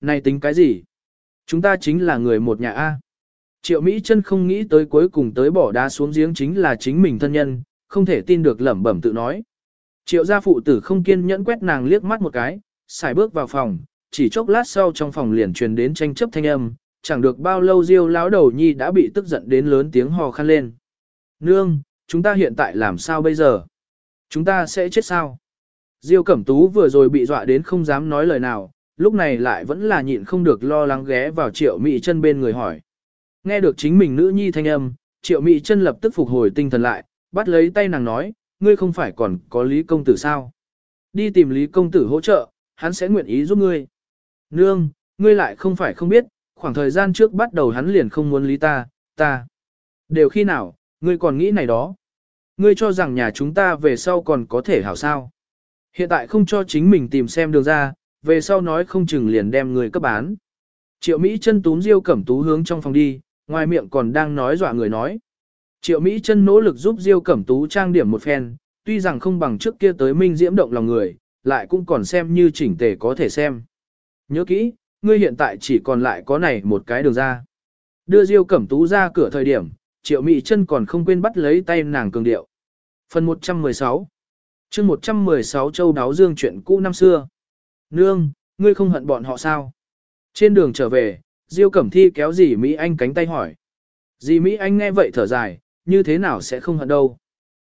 này tính cái gì? Chúng ta chính là người một nhà A. Triệu Mỹ chân không nghĩ tới cuối cùng tới bỏ đá xuống giếng chính là chính mình thân nhân, không thể tin được lẩm bẩm tự nói. Triệu gia phụ tử không kiên nhẫn quét nàng liếc mắt một cái, xài bước vào phòng, chỉ chốc lát sau trong phòng liền truyền đến tranh chấp thanh âm, chẳng được bao lâu Diêu lão đầu nhi đã bị tức giận đến lớn tiếng hò khăn lên. Nương, chúng ta hiện tại làm sao bây giờ? Chúng ta sẽ chết sao? Diêu Cẩm Tú vừa rồi bị dọa đến không dám nói lời nào, lúc này lại vẫn là nhịn không được lo lắng ghé vào triệu Mỹ chân bên người hỏi. Nghe được chính mình nữ nhi thanh âm, triệu Mỹ chân lập tức phục hồi tinh thần lại, bắt lấy tay nàng nói, ngươi không phải còn có Lý Công Tử sao? Đi tìm Lý Công Tử hỗ trợ, hắn sẽ nguyện ý giúp ngươi. Nương, ngươi lại không phải không biết, khoảng thời gian trước bắt đầu hắn liền không muốn lý ta, ta. Đều khi nào, ngươi còn nghĩ này đó. Ngươi cho rằng nhà chúng ta về sau còn có thể hảo sao. Hiện tại không cho chính mình tìm xem đường ra, về sau nói không chừng liền đem người cấp bán. Triệu Mỹ chân túm Diêu Cẩm Tú hướng trong phòng đi, ngoài miệng còn đang nói dọa người nói. Triệu Mỹ chân nỗ lực giúp Diêu Cẩm Tú trang điểm một phen, tuy rằng không bằng trước kia tới minh diễm động lòng người, lại cũng còn xem như chỉnh tề có thể xem. Nhớ kỹ, ngươi hiện tại chỉ còn lại có này một cái đường ra. Đưa Diêu Cẩm Tú ra cửa thời điểm, Triệu Mỹ chân còn không quên bắt lấy tay nàng cường điệu. Phần 116 chương 116 châu đáo dương chuyện cũ năm xưa. Nương, ngươi không hận bọn họ sao? Trên đường trở về, Diêu Cẩm Thi kéo dì Mỹ Anh cánh tay hỏi. Dì Mỹ Anh nghe vậy thở dài, như thế nào sẽ không hận đâu.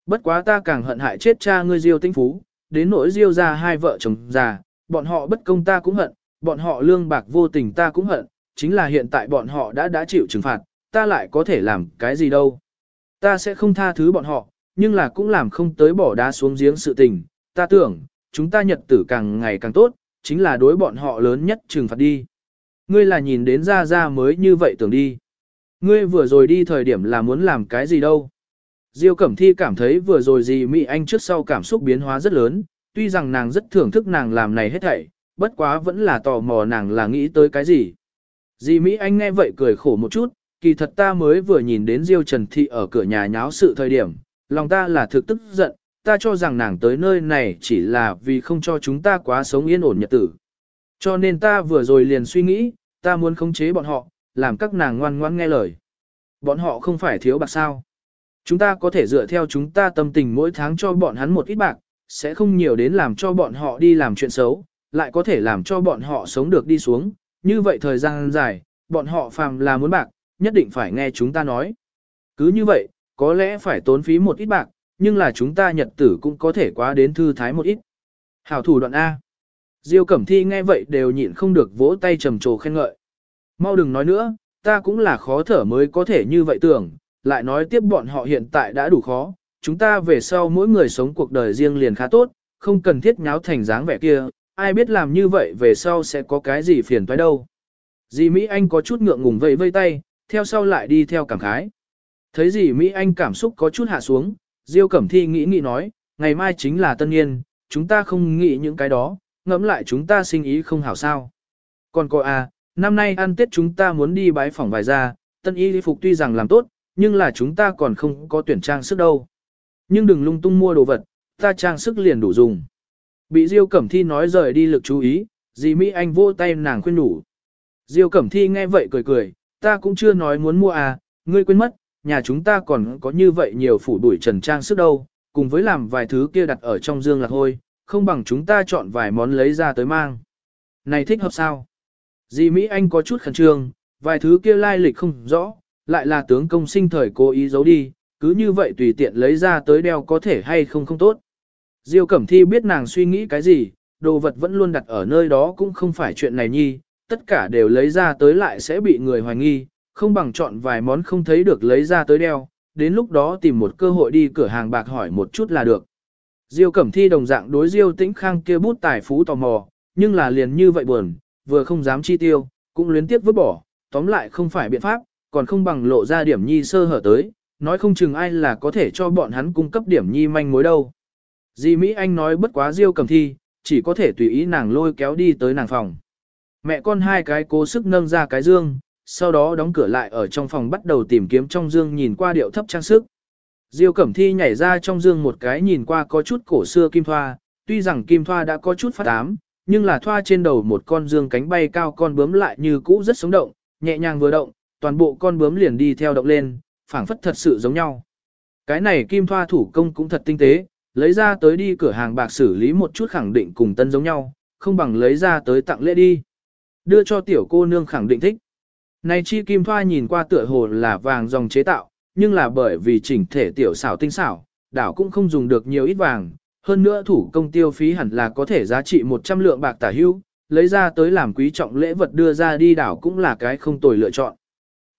Bất quá ta càng hận hại chết cha ngươi Diêu tinh phú, đến nỗi Diêu ra hai vợ chồng già, bọn họ bất công ta cũng hận, bọn họ lương bạc vô tình ta cũng hận, chính là hiện tại bọn họ đã đã chịu trừng phạt, ta lại có thể làm cái gì đâu. Ta sẽ không tha thứ bọn họ, nhưng là cũng làm không tới bỏ đá xuống giếng sự tình, ta tưởng, chúng ta nhật tử càng ngày càng tốt, chính là đối bọn họ lớn nhất trừng phạt đi. Ngươi là nhìn đến ra ra mới như vậy tưởng đi. Ngươi vừa rồi đi thời điểm là muốn làm cái gì đâu. Diêu Cẩm Thi cảm thấy vừa rồi gì Mỹ Anh trước sau cảm xúc biến hóa rất lớn, tuy rằng nàng rất thưởng thức nàng làm này hết thảy, bất quá vẫn là tò mò nàng là nghĩ tới cái gì. Dì Mỹ Anh nghe vậy cười khổ một chút, kỳ thật ta mới vừa nhìn đến Diêu Trần Thị ở cửa nhà nháo sự thời điểm, lòng ta là thực tức giận, ta cho rằng nàng tới nơi này chỉ là vì không cho chúng ta quá sống yên ổn nhật tử. Cho nên ta vừa rồi liền suy nghĩ, ta muốn khống chế bọn họ, làm các nàng ngoan ngoãn nghe lời. Bọn họ không phải thiếu bạc sao. Chúng ta có thể dựa theo chúng ta tâm tình mỗi tháng cho bọn hắn một ít bạc, sẽ không nhiều đến làm cho bọn họ đi làm chuyện xấu, lại có thể làm cho bọn họ sống được đi xuống. Như vậy thời gian dài, bọn họ phàm là muốn bạc, nhất định phải nghe chúng ta nói. Cứ như vậy, có lẽ phải tốn phí một ít bạc, nhưng là chúng ta nhật tử cũng có thể quá đến thư thái một ít. Hảo thủ đoạn A. Diêu Cẩm Thi nghe vậy đều nhịn không được vỗ tay trầm trồ khen ngợi. Mau đừng nói nữa, ta cũng là khó thở mới có thể như vậy tưởng, lại nói tiếp bọn họ hiện tại đã đủ khó, chúng ta về sau mỗi người sống cuộc đời riêng liền khá tốt, không cần thiết nháo thành dáng vẻ kia, ai biết làm như vậy về sau sẽ có cái gì phiền toái đâu. Dì Mỹ Anh có chút ngượng ngùng vẫy vây tay, theo sau lại đi theo cảm khái. Thấy dì Mỹ Anh cảm xúc có chút hạ xuống, Diêu Cẩm Thi nghĩ nghĩ nói, ngày mai chính là tân niên, chúng ta không nghĩ những cái đó, ngẫm lại chúng ta sinh ý không hảo sao. Còn cô à, năm nay ăn Tết chúng ta muốn đi bái phỏng vài gia, tân y phục tuy rằng làm tốt, nhưng là chúng ta còn không có tuyển trang sức đâu. Nhưng đừng lung tung mua đồ vật, ta trang sức liền đủ dùng. Bị Diêu Cẩm Thi nói rời đi lực chú ý, dì Mỹ Anh vô tay nàng khuyên đủ. Diêu Cẩm Thi nghe vậy cười cười, ta cũng chưa nói muốn mua à, ngươi quên mất, nhà chúng ta còn có như vậy nhiều phủ đuổi trần trang sức đâu, cùng với làm vài thứ kia đặt ở trong dương là thôi, không bằng chúng ta chọn vài món lấy ra tới mang. Này thích hợp sao? Dì Mỹ Anh có chút khẩn trương, vài thứ kia lai lịch không rõ, lại là tướng công sinh thời cố ý giấu đi, cứ như vậy tùy tiện lấy ra tới đeo có thể hay không không tốt. Diêu Cẩm Thi biết nàng suy nghĩ cái gì, đồ vật vẫn luôn đặt ở nơi đó cũng không phải chuyện này nhi, tất cả đều lấy ra tới lại sẽ bị người hoài nghi, không bằng chọn vài món không thấy được lấy ra tới đeo, đến lúc đó tìm một cơ hội đi cửa hàng bạc hỏi một chút là được. Diêu Cẩm Thi đồng dạng đối Diêu Tĩnh Khang kia bút tài phú tò mò, nhưng là liền như vậy buồn, vừa không dám chi tiêu, cũng luyến tiếc vứt bỏ, tóm lại không phải biện pháp, còn không bằng lộ ra điểm nhi sơ hở tới, nói không chừng ai là có thể cho bọn hắn cung cấp điểm nhi manh mối đâu. Di Mỹ Anh nói bất quá Diêu Cẩm Thi, chỉ có thể tùy ý nàng lôi kéo đi tới nàng phòng. Mẹ con hai cái cố sức nâng ra cái dương, sau đó đóng cửa lại ở trong phòng bắt đầu tìm kiếm trong dương nhìn qua điệu thấp trang sức. Diêu Cẩm Thi nhảy ra trong dương một cái nhìn qua có chút cổ xưa kim thoa, tuy rằng kim thoa đã có chút phát ám, nhưng là thoa trên đầu một con dương cánh bay cao con bướm lại như cũ rất sống động, nhẹ nhàng vừa động, toàn bộ con bướm liền đi theo động lên, phảng phất thật sự giống nhau. Cái này kim thoa thủ công cũng thật tinh tế, lấy ra tới đi cửa hàng bạc xử lý một chút khẳng định cùng tân giống nhau, không bằng lấy ra tới tặng lễ đi. Đưa cho tiểu cô nương khẳng định thích. Này chi kim thoa nhìn qua tựa hồ là vàng dòng chế tạo, nhưng là bởi vì chỉnh thể tiểu xảo tinh xảo, đảo cũng không dùng được nhiều ít vàng, hơn nữa thủ công tiêu phí hẳn là có thể giá trị 100 lượng bạc tả hữu, lấy ra tới làm quý trọng lễ vật đưa ra đi đảo cũng là cái không tồi lựa chọn.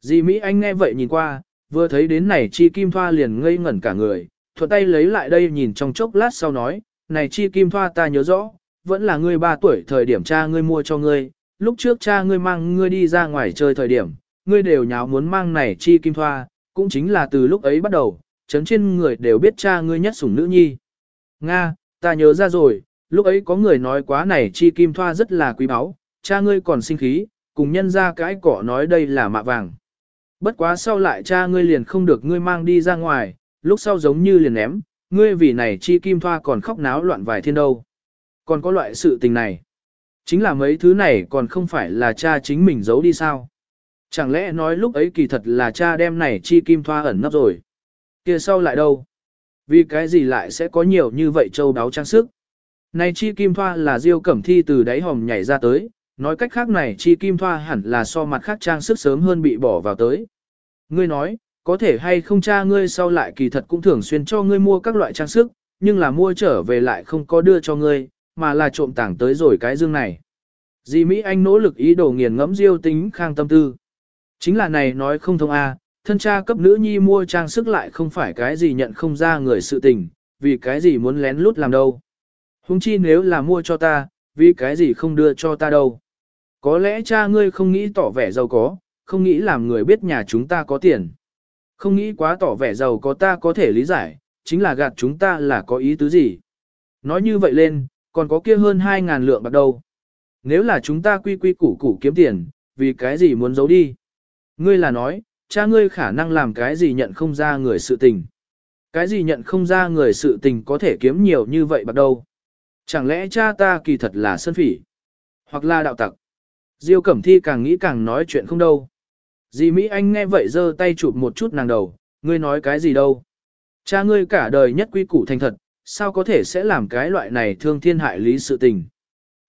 Di Mỹ Anh nghe vậy nhìn qua, vừa thấy đến này chi kim thoa liền ngây ngẩn cả người, thuận tay lấy lại đây nhìn trong chốc lát sau nói, này chi kim thoa ta nhớ rõ, vẫn là ngươi 3 tuổi thời điểm cha ngươi mua cho ngươi, lúc trước cha ngươi mang ngươi đi ra ngoài chơi thời điểm, ngươi đều nháo muốn mang này chi kim thoa, cũng chính là từ lúc ấy bắt đầu, chấn trên người đều biết cha ngươi nhất sủng nữ nhi. Nga, ta nhớ ra rồi, lúc ấy có người nói quá này chi kim thoa rất là quý báu, cha ngươi còn sinh khí, cùng nhân ra cái cỏ nói đây là mạ vàng. Bất quá sau lại cha ngươi liền không được ngươi mang đi ra ngoài, lúc sau giống như liền ném, ngươi vì này chi kim thoa còn khóc náo loạn vài thiên đâu. Còn có loại sự tình này. Chính là mấy thứ này còn không phải là cha chính mình giấu đi sao. Chẳng lẽ nói lúc ấy kỳ thật là cha đem này chi kim thoa ẩn nấp rồi. kia sau lại đâu? Vì cái gì lại sẽ có nhiều như vậy châu đáo trang sức? Này chi kim thoa là diêu cẩm thi từ đáy hòm nhảy ra tới, nói cách khác này chi kim thoa hẳn là so mặt khác trang sức sớm hơn bị bỏ vào tới. Ngươi nói, có thể hay không cha ngươi sau lại kỳ thật cũng thường xuyên cho ngươi mua các loại trang sức, nhưng là mua trở về lại không có đưa cho ngươi, mà là trộm tảng tới rồi cái dương này. Dì Mỹ Anh nỗ lực ý đồ nghiền ngẫm diêu tính khang tâm tư. Chính là này nói không thông a, thân cha cấp nữ nhi mua trang sức lại không phải cái gì nhận không ra người sự tình, vì cái gì muốn lén lút làm đâu. Hùng chi nếu là mua cho ta, vì cái gì không đưa cho ta đâu. Có lẽ cha ngươi không nghĩ tỏ vẻ giàu có, không nghĩ làm người biết nhà chúng ta có tiền. Không nghĩ quá tỏ vẻ giàu có ta có thể lý giải, chính là gạt chúng ta là có ý tứ gì. Nói như vậy lên, còn có kia hơn 2.000 lượng bạc đâu. Nếu là chúng ta quy quy củ củ kiếm tiền, vì cái gì muốn giấu đi? Ngươi là nói, cha ngươi khả năng làm cái gì nhận không ra người sự tình. Cái gì nhận không ra người sự tình có thể kiếm nhiều như vậy bạc đâu. Chẳng lẽ cha ta kỳ thật là sân phỉ? Hoặc là đạo tặc? Diêu Cẩm Thi càng nghĩ càng nói chuyện không đâu. Dì Mỹ Anh nghe vậy giơ tay chụp một chút nàng đầu, ngươi nói cái gì đâu. Cha ngươi cả đời nhất quy củ thành thật, sao có thể sẽ làm cái loại này thương thiên hại lý sự tình.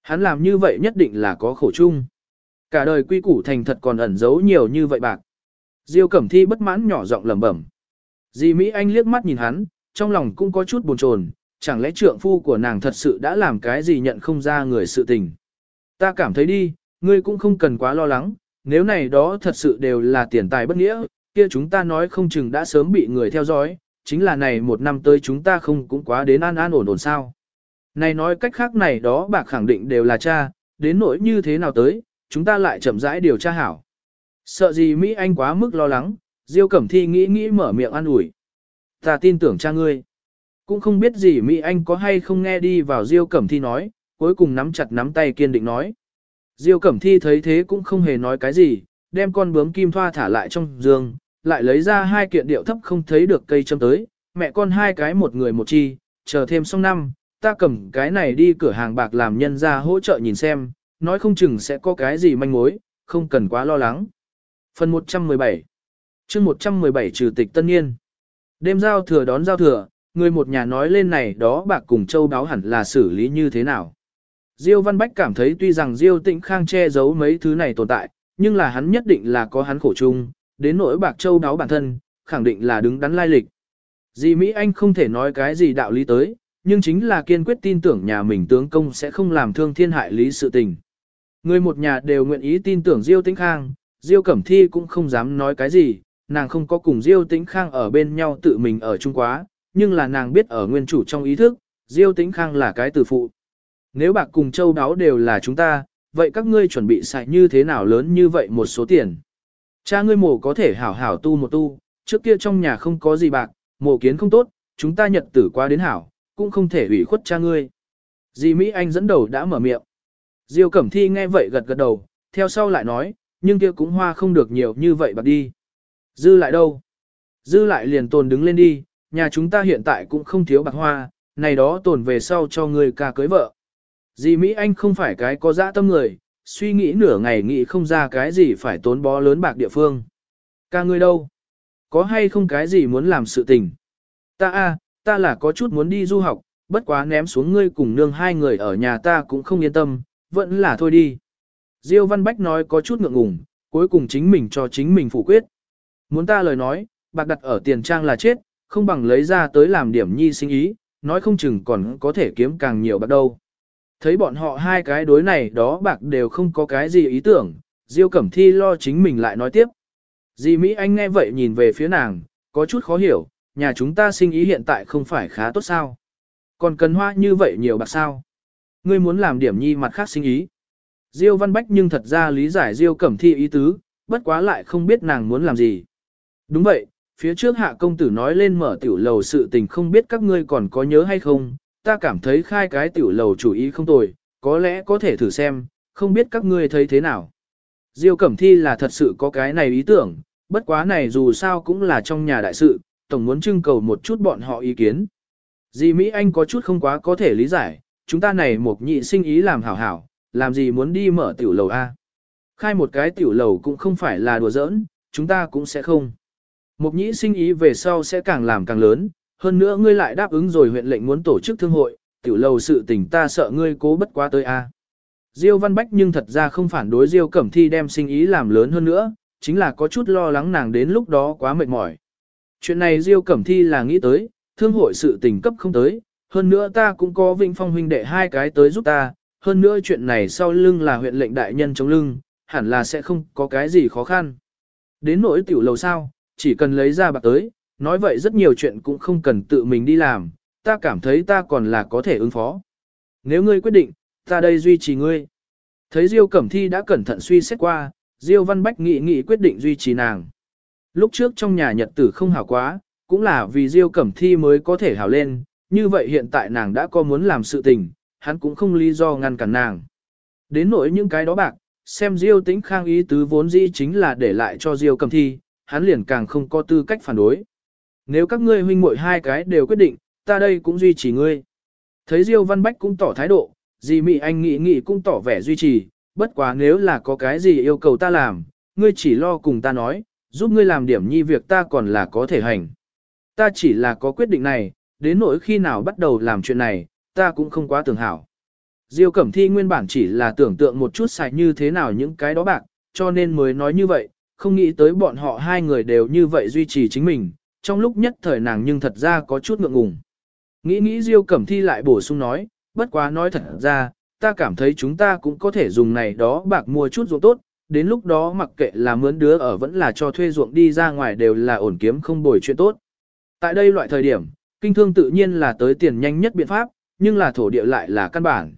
Hắn làm như vậy nhất định là có khổ chung. Cả đời quy củ thành thật còn ẩn giấu nhiều như vậy bạc. Diêu Cẩm Thi bất mãn nhỏ giọng lẩm bẩm. Di Mỹ Anh liếc mắt nhìn hắn, trong lòng cũng có chút buồn chồn, chẳng lẽ trượng phu của nàng thật sự đã làm cái gì nhận không ra người sự tình. Ta cảm thấy đi, ngươi cũng không cần quá lo lắng, nếu này đó thật sự đều là tiền tài bất nghĩa, kia chúng ta nói không chừng đã sớm bị người theo dõi, chính là này một năm tới chúng ta không cũng quá đến an an ổn ổn sao. Này nói cách khác này đó bạc khẳng định đều là cha, đến nỗi như thế nào tới, chúng ta lại chậm rãi điều tra hảo. Sợ gì Mỹ Anh quá mức lo lắng, Diêu Cẩm Thi nghĩ nghĩ mở miệng an ủi. Ta tin tưởng cha ngươi. Cũng không biết gì Mỹ Anh có hay không nghe đi vào Diêu Cẩm Thi nói, cuối cùng nắm chặt nắm tay kiên định nói. Diêu Cẩm Thi thấy thế cũng không hề nói cái gì, đem con bướm kim thoa thả lại trong giường, lại lấy ra hai kiện điệu thấp không thấy được cây châm tới, mẹ con hai cái một người một chi, chờ thêm xong năm, ta cầm cái này đi cửa hàng bạc làm nhân ra hỗ trợ nhìn xem, nói không chừng sẽ có cái gì manh mối, không cần quá lo lắng. Phần 117 chương 117 trừ tịch tân niên. Đêm giao thừa đón giao thừa, người một nhà nói lên này đó bạc cùng châu đáo hẳn là xử lý như thế nào. Diêu Văn Bách cảm thấy tuy rằng Diêu Tĩnh Khang che giấu mấy thứ này tồn tại, nhưng là hắn nhất định là có hắn khổ chung, đến nỗi bạc châu đáo bản thân, khẳng định là đứng đắn lai lịch. Dì Mỹ Anh không thể nói cái gì đạo lý tới, nhưng chính là kiên quyết tin tưởng nhà mình tướng công sẽ không làm thương thiên hại lý sự tình. Người một nhà đều nguyện ý tin tưởng Diêu Tĩnh Khang, Diêu Cẩm Thi cũng không dám nói cái gì, nàng không có cùng Diêu Tĩnh Khang ở bên nhau tự mình ở chung quá, nhưng là nàng biết ở nguyên chủ trong ý thức, Diêu Tĩnh Khang là cái tử phụ. Nếu bạc cùng châu đáo đều là chúng ta, vậy các ngươi chuẩn bị xài như thế nào lớn như vậy một số tiền? Cha ngươi mổ có thể hảo hảo tu một tu, trước kia trong nhà không có gì bạc, mổ kiến không tốt, chúng ta nhật tử qua đến hảo, cũng không thể ủy khuất cha ngươi. di Mỹ Anh dẫn đầu đã mở miệng. Diêu Cẩm Thi nghe vậy gật gật đầu, theo sau lại nói, nhưng kia cũng hoa không được nhiều như vậy bạc đi. Dư lại đâu? Dư lại liền tồn đứng lên đi, nhà chúng ta hiện tại cũng không thiếu bạc hoa, này đó tồn về sau cho ngươi ca cưới vợ. Dì Mỹ Anh không phải cái có dã tâm người, suy nghĩ nửa ngày nghĩ không ra cái gì phải tốn bó lớn bạc địa phương. Ca ngươi đâu? Có hay không cái gì muốn làm sự tình? Ta a, ta là có chút muốn đi du học, bất quá ném xuống ngươi cùng nương hai người ở nhà ta cũng không yên tâm, vẫn là thôi đi. Diêu Văn Bách nói có chút ngượng ngùng, cuối cùng chính mình cho chính mình phủ quyết. Muốn ta lời nói, bạc đặt ở tiền trang là chết, không bằng lấy ra tới làm điểm nhi sinh ý, nói không chừng còn có thể kiếm càng nhiều bạc đâu. Thấy bọn họ hai cái đối này đó bạc đều không có cái gì ý tưởng, Diêu Cẩm Thi lo chính mình lại nói tiếp. Dì Mỹ Anh nghe vậy nhìn về phía nàng, có chút khó hiểu, nhà chúng ta sinh ý hiện tại không phải khá tốt sao. Còn cần hoa như vậy nhiều bạc sao. Ngươi muốn làm điểm nhi mặt khác sinh ý. Diêu Văn Bách nhưng thật ra lý giải Diêu Cẩm Thi ý tứ, bất quá lại không biết nàng muốn làm gì. Đúng vậy, phía trước hạ công tử nói lên mở tiểu lầu sự tình không biết các ngươi còn có nhớ hay không, ta cảm thấy khai cái tiểu lầu chủ ý không tồi, có lẽ có thể thử xem, không biết các ngươi thấy thế nào. Diêu Cẩm Thi là thật sự có cái này ý tưởng, bất quá này dù sao cũng là trong nhà đại sự, tổng muốn trưng cầu một chút bọn họ ý kiến. Dì Mỹ Anh có chút không quá có thể lý giải, chúng ta này một nhị sinh ý làm hảo hảo, làm gì muốn đi mở tiểu lầu A. Khai một cái tiểu lầu cũng không phải là đùa giỡn, chúng ta cũng sẽ không. Một nhị sinh ý về sau sẽ càng làm càng lớn, hơn nữa ngươi lại đáp ứng rồi huyện lệnh muốn tổ chức thương hội, tiểu lầu sự tình ta sợ ngươi cố bất quá tới A. Diêu Văn Bách nhưng thật ra không phản đối Diêu Cẩm Thi đem sinh ý làm lớn hơn nữa, chính là có chút lo lắng nàng đến lúc đó quá mệt mỏi. Chuyện này Diêu Cẩm Thi là nghĩ tới, thương hội sự tình cấp không tới, hơn nữa ta cũng có Vinh Phong huynh đệ hai cái tới giúp ta, hơn nữa chuyện này sau lưng là huyện lệnh đại nhân chống lưng, hẳn là sẽ không có cái gì khó khăn. Đến nỗi tiểu lầu sao, chỉ cần lấy ra bạc tới, nói vậy rất nhiều chuyện cũng không cần tự mình đi làm, ta cảm thấy ta còn là có thể ứng phó. Nếu ngươi quyết định, ta đây duy trì ngươi. Thấy Diêu Cẩm Thi đã cẩn thận suy xét qua, Diêu Văn Bách nghị nghị quyết định duy trì nàng. Lúc trước trong nhà nhật tử không hảo quá, cũng là vì Diêu Cẩm Thi mới có thể hảo lên, như vậy hiện tại nàng đã có muốn làm sự tình, hắn cũng không lý do ngăn cản nàng. Đến nỗi những cái đó bạc, xem Diêu Tĩnh Khang ý tứ vốn dĩ chính là để lại cho Diêu Cẩm Thi, hắn liền càng không có tư cách phản đối. Nếu các ngươi huynh muội hai cái đều quyết định, ta đây cũng duy trì ngươi. Thấy Diêu Văn Bách cũng tỏ thái độ, dì Mị Anh nghĩ nghĩ cũng tỏ vẻ duy trì, bất quá nếu là có cái gì yêu cầu ta làm, ngươi chỉ lo cùng ta nói, giúp ngươi làm điểm nhi việc ta còn là có thể hành. Ta chỉ là có quyết định này, đến nỗi khi nào bắt đầu làm chuyện này, ta cũng không quá tưởng hảo. Diêu Cẩm Thi nguyên bản chỉ là tưởng tượng một chút xài như thế nào những cái đó bạc, cho nên mới nói như vậy, không nghĩ tới bọn họ hai người đều như vậy duy trì chính mình, trong lúc nhất thời nàng nhưng thật ra có chút ngượng ngùng. Nghĩ nghĩ Diêu Cẩm Thi lại bổ sung nói, bất quá nói thật ra, ta cảm thấy chúng ta cũng có thể dùng này đó bạc mua chút ruộng tốt, đến lúc đó mặc kệ là mướn đứa ở vẫn là cho thuê ruộng đi ra ngoài đều là ổn kiếm không bồi chuyện tốt. Tại đây loại thời điểm, kinh thương tự nhiên là tới tiền nhanh nhất biện pháp, nhưng là thổ địa lại là căn bản.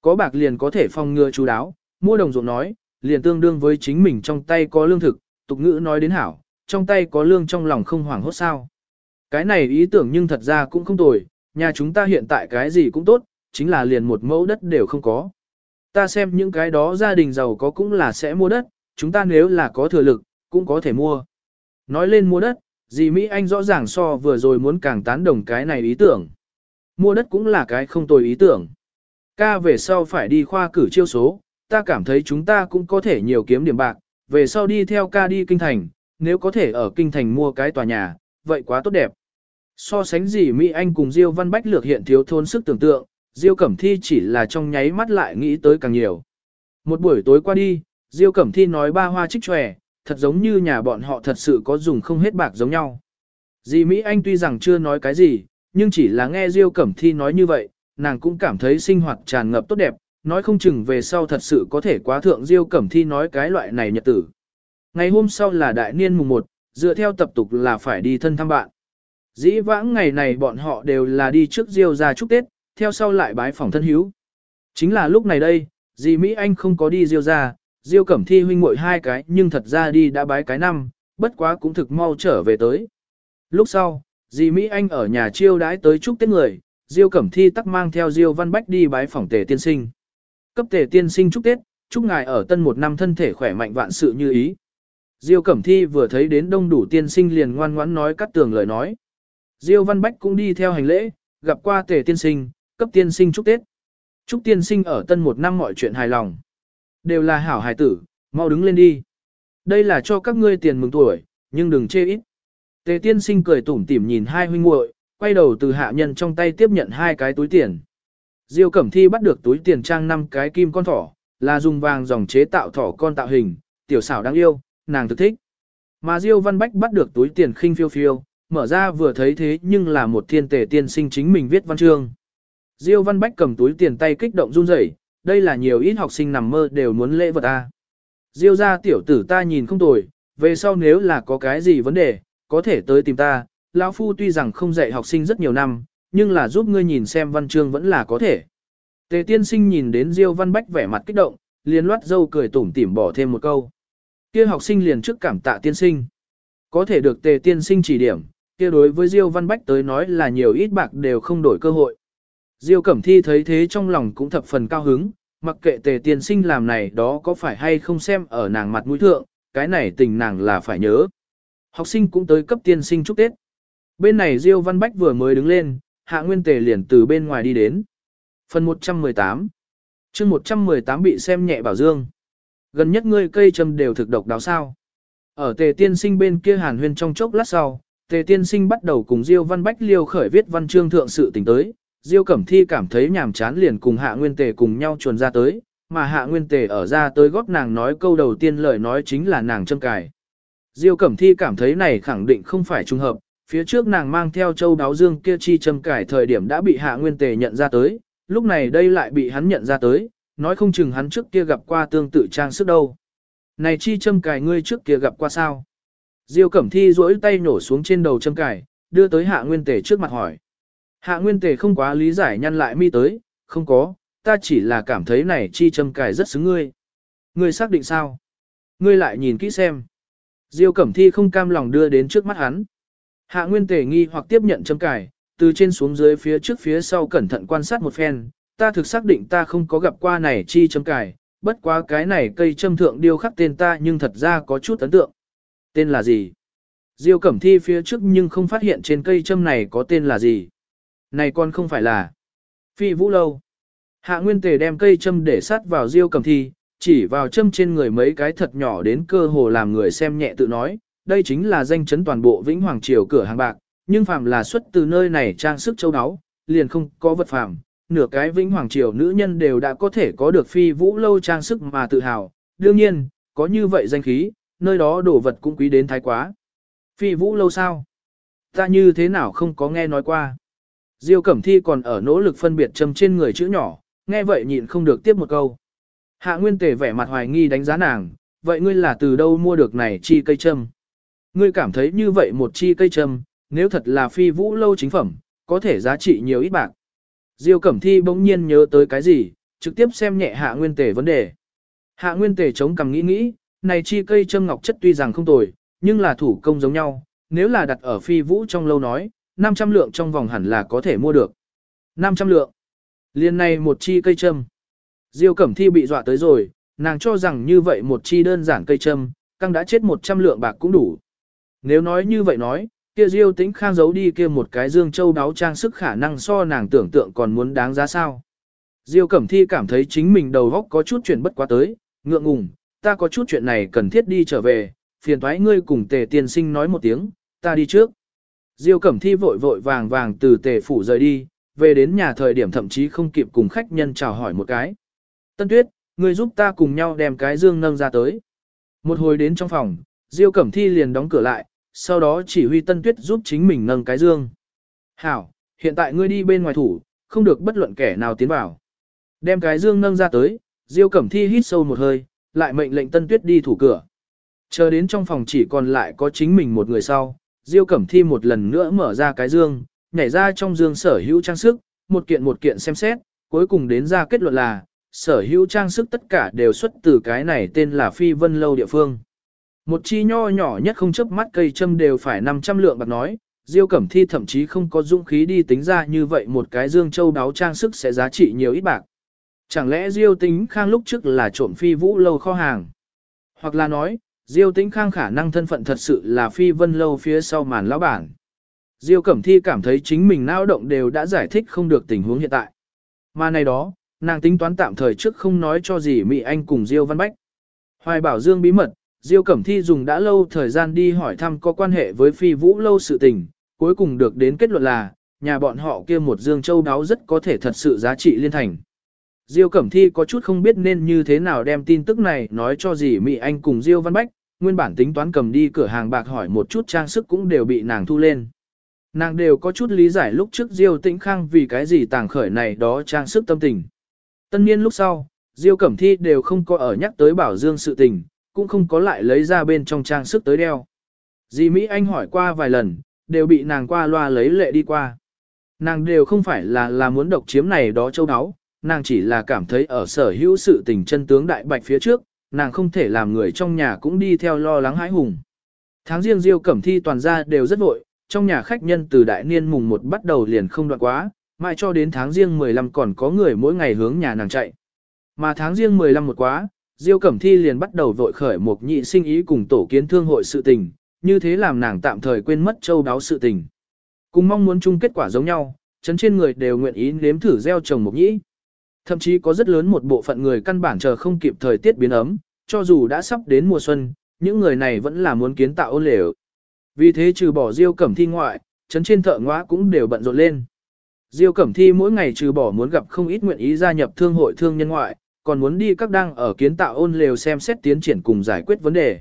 Có bạc liền có thể phòng ngừa chú đáo, mua đồng ruộng nói, liền tương đương với chính mình trong tay có lương thực, tục ngữ nói đến hảo, trong tay có lương trong lòng không hoảng hốt sao. Cái này ý tưởng nhưng thật ra cũng không tồi, nhà chúng ta hiện tại cái gì cũng tốt, chính là liền một mẫu đất đều không có. Ta xem những cái đó gia đình giàu có cũng là sẽ mua đất, chúng ta nếu là có thừa lực, cũng có thể mua. Nói lên mua đất, dì Mỹ Anh rõ ràng so vừa rồi muốn càng tán đồng cái này ý tưởng. Mua đất cũng là cái không tồi ý tưởng. Ca về sau phải đi khoa cử chiêu số, ta cảm thấy chúng ta cũng có thể nhiều kiếm điểm bạc, về sau đi theo ca đi kinh thành, nếu có thể ở kinh thành mua cái tòa nhà, vậy quá tốt đẹp. So sánh gì Mỹ Anh cùng Diêu Văn Bách lược hiện thiếu thôn sức tưởng tượng, Diêu Cẩm Thi chỉ là trong nháy mắt lại nghĩ tới càng nhiều. Một buổi tối qua đi, Diêu Cẩm Thi nói ba hoa trích tròe, thật giống như nhà bọn họ thật sự có dùng không hết bạc giống nhau. Dì Mỹ Anh tuy rằng chưa nói cái gì, nhưng chỉ là nghe Diêu Cẩm Thi nói như vậy, nàng cũng cảm thấy sinh hoạt tràn ngập tốt đẹp, nói không chừng về sau thật sự có thể quá thượng Diêu Cẩm Thi nói cái loại này nhật tử. Ngày hôm sau là đại niên mùng 1, dựa theo tập tục là phải đi thân thăm bạn. Dĩ vãng ngày này bọn họ đều là đi trước Diêu ra chúc Tết, theo sau lại bái phòng thân hữu. Chính là lúc này đây, dì Mỹ Anh không có đi Diêu ra, Diêu Cẩm Thi huynh muội hai cái nhưng thật ra đi đã bái cái năm, bất quá cũng thực mau trở về tới. Lúc sau, dì Mỹ Anh ở nhà chiêu đãi tới chúc Tết người, Diêu Cẩm Thi tắc mang theo Diêu Văn Bách đi bái phòng tề tiên sinh. Cấp tề tiên sinh chúc Tết, chúc ngài ở tân một năm thân thể khỏe mạnh vạn sự như ý. Diêu Cẩm Thi vừa thấy đến đông đủ tiên sinh liền ngoan ngoãn nói cắt tường lời nói. Diêu Văn Bách cũng đi theo hành lễ, gặp qua tề tiên sinh, cấp tiên sinh chúc Tết. chúc tiên sinh ở tân một năm mọi chuyện hài lòng. Đều là hảo hài tử, mau đứng lên đi. Đây là cho các ngươi tiền mừng tuổi, nhưng đừng chê ít. Tề tiên sinh cười tủm tỉm nhìn hai huynh muội, quay đầu từ hạ nhân trong tay tiếp nhận hai cái túi tiền. Diêu Cẩm Thi bắt được túi tiền trang năm cái kim con thỏ, là dùng vàng dòng chế tạo thỏ con tạo hình, tiểu xảo đáng yêu, nàng thực thích. Mà Diêu Văn Bách bắt được túi tiền khinh phiêu phiêu, mở ra vừa thấy thế nhưng là một thiên tể tiên sinh chính mình viết văn chương. Diêu Văn Bách cầm túi tiền tay kích động run rẩy, đây là nhiều ít học sinh nằm mơ đều muốn lễ vật a. Diêu gia tiểu tử ta nhìn không tồi, về sau nếu là có cái gì vấn đề, có thể tới tìm ta, lão phu tuy rằng không dạy học sinh rất nhiều năm, nhưng là giúp ngươi nhìn xem văn chương vẫn là có thể. Tề tiên sinh nhìn đến Diêu Văn Bách vẻ mặt kích động, liền loát dâu cười tủm tỉm bỏ thêm một câu. Kia học sinh liền trước cảm tạ tiên sinh. Có thể được tề tiên sinh chỉ điểm, kia đối với Diêu Văn Bách tới nói là nhiều ít bạc đều không đổi cơ hội. Diêu Cẩm Thi thấy thế trong lòng cũng thập phần cao hứng, mặc kệ tề tiên sinh làm này đó có phải hay không xem ở nàng mặt mũi thượng, cái này tình nàng là phải nhớ. Học sinh cũng tới cấp tiên sinh chúc Tết. Bên này Diêu Văn Bách vừa mới đứng lên, Hạ Nguyên Tề liền từ bên ngoài đi đến. Phần 118 chương 118 bị xem nhẹ bảo dương. Gần nhất ngươi cây châm đều thực độc đáo sao. Ở tề tiên sinh bên kia hàn huyên trong chốc lát sau, tề tiên sinh bắt đầu cùng Diêu Văn Bách liêu khởi viết văn chương thượng sự tình tới. Diêu Cẩm Thi cảm thấy nhàm chán liền cùng Hạ Nguyên Tề cùng nhau chuồn ra tới, mà Hạ Nguyên Tề ở ra tới góp nàng nói câu đầu tiên lời nói chính là nàng châm cài. Diêu Cẩm Thi cảm thấy này khẳng định không phải trùng hợp, phía trước nàng mang theo châu đáo dương kia chi châm cải thời điểm đã bị Hạ Nguyên Tề nhận ra tới, lúc này đây lại bị hắn nhận ra tới, nói không chừng hắn trước kia gặp qua tương tự trang sức đâu. Này chi châm cài ngươi trước kia gặp qua sao? Diêu Cẩm Thi duỗi tay nổ xuống trên đầu châm cài, đưa tới Hạ Nguyên Tề trước mặt hỏi. Hạ Nguyên Tề không quá lý giải nhăn lại mi tới, không có, ta chỉ là cảm thấy này chi châm cài rất xứng ngươi. Ngươi xác định sao? Ngươi lại nhìn kỹ xem. Diêu Cẩm Thi không cam lòng đưa đến trước mắt hắn. Hạ Nguyên Tề nghi hoặc tiếp nhận châm cài, từ trên xuống dưới phía trước phía sau cẩn thận quan sát một phen, ta thực xác định ta không có gặp qua này chi châm cài, bất quá cái này cây châm thượng điêu khắc tên ta nhưng thật ra có chút ấn tượng. Tên là gì? Diêu Cẩm Thi phía trước nhưng không phát hiện trên cây châm này có tên là gì. Này con không phải là Phi Vũ Lâu. Hạ Nguyên Tề đem cây châm để sát vào Diêu Cẩm Thi, chỉ vào châm trên người mấy cái thật nhỏ đến cơ hồ làm người xem nhẹ tự nói, đây chính là danh chấn toàn bộ Vĩnh Hoàng Triều cửa hàng bạc, nhưng phàm là xuất từ nơi này trang sức châu áo, liền không có vật phàm, nửa cái Vĩnh Hoàng Triều nữ nhân đều đã có thể có được phi vũ lâu trang sức mà tự hào, đương nhiên, có như vậy danh khí, nơi đó đồ vật cũng quý đến thái quá. Phi vũ lâu sao? Ta như thế nào không có nghe nói qua. Diêu Cẩm Thi còn ở nỗ lực phân biệt châm trên người chữ nhỏ, nghe vậy nhịn không được tiếp một câu. Hạ Nguyên Tề vẻ mặt hoài nghi đánh giá nàng, vậy ngươi là từ đâu mua được này chi cây châm? Ngươi cảm thấy như vậy một chi cây châm, nếu thật là phi vũ lâu chính phẩm, có thể giá trị nhiều ít bạc. Diêu Cẩm Thi bỗng nhiên nhớ tới cái gì, trực tiếp xem nhẹ Hạ Nguyên Tề vấn đề. Hạ Nguyên Tề chống cằm nghĩ nghĩ, này chi cây châm ngọc chất tuy rằng không tồi, nhưng là thủ công giống nhau, nếu là đặt ở phi vũ trong lâu nói, 500 lượng trong vòng hẳn là có thể mua được. 500 lượng. Liên này một chi cây châm. Diêu Cẩm Thi bị dọa tới rồi, nàng cho rằng như vậy một chi đơn giản cây châm, căng đã chết 100 lượng bạc cũng đủ. Nếu nói như vậy nói, kia Diêu Tĩnh Khang giấu đi kia một cái dương châu đáo trang sức khả năng so nàng tưởng tượng còn muốn đáng giá sao. Diêu Cẩm Thi cảm thấy chính mình đầu óc có chút chuyện bất quá tới, ngượng ngùng, ta có chút chuyện này cần thiết đi trở về, phiền thoái ngươi cùng tề tiên sinh nói một tiếng, ta đi trước. Diêu Cẩm Thi vội vội vàng vàng từ tề phủ rời đi, về đến nhà thời điểm thậm chí không kịp cùng khách nhân chào hỏi một cái. Tân Tuyết, ngươi giúp ta cùng nhau đem cái dương nâng ra tới. Một hồi đến trong phòng, Diêu Cẩm Thi liền đóng cửa lại, sau đó chỉ huy Tân Tuyết giúp chính mình nâng cái dương. Hảo, hiện tại ngươi đi bên ngoài thủ, không được bất luận kẻ nào tiến vào. Đem cái dương nâng ra tới, Diêu Cẩm Thi hít sâu một hơi, lại mệnh lệnh Tân Tuyết đi thủ cửa. Chờ đến trong phòng chỉ còn lại có chính mình một người sau, Diêu Cẩm Thi một lần nữa mở ra cái dương, nhảy ra trong dương sở hữu trang sức, một kiện một kiện xem xét, cuối cùng đến ra kết luận là, sở hữu trang sức tất cả đều xuất từ cái này tên là Phi Vân Lâu địa phương. Một chi nho nhỏ nhất không chấp mắt cây châm đều phải 500 lượng bạc nói, Diêu Cẩm Thi thậm chí không có dũng khí đi tính ra như vậy một cái dương châu đáo trang sức sẽ giá trị nhiều ít bạc. Chẳng lẽ Diêu Tính Khang lúc trước là trộm phi vũ lâu kho hàng? Hoặc là nói, Diêu Tính Khang khả năng thân phận thật sự là phi vân lâu phía sau màn lão bản. Diêu Cẩm Thi cảm thấy chính mình não động đều đã giải thích không được tình huống hiện tại. Mà này đó, nàng tính toán tạm thời trước không nói cho gì Mỹ Anh cùng Diêu Văn Bách. Hoài bảo Dương bí mật, Diêu Cẩm Thi dùng đã lâu thời gian đi hỏi thăm có quan hệ với Phi Vũ lâu sự tình, cuối cùng được đến kết luận là, nhà bọn họ kia một Dương Châu đáo rất có thể thật sự giá trị liên thành. Diêu Cẩm Thi có chút không biết nên như thế nào đem tin tức này nói cho gì Mỹ Anh cùng Diêu Văn Bách, nguyên bản tính toán cầm đi cửa hàng bạc hỏi một chút trang sức cũng đều bị nàng thu lên. Nàng đều có chút lý giải lúc trước Diêu Tĩnh Khang vì cái gì tàng khởi này đó trang sức tâm tình. Tân niên lúc sau, Diêu Cẩm Thi đều không có ở nhắc tới Bảo Dương sự tình, cũng không có lại lấy ra bên trong trang sức tới đeo. Dì Mỹ Anh hỏi qua vài lần, đều bị nàng qua loa lấy lệ đi qua. Nàng đều không phải là là muốn độc chiếm này đó châu áo, nàng chỉ là cảm thấy ở sở hữu sự tình chân tướng đại bạch phía trước, nàng không thể làm người trong nhà cũng đi theo lo lắng hãi hùng. Tháng riêng Diêu Cẩm Thi toàn ra đều rất vội, trong nhà khách nhân từ đại niên mùng một bắt đầu liền không đoạn quá, mãi cho đến tháng riêng 15 còn có người mỗi ngày hướng nhà nàng chạy. Mà tháng riêng 15 một quá, Diêu Cẩm Thi liền bắt đầu vội khởi một nhị sinh ý cùng tổ kiến thương hội sự tình, như thế làm nàng tạm thời quên mất châu đáo sự tình. Cùng mong muốn chung kết quả giống nhau, chấn trên người đều nguyện ý nếm thử gieo trồng một nhĩ. Thậm chí có rất lớn một bộ phận người căn bản chờ không kịp thời tiết biến ấm, cho dù đã sắp đến mùa xuân, những người này vẫn là muốn kiến tạo ôn lều. Vì thế trừ bỏ Diêu Cẩm Thi ngoại, chấn trên thợ ngóa cũng đều bận rộn lên. Diêu Cẩm Thi mỗi ngày trừ bỏ muốn gặp không ít nguyện ý gia nhập thương hội thương nhân ngoại, còn muốn đi các đang ở kiến tạo ôn lều xem xét tiến triển cùng giải quyết vấn đề.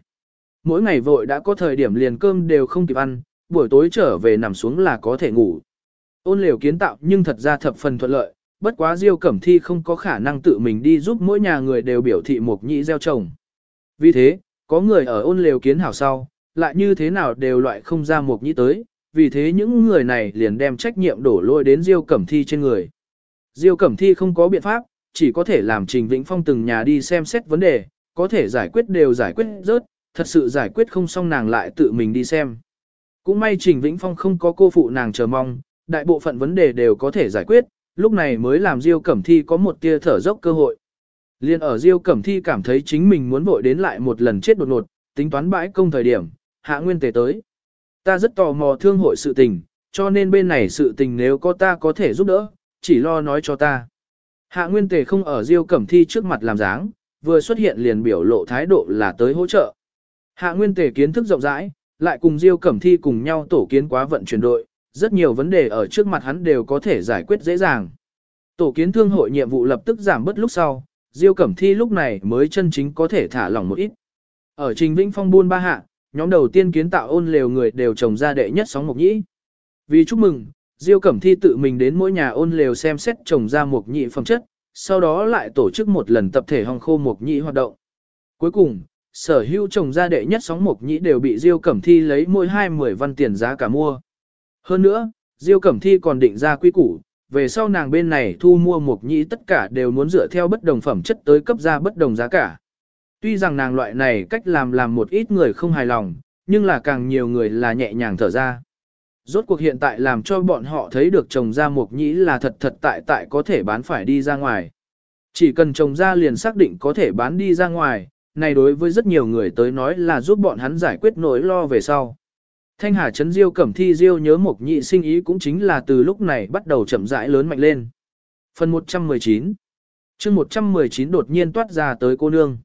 Mỗi ngày vội đã có thời điểm liền cơm đều không kịp ăn, buổi tối trở về nằm xuống là có thể ngủ. Ôn lều kiến tạo nhưng thật ra thập phần thuận lợi, bất quá Diêu Cẩm Thi không có khả năng tự mình đi giúp mỗi nhà người đều biểu thị mộc nhị gieo trồng. Vì thế, có người ở ôn lều kiến hảo sau, lại như thế nào đều loại không ra mộc nhị tới, vì thế những người này liền đem trách nhiệm đổ lỗi đến Diêu Cẩm Thi trên người. Diêu Cẩm Thi không có biện pháp, chỉ có thể làm Trình Vĩnh Phong từng nhà đi xem xét vấn đề, có thể giải quyết đều giải quyết rớt, thật sự giải quyết không xong nàng lại tự mình đi xem. Cũng may Trình Vĩnh Phong không có cô phụ nàng chờ mong, đại bộ phận vấn đề đều có thể giải quyết, lúc này mới làm Diêu Cẩm Thi có một tia thở dốc cơ hội. Liên ở Diêu Cẩm Thi cảm thấy chính mình muốn vội đến lại một lần chết đột ngột, tính toán bãi công thời điểm, hạ nguyên tề tới. Ta rất tò mò thương hội sự tình, cho nên bên này sự tình nếu có ta có thể giúp đỡ, chỉ lo nói cho ta. Hạ nguyên tề không ở Diêu Cẩm Thi trước mặt làm dáng, vừa xuất hiện liền biểu lộ thái độ là tới hỗ trợ. Hạ nguyên tề kiến thức rộng rãi, lại cùng Diêu Cẩm Thi cùng nhau tổ kiến quá vận chuyển đội, rất nhiều vấn đề ở trước mặt hắn đều có thể giải quyết dễ dàng. Tổ kiến thương hội nhiệm vụ lập tức giảm bớt lúc sau, Diêu Cẩm Thi lúc này mới chân chính có thể thả lỏng một ít. Ở Trình Vĩnh Phong buôn ba hạ, nhóm đầu tiên kiến tạo ôn lều người đều trồng ra đệ nhất sóng mộc nhĩ. Vì chúc mừng, Diêu Cẩm Thi tự mình đến mỗi nhà ôn lều xem xét trồng ra một nhị phẩm chất, sau đó lại tổ chức một lần tập thể hong khô một nhị hoạt động. Cuối cùng, sở hữu trồng ra đệ nhất sóng một nhị đều bị Diêu Cẩm Thi lấy mỗi hai mười văn tiền giá cả mua. Hơn nữa, Diêu Cẩm Thi còn định ra quy củ, về sau nàng bên này thu mua một nhị tất cả đều muốn dựa theo bất đồng phẩm chất tới cấp ra bất đồng giá cả. Tuy rằng nàng loại này cách làm làm một ít người không hài lòng, nhưng là càng nhiều người là nhẹ nhàng thở ra. Rốt cuộc hiện tại làm cho bọn họ thấy được trồng ra mộc nhĩ là thật thật tại tại có thể bán phải đi ra ngoài. Chỉ cần trồng ra liền xác định có thể bán đi ra ngoài, này đối với rất nhiều người tới nói là giúp bọn hắn giải quyết nỗi lo về sau. Thanh Hà Trấn Diêu Cẩm Thi Diêu nhớ mộc nhị sinh ý cũng chính là từ lúc này bắt đầu chậm rãi lớn mạnh lên. Phần 119 chương 119 đột nhiên toát ra tới cô nương.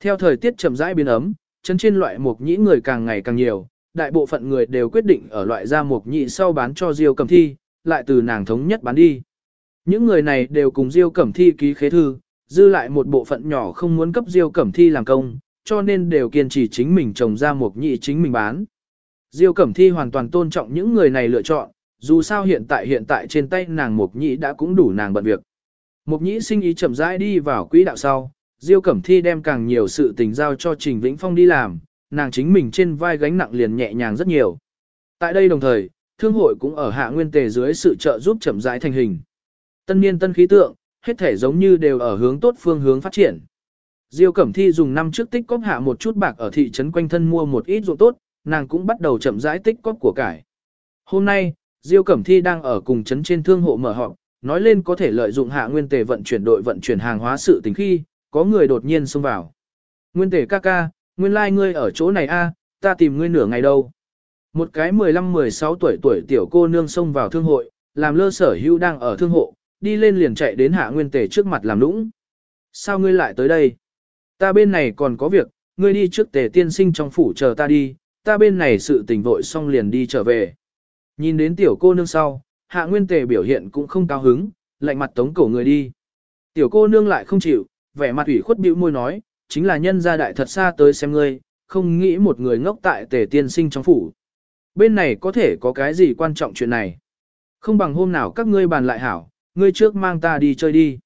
Theo thời tiết chậm rãi biến ấm, chân trên loại mộc nhĩ người càng ngày càng nhiều, đại bộ phận người đều quyết định ở loại gia mục nhị sau bán cho Diêu Cẩm Thi, lại từ nàng thống nhất bán đi. Những người này đều cùng Diêu Cẩm Thi ký khế thư, dư lại một bộ phận nhỏ không muốn cấp Diêu Cẩm Thi làm công, cho nên đều kiên trì chính mình trồng ra mục nhị chính mình bán. Diêu Cẩm Thi hoàn toàn tôn trọng những người này lựa chọn, dù sao hiện tại hiện tại trên tay nàng mục nhị đã cũng đủ nàng bận việc. Mục nhị sinh ý chậm rãi đi vào quỹ đạo sau, Diêu Cẩm Thi đem càng nhiều sự tình giao cho Trình Vĩnh Phong đi làm, nàng chính mình trên vai gánh nặng liền nhẹ nhàng rất nhiều. Tại đây đồng thời, thương hội cũng ở hạ nguyên tề dưới sự trợ giúp chậm rãi thành hình. Tân niên tân khí tượng, hết thể giống như đều ở hướng tốt phương hướng phát triển. Diêu Cẩm Thi dùng năm trước tích cóp hạ một chút bạc ở thị trấn quanh thân mua một ít ruộng tốt, nàng cũng bắt đầu chậm rãi tích cóp của cải. Hôm nay, Diêu Cẩm Thi đang ở cùng trấn trên thương hộ mở họp, nói lên có thể lợi dụng hạ nguyên tề vận chuyển đội vận chuyển hàng hóa sự tình khi, có người đột nhiên xông vào. Nguyên tề ca ca, nguyên lai like ngươi ở chỗ này a, ta tìm ngươi nửa ngày đâu. Một cái 15-16 tuổi tuổi tiểu cô nương xông vào thương hội, làm lơ sở hữu đang ở thương hộ, đi lên liền chạy đến hạ nguyên tề trước mặt làm lũng. Sao ngươi lại tới đây? Ta bên này còn có việc, ngươi đi trước tề tiên sinh trong phủ chờ ta đi, ta bên này sự tình vội xong liền đi trở về. Nhìn đến tiểu cô nương sau, hạ nguyên tề biểu hiện cũng không cao hứng, lạnh mặt tống cổ người đi. Tiểu cô nương lại không chịu, vẻ mặt ủy khuất bĩu môi nói, chính là nhân gia đại thật xa tới xem ngươi, không nghĩ một người ngốc tại tề tiên sinh trong phủ. Bên này có thể có cái gì quan trọng chuyện này. Không bằng hôm nào các ngươi bàn lại hảo, ngươi trước mang ta đi chơi đi.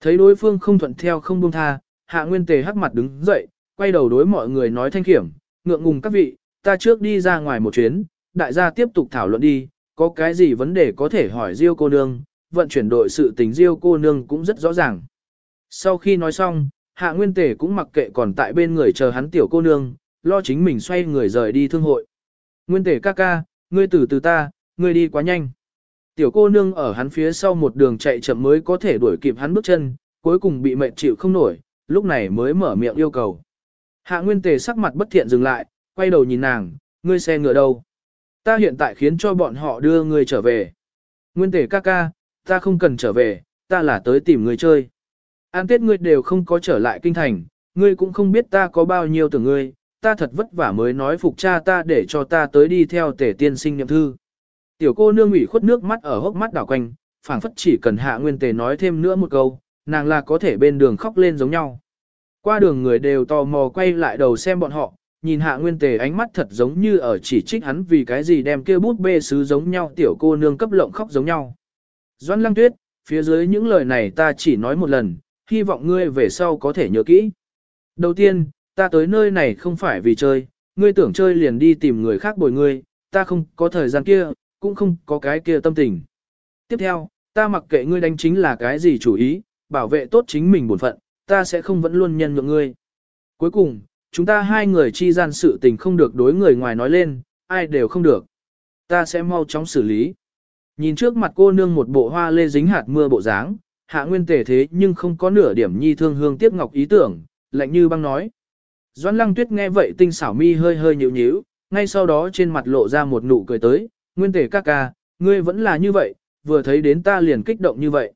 Thấy đối phương không thuận theo không buông tha, hạ nguyên tề hắc mặt đứng dậy, quay đầu đối mọi người nói thanh khiểm, ngượng ngùng các vị, ta trước đi ra ngoài một chuyến, đại gia tiếp tục thảo luận đi, có cái gì vấn đề có thể hỏi Diêu cô nương, vận chuyển đội sự tình Diêu cô nương cũng rất rõ ràng. Sau khi nói xong, hạ nguyên tề cũng mặc kệ còn tại bên người chờ hắn tiểu cô nương, lo chính mình xoay người rời đi thương hội. Nguyên tề ca ca, ngươi từ từ ta, ngươi đi quá nhanh. Tiểu cô nương ở hắn phía sau một đường chạy chậm mới có thể đuổi kịp hắn bước chân, cuối cùng bị mệt chịu không nổi, lúc này mới mở miệng yêu cầu. Hạ Nguyên Tề sắc mặt bất thiện dừng lại, quay đầu nhìn nàng, ngươi xe ngựa đâu? Ta hiện tại khiến cho bọn họ đưa ngươi trở về. Nguyên Tề ca ca, ta không cần trở về, ta là tới tìm ngươi chơi. An tết ngươi đều không có trở lại kinh thành, ngươi cũng không biết ta có bao nhiêu tưởng ngươi, ta thật vất vả mới nói phục cha ta để cho ta tới đi theo tể tiên sinh nhậm thư. Tiểu cô nương ủy khuất nước mắt ở hốc mắt đảo quanh, phảng phất chỉ cần hạ nguyên tề nói thêm nữa một câu, nàng là có thể bên đường khóc lên giống nhau. Qua đường người đều tò mò quay lại đầu xem bọn họ, nhìn hạ nguyên tề ánh mắt thật giống như ở chỉ trích hắn vì cái gì đem kia bút bê sứ giống nhau tiểu cô nương cấp lộng khóc giống nhau. Doãn lăng tuyết, phía dưới những lời này ta chỉ nói một lần, hy vọng ngươi về sau có thể nhớ kỹ. Đầu tiên, ta tới nơi này không phải vì chơi, ngươi tưởng chơi liền đi tìm người khác bồi ngươi, ta không có thời gian kia, cũng không có cái kia tâm tình. Tiếp theo, ta mặc kệ ngươi đánh chính là cái gì chủ ý, bảo vệ tốt chính mình bổn phận, ta sẽ không vẫn luôn nhân nhượng ngươi. Cuối cùng, chúng ta hai người chi gian sự tình không được đối người ngoài nói lên, ai đều không được. Ta sẽ mau chóng xử lý. Nhìn trước mặt cô nương một bộ hoa lê dính hạt mưa bộ dáng, hạ nguyên tề thế nhưng không có nửa điểm nhi thương hương tiếc ngọc ý tưởng, lạnh như băng nói. Doãn lăng tuyết nghe vậy tinh xảo mi hơi hơi nhíu nhíu, ngay sau đó trên mặt lộ ra một nụ cười tới, nguyên tề ca ca, ngươi vẫn là như vậy, vừa thấy đến ta liền kích động như vậy.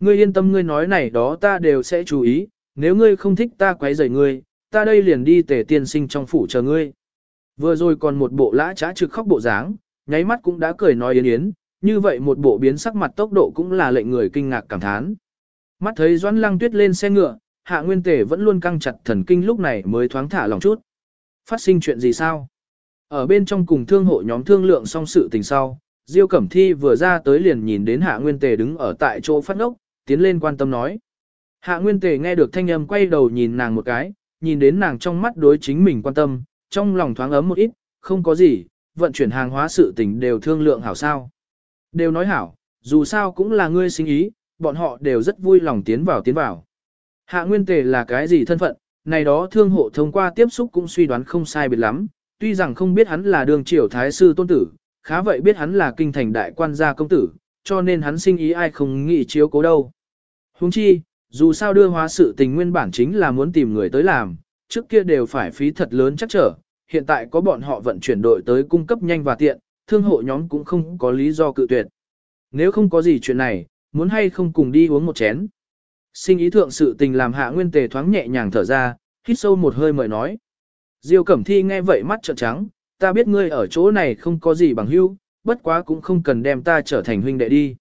Ngươi yên tâm ngươi nói này đó ta đều sẽ chú ý, nếu ngươi không thích ta quấy rầy ngươi, ta đây liền đi tề tiên sinh trong phủ chờ ngươi. Vừa rồi còn một bộ lã trá trực khóc bộ dáng, nháy mắt cũng đã cười nói yến yến, như vậy một bộ biến sắc mặt tốc độ cũng là lệnh người kinh ngạc cảm thán. Mắt thấy Doãn Lăng Tuyết lên xe ngựa, Hạ Nguyên Tề vẫn luôn căng chặt thần kinh lúc này mới thoáng thả lòng chút. Phát sinh chuyện gì sao? Ở bên trong cùng thương hộ nhóm thương lượng xong sự tình sau, Diêu Cẩm Thi vừa ra tới liền nhìn đến Hạ Nguyên Tề đứng ở tại chỗ phát ngốc, tiến lên quan tâm nói. Hạ Nguyên Tề nghe được thanh âm quay đầu nhìn nàng một cái, nhìn đến nàng trong mắt đối chính mình quan tâm, trong lòng thoáng ấm một ít, không có gì, vận chuyển hàng hóa sự tình đều thương lượng hảo sao. Đều nói hảo, dù sao cũng là ngươi sinh ý, bọn họ đều rất vui lòng tiến vào tiến vào. Hạ Nguyên Tề là cái gì thân phận, này đó thương hộ thông qua tiếp xúc cũng suy đoán không sai biệt lắm, tuy rằng không biết hắn là đường triều thái sư tôn tử, khá vậy biết hắn là kinh thành đại quan gia công tử, cho nên hắn sinh ý ai không nghĩ chiếu cố đâu. Huống chi, dù sao đưa hóa sự tình nguyên bản chính là muốn tìm người tới làm, trước kia đều phải phí thật lớn chắc trở, hiện tại có bọn họ vận chuyển đội tới cung cấp nhanh và tiện, thương hộ nhóm cũng không có lý do cự tuyệt. Nếu không có gì chuyện này, muốn hay không cùng đi uống một chén. Sinh ý thượng sự tình làm hạ nguyên tề thoáng nhẹ nhàng thở ra, hít sâu một hơi mời nói. Diêu Cẩm Thi nghe vậy mắt trợn trắng, ta biết ngươi ở chỗ này không có gì bằng hữu, bất quá cũng không cần đem ta trở thành huynh đệ đi.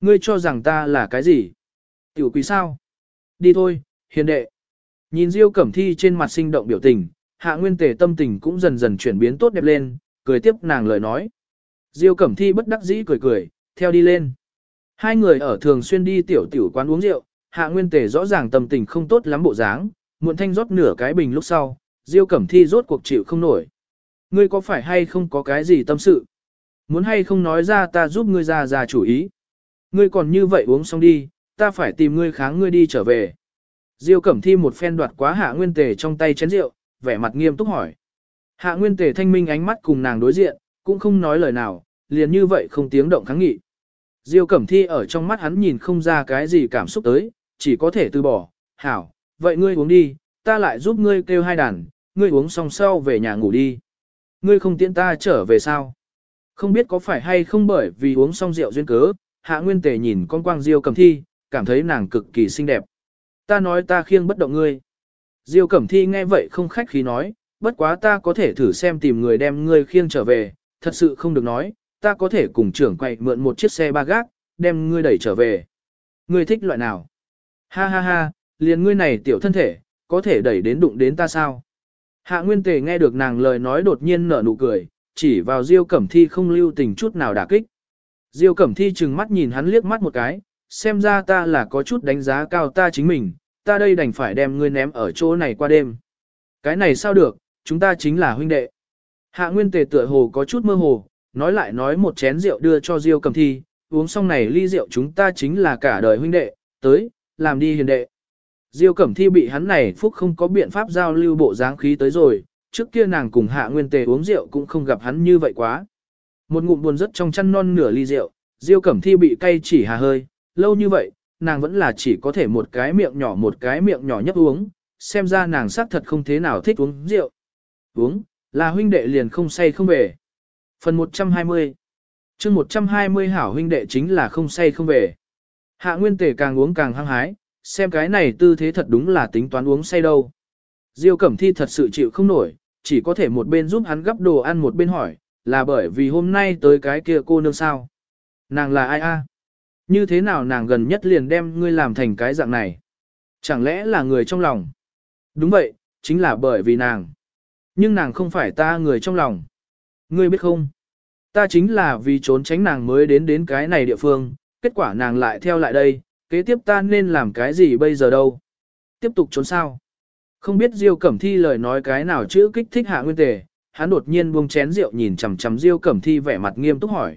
Ngươi cho rằng ta là cái gì? Tiểu quý sao? Đi thôi, hiền đệ. Nhìn Diêu Cẩm Thi trên mặt sinh động biểu tình, hạ nguyên tề tâm tình cũng dần dần chuyển biến tốt đẹp lên, cười tiếp nàng lời nói. Diêu Cẩm Thi bất đắc dĩ cười cười, theo đi lên. Hai người ở thường xuyên đi tiểu tiểu quán uống rượu, hạ nguyên tề rõ ràng tâm tình không tốt lắm bộ dáng, muộn thanh rót nửa cái bình lúc sau, Diêu Cẩm Thi rốt cuộc chịu không nổi. Ngươi có phải hay không có cái gì tâm sự? Muốn hay không nói ra ta giúp ngươi ra ra chủ ý. Ngươi còn như vậy uống xong đi, ta phải tìm ngươi kháng ngươi đi trở về. Diêu Cẩm Thi một phen đoạt quá hạ nguyên tề trong tay chén rượu, vẻ mặt nghiêm túc hỏi. Hạ nguyên tề thanh minh ánh mắt cùng nàng đối diện, cũng không nói lời nào, liền như vậy không tiếng động kháng nghị. Diêu Cẩm Thi ở trong mắt hắn nhìn không ra cái gì cảm xúc tới, chỉ có thể từ bỏ, hảo, vậy ngươi uống đi, ta lại giúp ngươi kêu hai đàn, ngươi uống xong sau về nhà ngủ đi. Ngươi không tiện ta trở về sao? Không biết có phải hay không bởi vì uống xong rượu duyên cớ, hạ nguyên tề nhìn con quang diêu cẩm thi, cảm thấy nàng cực kỳ xinh đẹp. Ta nói ta khiêng bất động ngươi. Diêu cẩm thi nghe vậy không khách khí nói, bất quá ta có thể thử xem tìm người đem ngươi khiêng trở về, thật sự không được nói, ta có thể cùng trưởng quậy mượn một chiếc xe ba gác, đem ngươi đẩy trở về. Ngươi thích loại nào? Ha ha ha, liền ngươi này tiểu thân thể, có thể đẩy đến đụng đến ta sao? Hạ Nguyên Tề nghe được nàng lời nói đột nhiên nở nụ cười, chỉ vào Diêu Cẩm Thi không lưu tình chút nào đả kích. Diêu Cẩm Thi trừng mắt nhìn hắn liếc mắt một cái, xem ra ta là có chút đánh giá cao ta chính mình, ta đây đành phải đem ngươi ném ở chỗ này qua đêm. Cái này sao được, chúng ta chính là huynh đệ. Hạ Nguyên Tề tựa hồ có chút mơ hồ, nói lại nói một chén rượu đưa cho Diêu Cẩm Thi, uống xong này ly rượu chúng ta chính là cả đời huynh đệ, tới, làm đi hiền đệ. Diêu Cẩm Thi bị hắn này phúc không có biện pháp giao lưu bộ dáng khí tới rồi, trước kia nàng cùng Hạ Nguyên Tề uống rượu cũng không gặp hắn như vậy quá. Một ngụm buồn rất trong chăn non nửa ly rượu, Diêu Cẩm Thi bị cay chỉ hà hơi, lâu như vậy, nàng vẫn là chỉ có thể một cái miệng nhỏ một cái miệng nhỏ nhấp uống, xem ra nàng xác thật không thế nào thích uống rượu. Uống, là huynh đệ liền không say không về. Phần 120 chương 120 hảo huynh đệ chính là không say không về. Hạ Nguyên Tề càng uống càng hăng hái, xem cái này tư thế thật đúng là tính toán uống say đâu. Diêu Cẩm Thi thật sự chịu không nổi, chỉ có thể một bên giúp hắn gấp đồ ăn một bên hỏi, là bởi vì hôm nay tới cái kia cô nương sao. Nàng là ai a? Như thế nào nàng gần nhất liền đem ngươi làm thành cái dạng này? Chẳng lẽ là người trong lòng? Đúng vậy, chính là bởi vì nàng. Nhưng nàng không phải ta người trong lòng. Ngươi biết không? Ta chính là vì trốn tránh nàng mới đến đến cái này địa phương, kết quả nàng lại theo lại đây, kế tiếp ta nên làm cái gì bây giờ đâu? Tiếp tục trốn sao? Không biết Diêu Cẩm Thi lời nói cái nào chữ kích thích hạ nguyên tề, hắn đột nhiên buông chén rượu nhìn chằm chằm Diêu Cẩm Thi vẻ mặt nghiêm túc hỏi.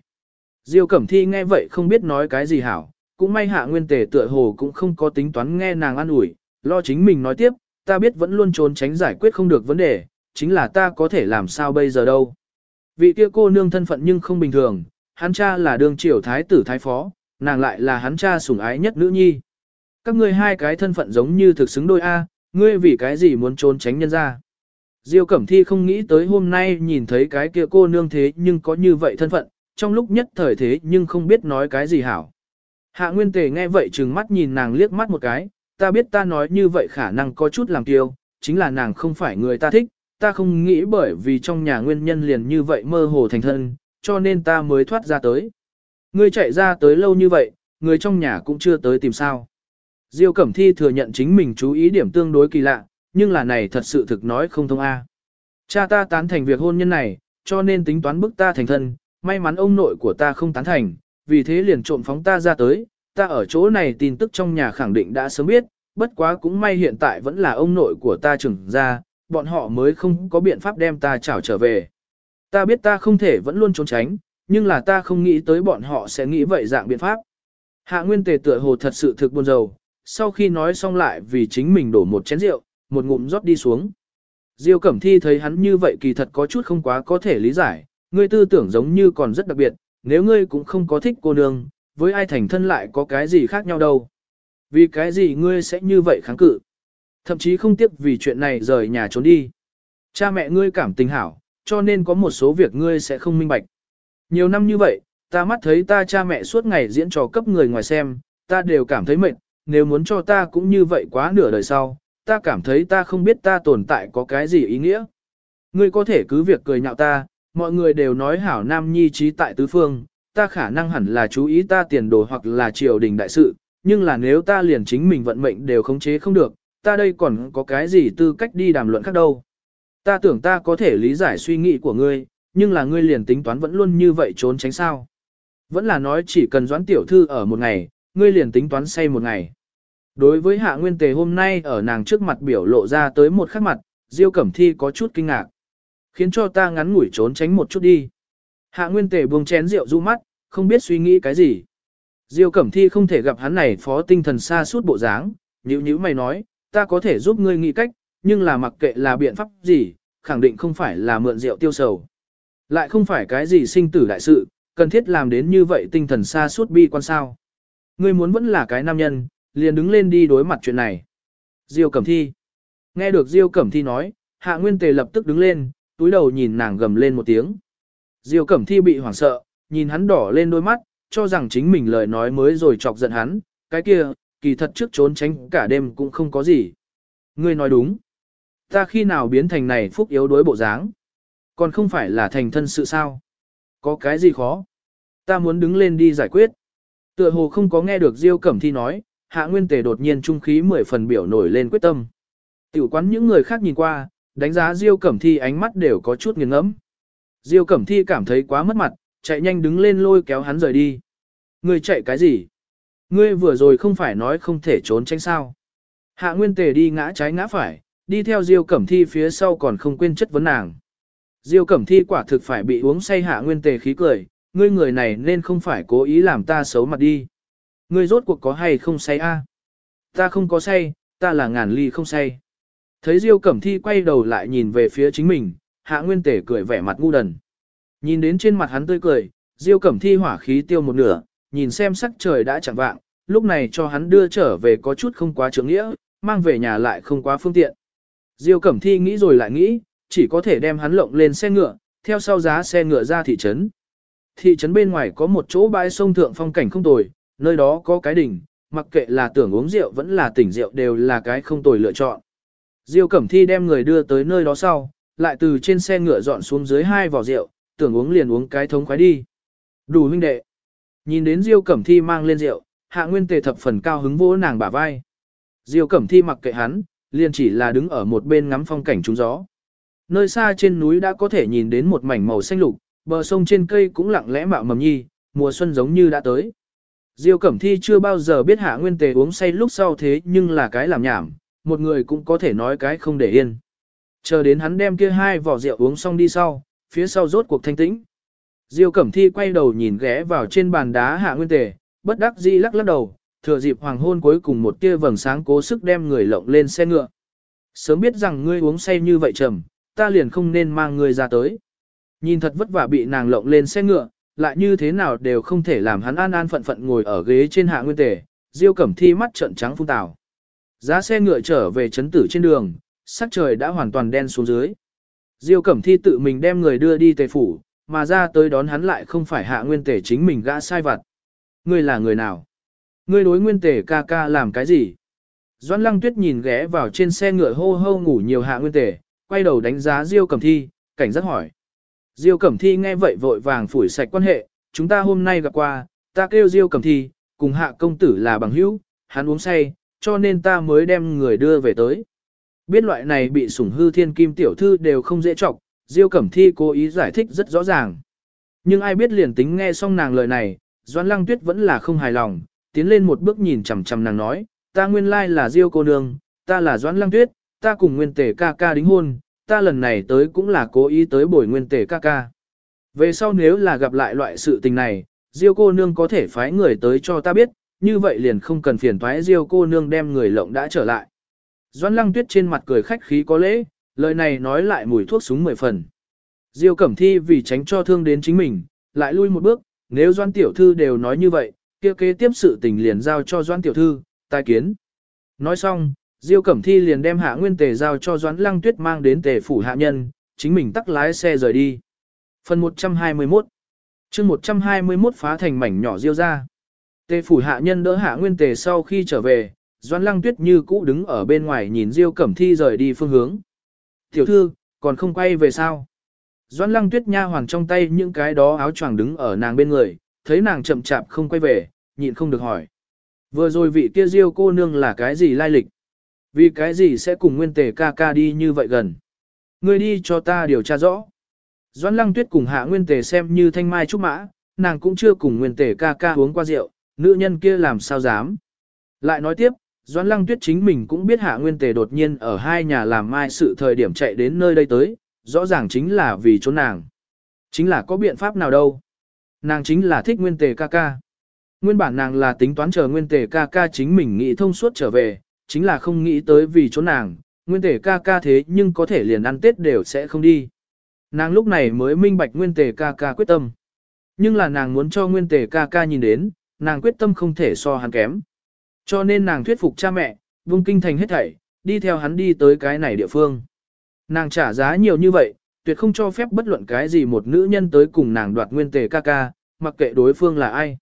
Diêu Cẩm Thi nghe vậy không biết nói cái gì hảo, cũng may hạ nguyên tề tựa hồ cũng không có tính toán nghe nàng an ủi, lo chính mình nói tiếp, ta biết vẫn luôn trốn tránh giải quyết không được vấn đề, chính là ta có thể làm sao bây giờ đâu. Vị kia cô nương thân phận nhưng không bình thường, hắn cha là đương triều thái tử thái phó, nàng lại là hắn cha sủng ái nhất nữ nhi. Các ngươi hai cái thân phận giống như thực xứng đôi A, ngươi vì cái gì muốn trốn tránh nhân ra. Diêu Cẩm Thi không nghĩ tới hôm nay nhìn thấy cái kia cô nương thế nhưng có như vậy thân phận, trong lúc nhất thời thế nhưng không biết nói cái gì hảo. Hạ Nguyên Tề nghe vậy trừng mắt nhìn nàng liếc mắt một cái, ta biết ta nói như vậy khả năng có chút làm kiêu, chính là nàng không phải người ta thích, ta không nghĩ bởi vì trong nhà nguyên nhân liền như vậy mơ hồ thành thân, cho nên ta mới thoát ra tới. Ngươi chạy ra tới lâu như vậy, người trong nhà cũng chưa tới tìm sao. Diêu Cẩm Thi thừa nhận chính mình chú ý điểm tương đối kỳ lạ, nhưng là này thật sự thực nói không thông A. Cha ta tán thành việc hôn nhân này, cho nên tính toán bức ta thành thân, may mắn ông nội của ta không tán thành, vì thế liền trộm phóng ta ra tới, ta ở chỗ này tin tức trong nhà khẳng định đã sớm biết, bất quá cũng may hiện tại vẫn là ông nội của ta trưởng ra, bọn họ mới không có biện pháp đem ta trảo trở về. Ta biết ta không thể vẫn luôn trốn tránh, nhưng là ta không nghĩ tới bọn họ sẽ nghĩ vậy dạng biện pháp. Hạ Nguyên Tề tựa hồ thật sự thực buồn rầu, sau khi nói xong lại vì chính mình đổ một chén rượu, một ngụm rót đi xuống. Diêu Cẩm Thi thấy hắn như vậy kỳ thật có chút không quá có thể lý giải, ngươi tư tưởng giống như còn rất đặc biệt, nếu ngươi cũng không có thích cô nương, với ai thành thân lại có cái gì khác nhau đâu. Vì cái gì ngươi sẽ như vậy kháng cự? Thậm chí không tiếc vì chuyện này rời nhà trốn đi. Cha mẹ ngươi cảm tình hảo, cho nên có một số việc ngươi sẽ không minh bạch. Nhiều năm như vậy, ta mắt thấy ta cha mẹ suốt ngày diễn trò cấp người ngoài xem, ta đều cảm thấy mệt, nếu muốn cho ta cũng như vậy quá nửa đời sau, ta cảm thấy ta không biết ta tồn tại có cái gì ý nghĩa. Ngươi có thể cứ việc cười nhạo ta, mọi người đều nói hảo nam nhi trí tại tứ phương, ta khả năng hẳn là chú ý ta tiền đồ hoặc là triều đình đại sự, nhưng là nếu ta liền chính mình vận mệnh đều khống chế không được, ta đây còn có cái gì tư cách đi đàm luận khác đâu. Ta tưởng ta có thể lý giải suy nghĩ của ngươi, nhưng là ngươi liền tính toán vẫn luôn như vậy trốn tránh sao. Vẫn là nói chỉ cần doãn tiểu thư ở một ngày, ngươi liền tính toán say một ngày. Đối với hạ nguyên tề hôm nay ở nàng trước mặt biểu lộ ra tới một khắc mặt, Diêu Cẩm Thi có chút kinh ngạc. Khiến cho ta ngắn ngủi trốn tránh một chút đi. Hạ nguyên tề buông chén rượu du mắt, không biết suy nghĩ cái gì. Diêu Cẩm Thi không thể gặp hắn này phó tinh thần xa suốt bộ dáng, nhữ nhữ mày nói, ta có thể giúp ngươi nghĩ cách, nhưng là mặc kệ là biện pháp gì, khẳng định không phải là mượn rượu tiêu sầu. Lại không phải cái gì sinh tử đại sự, cần thiết làm đến như vậy tinh thần xa suốt bi quan sao. Ngươi muốn vẫn là cái nam nhân, liền đứng lên đi đối mặt chuyện này. Diêu Cẩm Thi. Nghe được Diêu Cẩm Thi nói, Hạ Nguyên Tề lập tức đứng lên, túi đầu nhìn nàng gầm lên một tiếng. Diêu Cẩm Thi bị hoảng sợ, nhìn hắn đỏ lên đôi mắt, cho rằng chính mình lời nói mới rồi chọc giận hắn, cái kia, kỳ thật trước trốn tránh cả đêm cũng không có gì. Ngươi nói đúng. Ta khi nào biến thành này phúc yếu đối bộ dáng? Còn không phải là thành thân sự sao? Có cái gì khó? Ta muốn đứng lên đi giải quyết. Tựa hồ không có nghe được Diêu Cẩm Thi nói, Hạ Nguyên Tề đột nhiên trung khí mười phần biểu nổi lên quyết tâm. Tiểu quán những người khác nhìn qua, đánh giá Diêu Cẩm Thi ánh mắt đều có chút nghiêng ngẫm. Diêu Cẩm Thi cảm thấy quá mất mặt, chạy nhanh đứng lên lôi kéo hắn rời đi. người chạy cái gì? Ngươi vừa rồi không phải nói không thể trốn tránh sao? Hạ Nguyên Tề đi ngã trái ngã phải, đi theo Diêu Cẩm Thi phía sau còn không quên chất vấn nàng. Diêu Cẩm Thi quả thực phải bị uống say Hạ Nguyên Tề khí cười, ngươi người này nên không phải cố ý làm ta xấu mặt đi. Ngươi rốt cuộc có hay không say a? Ta không có say, ta là ngàn ly không say. Thấy Diêu Cẩm Thi quay đầu lại nhìn về phía chính mình, Hạ Nguyên Tề cười vẻ mặt ngu đần. Nhìn đến trên mặt hắn tươi cười, Diêu Cẩm Thi hỏa khí tiêu một nửa, nhìn xem sắc trời đã chẳng vạng, lúc này cho hắn đưa trở về có chút không quá trưởng nghĩa, mang về nhà lại không quá phương tiện. Diêu Cẩm Thi nghĩ rồi lại nghĩ, chỉ có thể đem hắn lộng lên xe ngựa, theo sau giá xe ngựa ra thị trấn. Thị trấn bên ngoài có một chỗ bãi sông thượng phong cảnh không tồi, nơi đó có cái đỉnh, mặc kệ là tưởng uống rượu vẫn là tỉnh rượu đều là cái không tồi lựa chọn. Diêu Cẩm Thi đem người đưa tới nơi đó sau, lại từ trên xe ngựa dọn xuống dưới hai vỏ rượu, tưởng uống liền uống cái thống khoái đi. Đủ huynh đệ. Nhìn đến Diêu Cẩm Thi mang lên rượu, Hạ Nguyên Tề thập phần cao hứng vỗ nàng bả vai. Diêu Cẩm Thi mặc kệ hắn, liền chỉ là đứng ở một bên ngắm phong cảnh trúng gió. Nơi xa trên núi đã có thể nhìn đến một mảnh màu xanh lục, bờ sông trên cây cũng lặng lẽ mạo mầm nhi, mùa xuân giống như đã tới. Diêu Cẩm Thi chưa bao giờ biết Hạ Nguyên Tề uống say lúc sau thế nhưng là cái làm nhảm, một người cũng có thể nói cái không để yên. Chờ đến hắn đem kia hai vỏ rượu uống xong đi sau, phía sau rốt cuộc thanh tĩnh. Diêu Cẩm Thi quay đầu nhìn ghé vào trên bàn đá Hạ Nguyên Tề, bất đắc dĩ lắc lắc đầu, thừa dịp hoàng hôn cuối cùng một tia vầng sáng cố sức đem người lộng lên xe ngựa. Sớm biết rằng ngươi uống say như vậy trầm, ta liền không nên mang ngươi ra tới. Nhìn thật vất vả bị nàng lộng lên xe ngựa, lại như thế nào đều không thể làm hắn an an phận phận ngồi ở ghế trên hạ nguyên tề, Diêu Cẩm Thi mắt trợn trắng phun tảo. Giá xe ngựa trở về Trấn tử trên đường, sắc trời đã hoàn toàn đen xuống dưới. Diêu Cẩm Thi tự mình đem người đưa đi tề phủ, mà ra tới đón hắn lại không phải hạ nguyên tề chính mình gã sai vặt. Ngươi là người nào? Ngươi đối nguyên tề ca ca làm cái gì? Doãn lăng tuyết nhìn ghé vào trên xe ngựa hô hô ngủ nhiều hạ nguyên tề, quay đầu đánh giá Diêu Cẩm Thi, cảnh giác hỏi. Diêu Cẩm Thi nghe vậy vội vàng phủi sạch quan hệ, chúng ta hôm nay gặp qua, ta kêu Diêu Cẩm Thi, cùng hạ công tử là bằng hữu, hắn uống say, cho nên ta mới đem người đưa về tới. Biết loại này bị sủng hư thiên kim tiểu thư đều không dễ trọng, Diêu Cẩm Thi cố ý giải thích rất rõ ràng. Nhưng ai biết liền tính nghe xong nàng lời này, Doãn Lăng Tuyết vẫn là không hài lòng, tiến lên một bước nhìn chằm chằm nàng nói, ta nguyên lai là Diêu cô nương, ta là Doãn Lăng Tuyết, ta cùng nguyên tể ca ca đính hôn, ta lần này tới cũng là cố ý tới bồi nguyên tể ca ca. Về sau nếu là gặp lại loại sự tình này, Diêu cô nương có thể phái người tới cho ta biết, như vậy liền không cần phiền thoái Diêu cô nương đem người lộng đã trở lại. Doãn Lăng Tuyết trên mặt cười khách khí có lễ, lời này nói lại mùi thuốc súng mười phần. Diêu Cẩm Thi vì tránh cho thương đến chính mình, lại lui một bước, nếu Doan Tiểu Thư đều nói như vậy, kia kế tiếp sự tình liền giao cho Doan Tiểu Thư, tai kiến. Nói xong, Diêu Cẩm Thi liền đem hạ nguyên tề giao cho Doãn Lăng Tuyết mang đến tề phủ hạ nhân, chính mình tắt lái xe rời đi. Phần 121 chương 121 phá thành mảnh nhỏ Diêu ra. Tề phủ hạ nhân đỡ hạ nguyên tề sau khi trở về, Doãn Lăng Tuyết như cũ đứng ở bên ngoài nhìn Diêu Cẩm Thi rời đi phương hướng. Tiểu thư, còn không quay về sao? Doãn Lăng Tuyết nha hoàng trong tay những cái đó áo choàng đứng ở nàng bên người, thấy nàng chậm chạp không quay về, nhịn không được hỏi. Vừa rồi vị kia Diêu cô nương là cái gì lai lịch? Vì cái gì sẽ cùng nguyên tề ca ca đi như vậy gần? Ngươi đi cho ta điều tra rõ. Doãn lăng tuyết cùng hạ nguyên tề xem như thanh mai trúc mã, nàng cũng chưa cùng nguyên tề ca ca uống qua rượu, nữ nhân kia làm sao dám. Lại nói tiếp, Doãn lăng tuyết chính mình cũng biết hạ nguyên tề đột nhiên ở hai nhà làm mai sự thời điểm chạy đến nơi đây tới, rõ ràng chính là vì trốn nàng. Chính là có biện pháp nào đâu. Nàng chính là thích nguyên tề ca ca. Nguyên bản nàng là tính toán chờ nguyên tề ca ca chính mình nghĩ thông suốt trở về, chính là không nghĩ tới vì chỗ nàng, nguyên Tề ca ca thế nhưng có thể liền ăn tết đều sẽ không đi. Nàng lúc này mới minh bạch nguyên Tề ca ca quyết tâm. Nhưng là nàng muốn cho nguyên Tề ca ca nhìn đến, nàng quyết tâm không thể so hắn kém. Cho nên nàng thuyết phục cha mẹ, vung kinh thành hết thảy, đi theo hắn đi tới cái này địa phương. Nàng trả giá nhiều như vậy, tuyệt không cho phép bất luận cái gì một nữ nhân tới cùng nàng đoạt nguyên tề ca ca, mặc kệ đối phương là ai.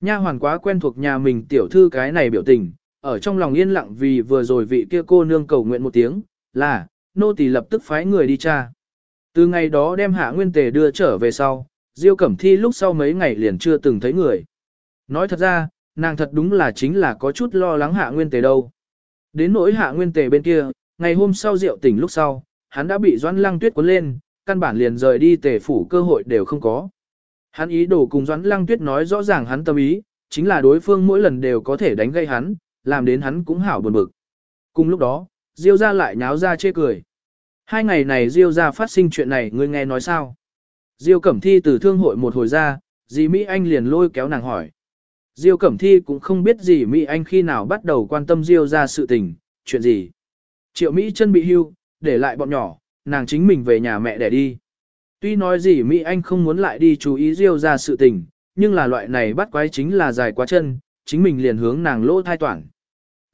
Nha hoàn quá quen thuộc nhà mình tiểu thư cái này biểu tình, ở trong lòng yên lặng vì vừa rồi vị kia cô nương cầu nguyện một tiếng, là, nô tỳ lập tức phái người đi tra. Từ ngày đó đem hạ nguyên tề đưa trở về sau, Diêu Cẩm Thi lúc sau mấy ngày liền chưa từng thấy người. Nói thật ra, nàng thật đúng là chính là có chút lo lắng hạ nguyên tề đâu. Đến nỗi hạ nguyên tề bên kia, ngày hôm sau rượu tỉnh lúc sau, hắn đã bị Doãn Lăng Tuyết cuốn lên, căn bản liền rời đi tề phủ cơ hội đều không có. Hắn ý đồ cùng Doãn Lăng Tuyết nói rõ ràng hắn tâm ý, chính là đối phương mỗi lần đều có thể đánh gây hắn, làm đến hắn cũng hảo buồn bực. Cùng lúc đó, Diêu ra lại nháo ra chê cười. Hai ngày này Diêu ra phát sinh chuyện này ngươi nghe nói sao? Diêu Cẩm Thi từ thương hội một hồi ra, dì Mỹ Anh liền lôi kéo nàng hỏi. Diêu Cẩm Thi cũng không biết gì Mỹ Anh khi nào bắt đầu quan tâm Diêu ra sự tình, chuyện gì. Triệu Mỹ chân bị hưu, để lại bọn nhỏ, nàng chính mình về nhà mẹ để đi. Tuy nói gì Mỹ Anh không muốn lại đi chú ý Diêu ra sự tình, nhưng là loại này bắt quái chính là dài quá chân, chính mình liền hướng nàng lỗ thai toản.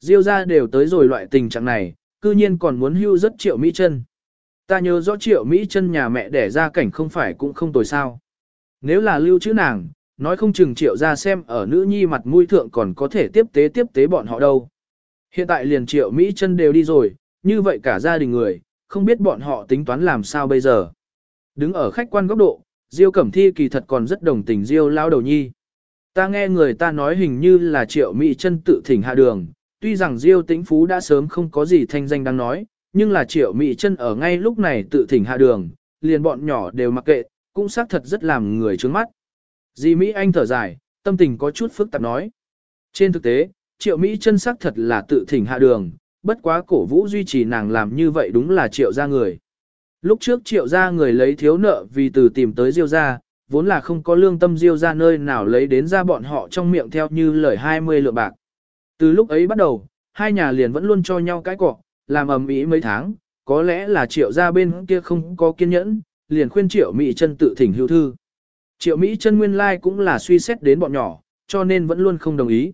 Diêu ra đều tới rồi loại tình trạng này, cư nhiên còn muốn hưu rất Triệu Mỹ chân. Ta nhớ rõ Triệu Mỹ chân nhà mẹ đẻ ra cảnh không phải cũng không tồi sao. Nếu là lưu chữ nàng, nói không chừng Triệu ra xem ở nữ nhi mặt mũi thượng còn có thể tiếp tế tiếp tế bọn họ đâu. Hiện tại liền Triệu Mỹ chân đều đi rồi, như vậy cả gia đình người, không biết bọn họ tính toán làm sao bây giờ. Đứng ở khách quan góc độ, Diêu Cẩm Thi kỳ thật còn rất đồng tình Diêu lao đầu nhi. Ta nghe người ta nói hình như là triệu mỹ chân tự thỉnh hạ đường, tuy rằng Diêu tĩnh phú đã sớm không có gì thanh danh đang nói, nhưng là triệu mỹ chân ở ngay lúc này tự thỉnh hạ đường, liền bọn nhỏ đều mặc kệ, cũng xác thật rất làm người trướng mắt. Di Mỹ Anh thở dài, tâm tình có chút phức tạp nói. Trên thực tế, triệu Mỹ chân xác thật là tự thỉnh hạ đường, bất quá cổ vũ duy trì nàng làm như vậy đúng là triệu gia người. Lúc trước triệu gia người lấy thiếu nợ vì từ tìm tới diêu gia, vốn là không có lương tâm diêu ra nơi nào lấy đến ra bọn họ trong miệng theo như lời 20 lượng bạc. Từ lúc ấy bắt đầu, hai nhà liền vẫn luôn cho nhau cái cọ, làm ầm ĩ mấy tháng, có lẽ là triệu gia bên kia không có kiên nhẫn, liền khuyên triệu Mỹ chân tự thỉnh hưu thư. Triệu Mỹ chân nguyên lai like cũng là suy xét đến bọn nhỏ, cho nên vẫn luôn không đồng ý.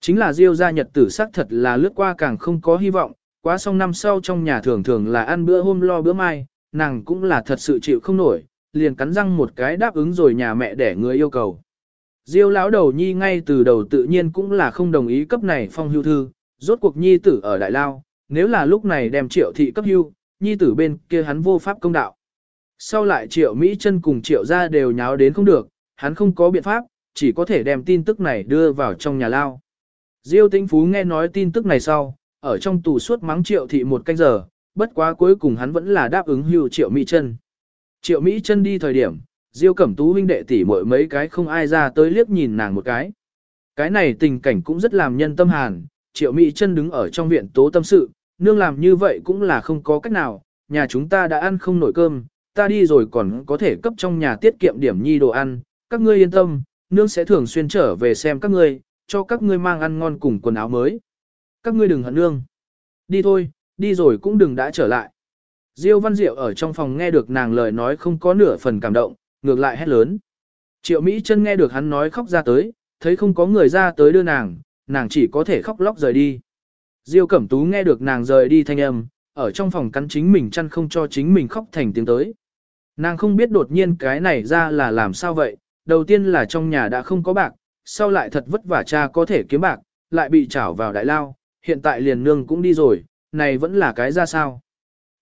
Chính là Diêu gia nhật tử sắc thật là lướt qua càng không có hy vọng, quá xong năm sau trong nhà thường thường là ăn bữa hôm lo bữa mai, nàng cũng là thật sự chịu không nổi, liền cắn răng một cái đáp ứng rồi nhà mẹ để người yêu cầu. Diêu lão đầu nhi ngay từ đầu tự nhiên cũng là không đồng ý cấp này phong hưu thư, rốt cuộc nhi tử ở Đại Lao, nếu là lúc này đem triệu thị cấp hưu, nhi tử bên kia hắn vô pháp công đạo. Sau lại triệu Mỹ chân cùng triệu gia đều nháo đến không được, hắn không có biện pháp, chỉ có thể đem tin tức này đưa vào trong nhà Lao. Diêu Tĩnh Phú nghe nói tin tức này sau, ở trong tù suốt mắng triệu thị một canh giờ, bất quá cuối cùng hắn vẫn là đáp ứng hưu triệu Mỹ chân. Triệu Mỹ chân đi thời điểm, Diêu Cẩm Tú huynh đệ tỷ muội mấy cái không ai ra tới liếc nhìn nàng một cái. Cái này tình cảnh cũng rất làm nhân tâm hàn, Triệu Mỹ chân đứng ở trong viện tố tâm sự, nương làm như vậy cũng là không có cách nào, nhà chúng ta đã ăn không nổi cơm, ta đi rồi còn có thể cấp trong nhà tiết kiệm điểm nhi đồ ăn, các ngươi yên tâm, nương sẽ thường xuyên trở về xem các ngươi, cho các ngươi mang ăn ngon cùng quần áo mới. Các ngươi đừng hận nương. Đi thôi, đi rồi cũng đừng đã trở lại. Diêu Văn Diệu ở trong phòng nghe được nàng lời nói không có nửa phần cảm động, ngược lại hét lớn. Triệu Mỹ chân nghe được hắn nói khóc ra tới, thấy không có người ra tới đưa nàng, nàng chỉ có thể khóc lóc rời đi. Diêu Cẩm Tú nghe được nàng rời đi thanh âm, ở trong phòng cắn chính mình chăn không cho chính mình khóc thành tiếng tới. Nàng không biết đột nhiên cái này ra là làm sao vậy, đầu tiên là trong nhà đã không có bạc, sau lại thật vất vả cha có thể kiếm bạc, lại bị trảo vào đại lao, hiện tại liền nương cũng đi rồi, này vẫn là cái ra sao.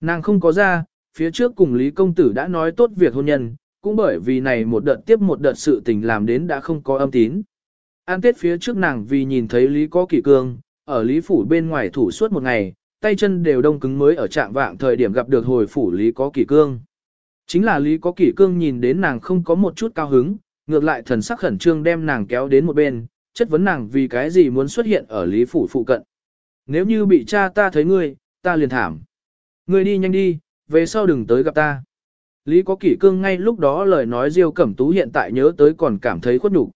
Nàng không có ra, phía trước cùng Lý Công Tử đã nói tốt việc hôn nhân, cũng bởi vì này một đợt tiếp một đợt sự tình làm đến đã không có âm tín. An tết phía trước nàng vì nhìn thấy Lý có kỷ cương, ở Lý Phủ bên ngoài thủ suốt một ngày, tay chân đều đông cứng mới ở trạng vạng thời điểm gặp được hồi Phủ Lý có kỷ cương. Chính là Lý có kỷ cương nhìn đến nàng không có một chút cao hứng, ngược lại thần sắc khẩn trương đem nàng kéo đến một bên, chất vấn nàng vì cái gì muốn xuất hiện ở Lý Phủ phụ cận. Nếu như bị cha ta thấy ngươi, ta liền thảm. Ngươi đi nhanh đi, về sau đừng tới gặp ta. Lý có kỷ cương ngay lúc đó lời nói Diêu Cẩm Tú hiện tại nhớ tới còn cảm thấy khuất nhục.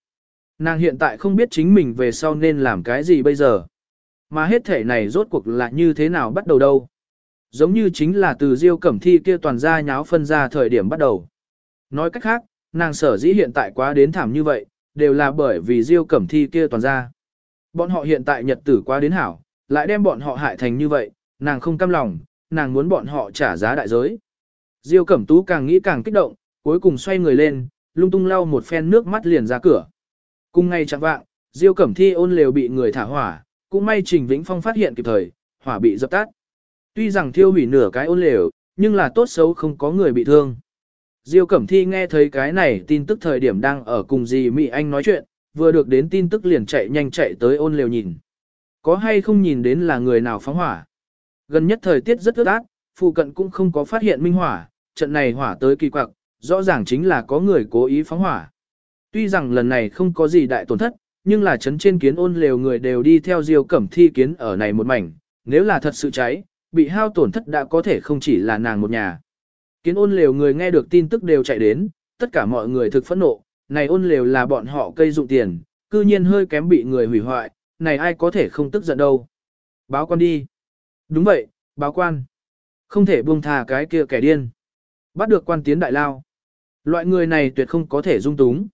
Nàng hiện tại không biết chính mình về sau nên làm cái gì bây giờ. Mà hết thể này rốt cuộc là như thế nào bắt đầu đâu. Giống như chính là từ Diêu Cẩm Thi kia toàn ra nháo phân ra thời điểm bắt đầu. Nói cách khác, nàng sở dĩ hiện tại quá đến thảm như vậy, đều là bởi vì Diêu Cẩm Thi kia toàn ra. Bọn họ hiện tại nhật tử quá đến hảo, lại đem bọn họ hại thành như vậy, nàng không cam lòng, nàng muốn bọn họ trả giá đại giới. Diêu Cẩm Tú càng nghĩ càng kích động, cuối cùng xoay người lên, lung tung lau một phen nước mắt liền ra cửa. Cùng ngay chẳng vạng, Diêu Cẩm Thi ôn lều bị người thả hỏa, cũng may Trình Vĩnh Phong phát hiện kịp thời, hỏa bị dập tắt. Tuy rằng thiêu hủy nửa cái ôn lều, nhưng là tốt xấu không có người bị thương. Diêu Cẩm Thi nghe thấy cái này tin tức thời điểm đang ở cùng dì Mỹ Anh nói chuyện, vừa được đến tin tức liền chạy nhanh chạy tới ôn lều nhìn. Có hay không nhìn đến là người nào phóng hỏa? Gần nhất thời tiết rất ướt át, phụ cận cũng không có phát hiện minh hỏa, trận này hỏa tới kỳ quặc, rõ ràng chính là có người cố ý phóng hỏa. Tuy rằng lần này không có gì đại tổn thất, nhưng là chấn trên kiến ôn lều người đều đi theo Diêu Cẩm Thi kiến ở này một mảnh, nếu là thật sự cháy, bị hao tổn thất đã có thể không chỉ là nàng một nhà. Kiến ôn lều người nghe được tin tức đều chạy đến, tất cả mọi người thực phẫn nộ, này ôn lều là bọn họ cây dụng tiền, cư nhiên hơi kém bị người hủy hoại, này ai có thể không tức giận đâu. Báo quan đi. Đúng vậy, báo quan. Không thể buông thà cái kia kẻ điên. Bắt được quan tiến đại lao. Loại người này tuyệt không có thể dung túng.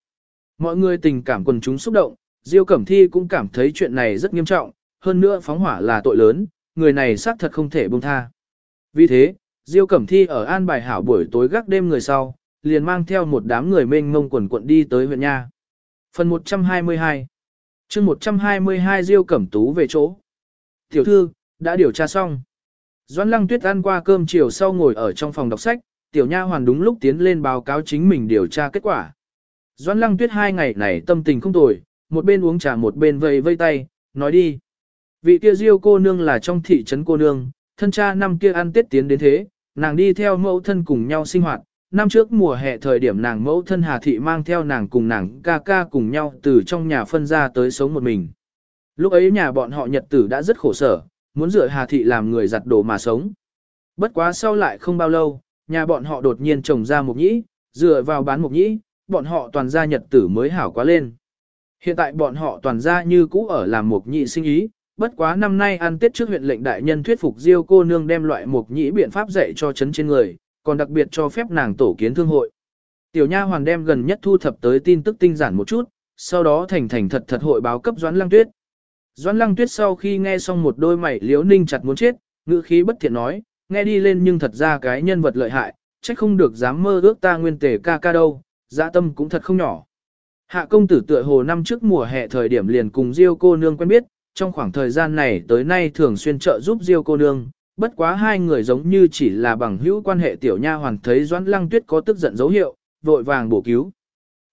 Mọi người tình cảm quần chúng xúc động, Diêu Cẩm Thi cũng cảm thấy chuyện này rất nghiêm trọng, hơn nữa phóng hỏa là tội lớn, người này xác thật không thể buông tha. Vì thế, Diêu Cẩm Thi ở an bài hảo buổi tối gác đêm người sau, liền mang theo một đám người mênh mông quần quận đi tới huyện nha. Phần 122 chương 122 Diêu Cẩm Tú về chỗ. Tiểu thư, đã điều tra xong. Doãn Lăng Tuyết ăn qua cơm chiều sau ngồi ở trong phòng đọc sách, tiểu nha hoàn đúng lúc tiến lên báo cáo chính mình điều tra kết quả. Doãn Lăng Tuyết hai ngày này tâm tình không tồi, một bên uống trà một bên vây vây tay, nói đi. Vị kia Diêu cô nương là trong thị trấn cô nương, thân cha năm kia ăn Tết tiến đến thế, nàng đi theo mẫu thân cùng nhau sinh hoạt. Năm trước mùa hè thời điểm nàng mẫu thân Hà Thị mang theo nàng cùng nàng ca ca cùng nhau từ trong nhà phân ra tới sống một mình. Lúc ấy nhà bọn họ nhật tử đã rất khổ sở, muốn dựa Hà Thị làm người giặt đồ mà sống. Bất quá sau lại không bao lâu, nhà bọn họ đột nhiên trồng ra một nhĩ, dựa vào bán một nhĩ, bọn họ toàn gia nhật tử mới hảo quá lên. Hiện tại bọn họ toàn gia như cũ ở làm một nhị sinh ý, bất quá năm nay ăn tết trước huyện lệnh đại nhân thuyết phục Diêu cô nương đem loại một nhĩ biện pháp dạy cho chấn trên người, còn đặc biệt cho phép nàng tổ kiến thương hội. Tiểu nha hoàn đem gần nhất thu thập tới tin tức tinh giản một chút, sau đó thành thành thật thật hội báo cấp Doãn Lăng Tuyết. Doãn Lăng Tuyết sau khi nghe xong một đôi mày liếu ninh chặt muốn chết, ngữ khí bất thiện nói, nghe đi lên nhưng thật ra cái nhân vật lợi hại, trách không được dám mơ ước ta nguyên tề ca ca đâu, dạ tâm cũng thật không nhỏ. Hạ công tử tựa hồ năm trước mùa hè thời điểm liền cùng Diêu cô nương quen biết, trong khoảng thời gian này tới nay thường xuyên trợ giúp Diêu cô nương, bất quá hai người giống như chỉ là bằng hữu quan hệ tiểu nha hoàn thấy Doãn Lăng Tuyết có tức giận dấu hiệu, vội vàng bổ cứu.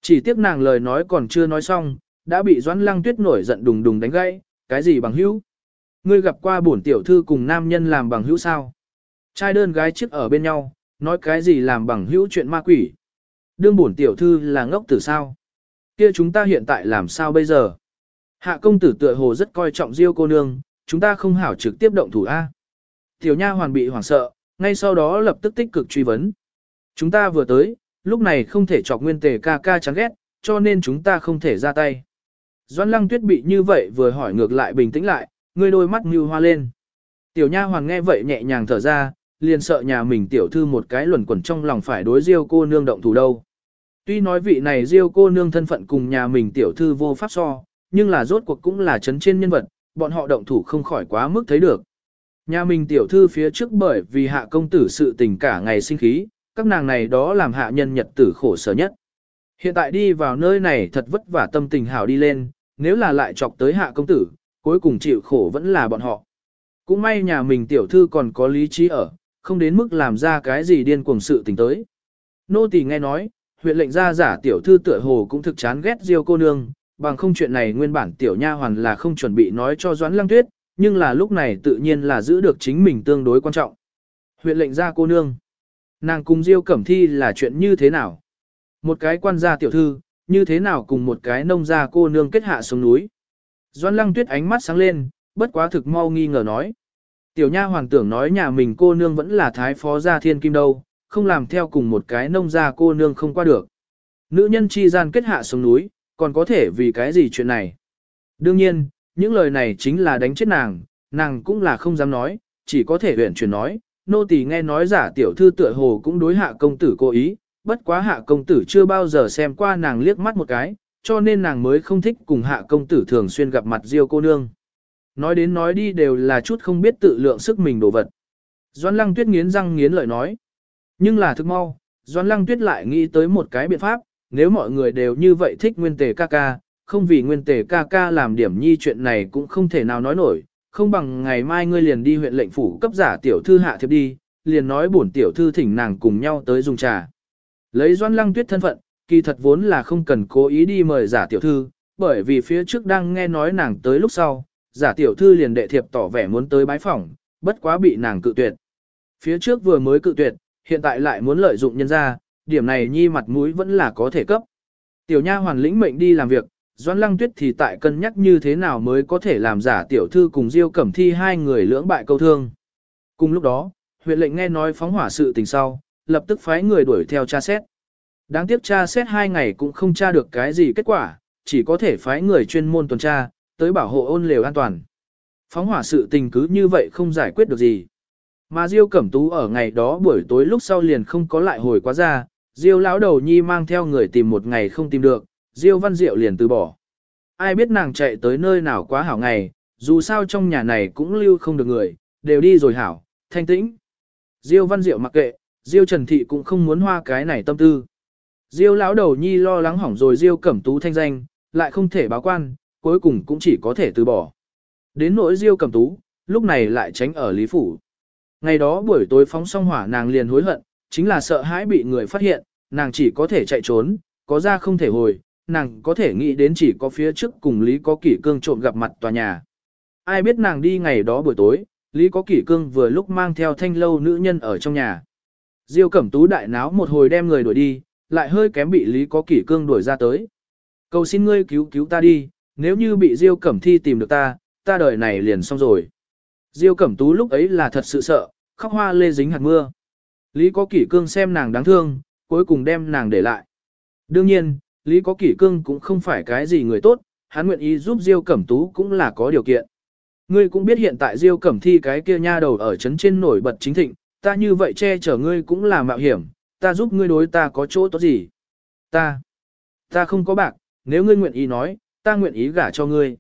Chỉ tiếc nàng lời nói còn chưa nói xong, đã bị Doãn Lăng Tuyết nổi giận đùng đùng đánh gãy, cái gì bằng hữu? Ngươi gặp qua bổn tiểu thư cùng nam nhân làm bằng hữu sao? Trai đơn gái chiếc ở bên nhau, nói cái gì làm bằng hữu chuyện ma quỷ? Đương bổn tiểu thư là ngốc tử sao? Kia chúng ta hiện tại làm sao bây giờ? Hạ công tử tựa hồ rất coi trọng Diêu cô nương, chúng ta không hảo trực tiếp động thủ A. Tiểu nha hoàn bị hoảng sợ, ngay sau đó lập tức tích cực truy vấn. Chúng ta vừa tới, lúc này không thể chọc nguyên tề ca ca chán ghét, cho nên chúng ta không thể ra tay. Doan lăng tuyết bị như vậy vừa hỏi ngược lại bình tĩnh lại, ngươi đôi mắt như hoa lên. Tiểu nha hoàn nghe vậy nhẹ nhàng thở ra, liền sợ nhà mình tiểu thư một cái luẩn quẩn trong lòng phải đối diêu cô nương động thủ đâu. Tuy nói vị này diêu cô nương thân phận cùng nhà mình tiểu thư vô pháp so, nhưng là rốt cuộc cũng là chấn trên nhân vật, bọn họ động thủ không khỏi quá mức thấy được. Nhà mình tiểu thư phía trước bởi vì hạ công tử sự tình cả ngày sinh khí, các nàng này đó làm hạ nhân nhật tử khổ sở nhất. Hiện tại đi vào nơi này thật vất vả tâm tình hảo đi lên, nếu là lại chọc tới hạ công tử, cuối cùng chịu khổ vẫn là bọn họ. Cũng may nhà mình tiểu thư còn có lý trí ở, không đến mức làm ra cái gì điên cuồng sự tình tới. Nô tỳ nghe nói, huyện lệnh gia giả tiểu thư tựa hồ cũng thực chán ghét Diêu cô nương, bằng không chuyện này nguyên bản tiểu nha hoàn là không chuẩn bị nói cho Doãn Lăng Tuyết, nhưng là lúc này tự nhiên là giữ được chính mình tương đối quan trọng. Huyện lệnh gia cô nương, nàng cùng Diêu Cẩm Thi là chuyện như thế nào? Một cái quan gia tiểu thư, như thế nào cùng một cái nông gia cô nương kết hạ xuống núi? Doãn Lăng Tuyết ánh mắt sáng lên, bất quá thực mau nghi ngờ nói. Tiểu nha hoàng tưởng nói nhà mình cô nương vẫn là thái phó gia thiên kim đâu, không làm theo cùng một cái nông gia cô nương không qua được. Nữ nhân chi gian kết hạ xuống núi, còn có thể vì cái gì chuyện này. Đương nhiên, những lời này chính là đánh chết nàng, nàng cũng là không dám nói, chỉ có thể huyện chuyển nói, nô tỳ nghe nói giả tiểu thư tựa hồ cũng đối hạ công tử cố ý, bất quá hạ công tử chưa bao giờ xem qua nàng liếc mắt một cái, cho nên nàng mới không thích cùng hạ công tử thường xuyên gặp mặt diêu cô nương. Nói đến nói đi đều là chút không biết tự lượng sức mình đồ vật. Doan lăng tuyết nghiến răng nghiến lợi nói. Nhưng là thức mau, Doan lăng tuyết lại nghĩ tới một cái biện pháp, nếu mọi người đều như vậy thích nguyên tề ca ca, không vì nguyên tề ca ca làm điểm nhi chuyện này cũng không thể nào nói nổi, không bằng ngày mai ngươi liền đi huyện lệnh phủ cấp giả tiểu thư hạ thiệp đi, liền nói bổn tiểu thư thỉnh nàng cùng nhau tới dùng trà. Lấy Doan Lăng Tuyết thân phận, kỳ thật vốn là không cần cố ý đi mời giả tiểu thư, bởi vì phía trước đang nghe nói nàng tới lúc sau, giả tiểu thư liền đệ thiệp tỏ vẻ muốn tới bái phỏng, bất quá bị nàng cự tuyệt. Phía trước vừa mới cự tuyệt, hiện tại lại muốn lợi dụng nhân ra, điểm này nhi mặt mũi vẫn là có thể cấp. Tiểu nha hoàn lĩnh mệnh đi làm việc, Doan Lăng Tuyết thì tại cân nhắc như thế nào mới có thể làm giả tiểu thư cùng Diêu Cẩm Thi hai người lưỡng bại câu thương. Cùng lúc đó, huyện lệnh nghe nói phóng hỏa sự tình sau, lập tức phái người đuổi theo tra xét. Đáng tiếc tra xét hai ngày cũng không tra được cái gì kết quả, chỉ có thể phái người chuyên môn tuần tra, tới bảo hộ ôn lều an toàn. Phóng hỏa sự tình cứ như vậy không giải quyết được gì. Mà Diêu Cẩm Tú ở ngày đó buổi tối lúc sau liền không có lại hồi quá ra, Diêu lão đầu nhi mang theo người tìm một ngày không tìm được, Diêu Văn Diệu liền từ bỏ. Ai biết nàng chạy tới nơi nào quá hảo ngày, dù sao trong nhà này cũng lưu không được người, đều đi rồi hảo, thanh tĩnh. Diêu Văn Diệu mặc kệ, Diêu Trần Thị cũng không muốn hoa cái này tâm tư. Diêu lão đầu nhi lo lắng hỏng rồi Diêu Cẩm Tú thanh danh, lại không thể báo quan, cuối cùng cũng chỉ có thể từ bỏ. Đến nỗi Diêu Cẩm Tú, lúc này lại tránh ở Lý Phủ. Ngày đó buổi tối phóng xong hỏa nàng liền hối hận, chính là sợ hãi bị người phát hiện, nàng chỉ có thể chạy trốn, có ra không thể hồi, nàng có thể nghĩ đến chỉ có phía trước cùng Lý có kỷ cương trộm gặp mặt tòa nhà. Ai biết nàng đi ngày đó buổi tối, Lý có kỷ cương vừa lúc mang theo thanh lâu nữ nhân ở trong nhà. Diêu cẩm tú đại náo một hồi đem người đuổi đi, lại hơi kém bị Lý có kỷ cương đuổi ra tới. Cầu xin ngươi cứu cứu ta đi, nếu như bị Diêu cẩm thi tìm được ta, ta đời này liền xong rồi. Diêu cẩm tú lúc ấy là thật sự sợ, khóc hoa lê dính hạt mưa. Lý có kỷ cương xem nàng đáng thương, cuối cùng đem nàng để lại. Đương nhiên, Lý có kỷ cương cũng không phải cái gì người tốt, hắn nguyện ý giúp Diêu cẩm tú cũng là có điều kiện. Ngươi cũng biết hiện tại Diêu Cẩm Thi cái kia nha đầu ở chấn trên nổi bật chính thịnh, ta như vậy che chở ngươi cũng là mạo hiểm, ta giúp ngươi đối ta có chỗ tốt gì? Ta, ta không có bạc, nếu ngươi nguyện ý nói, ta nguyện ý gả cho ngươi.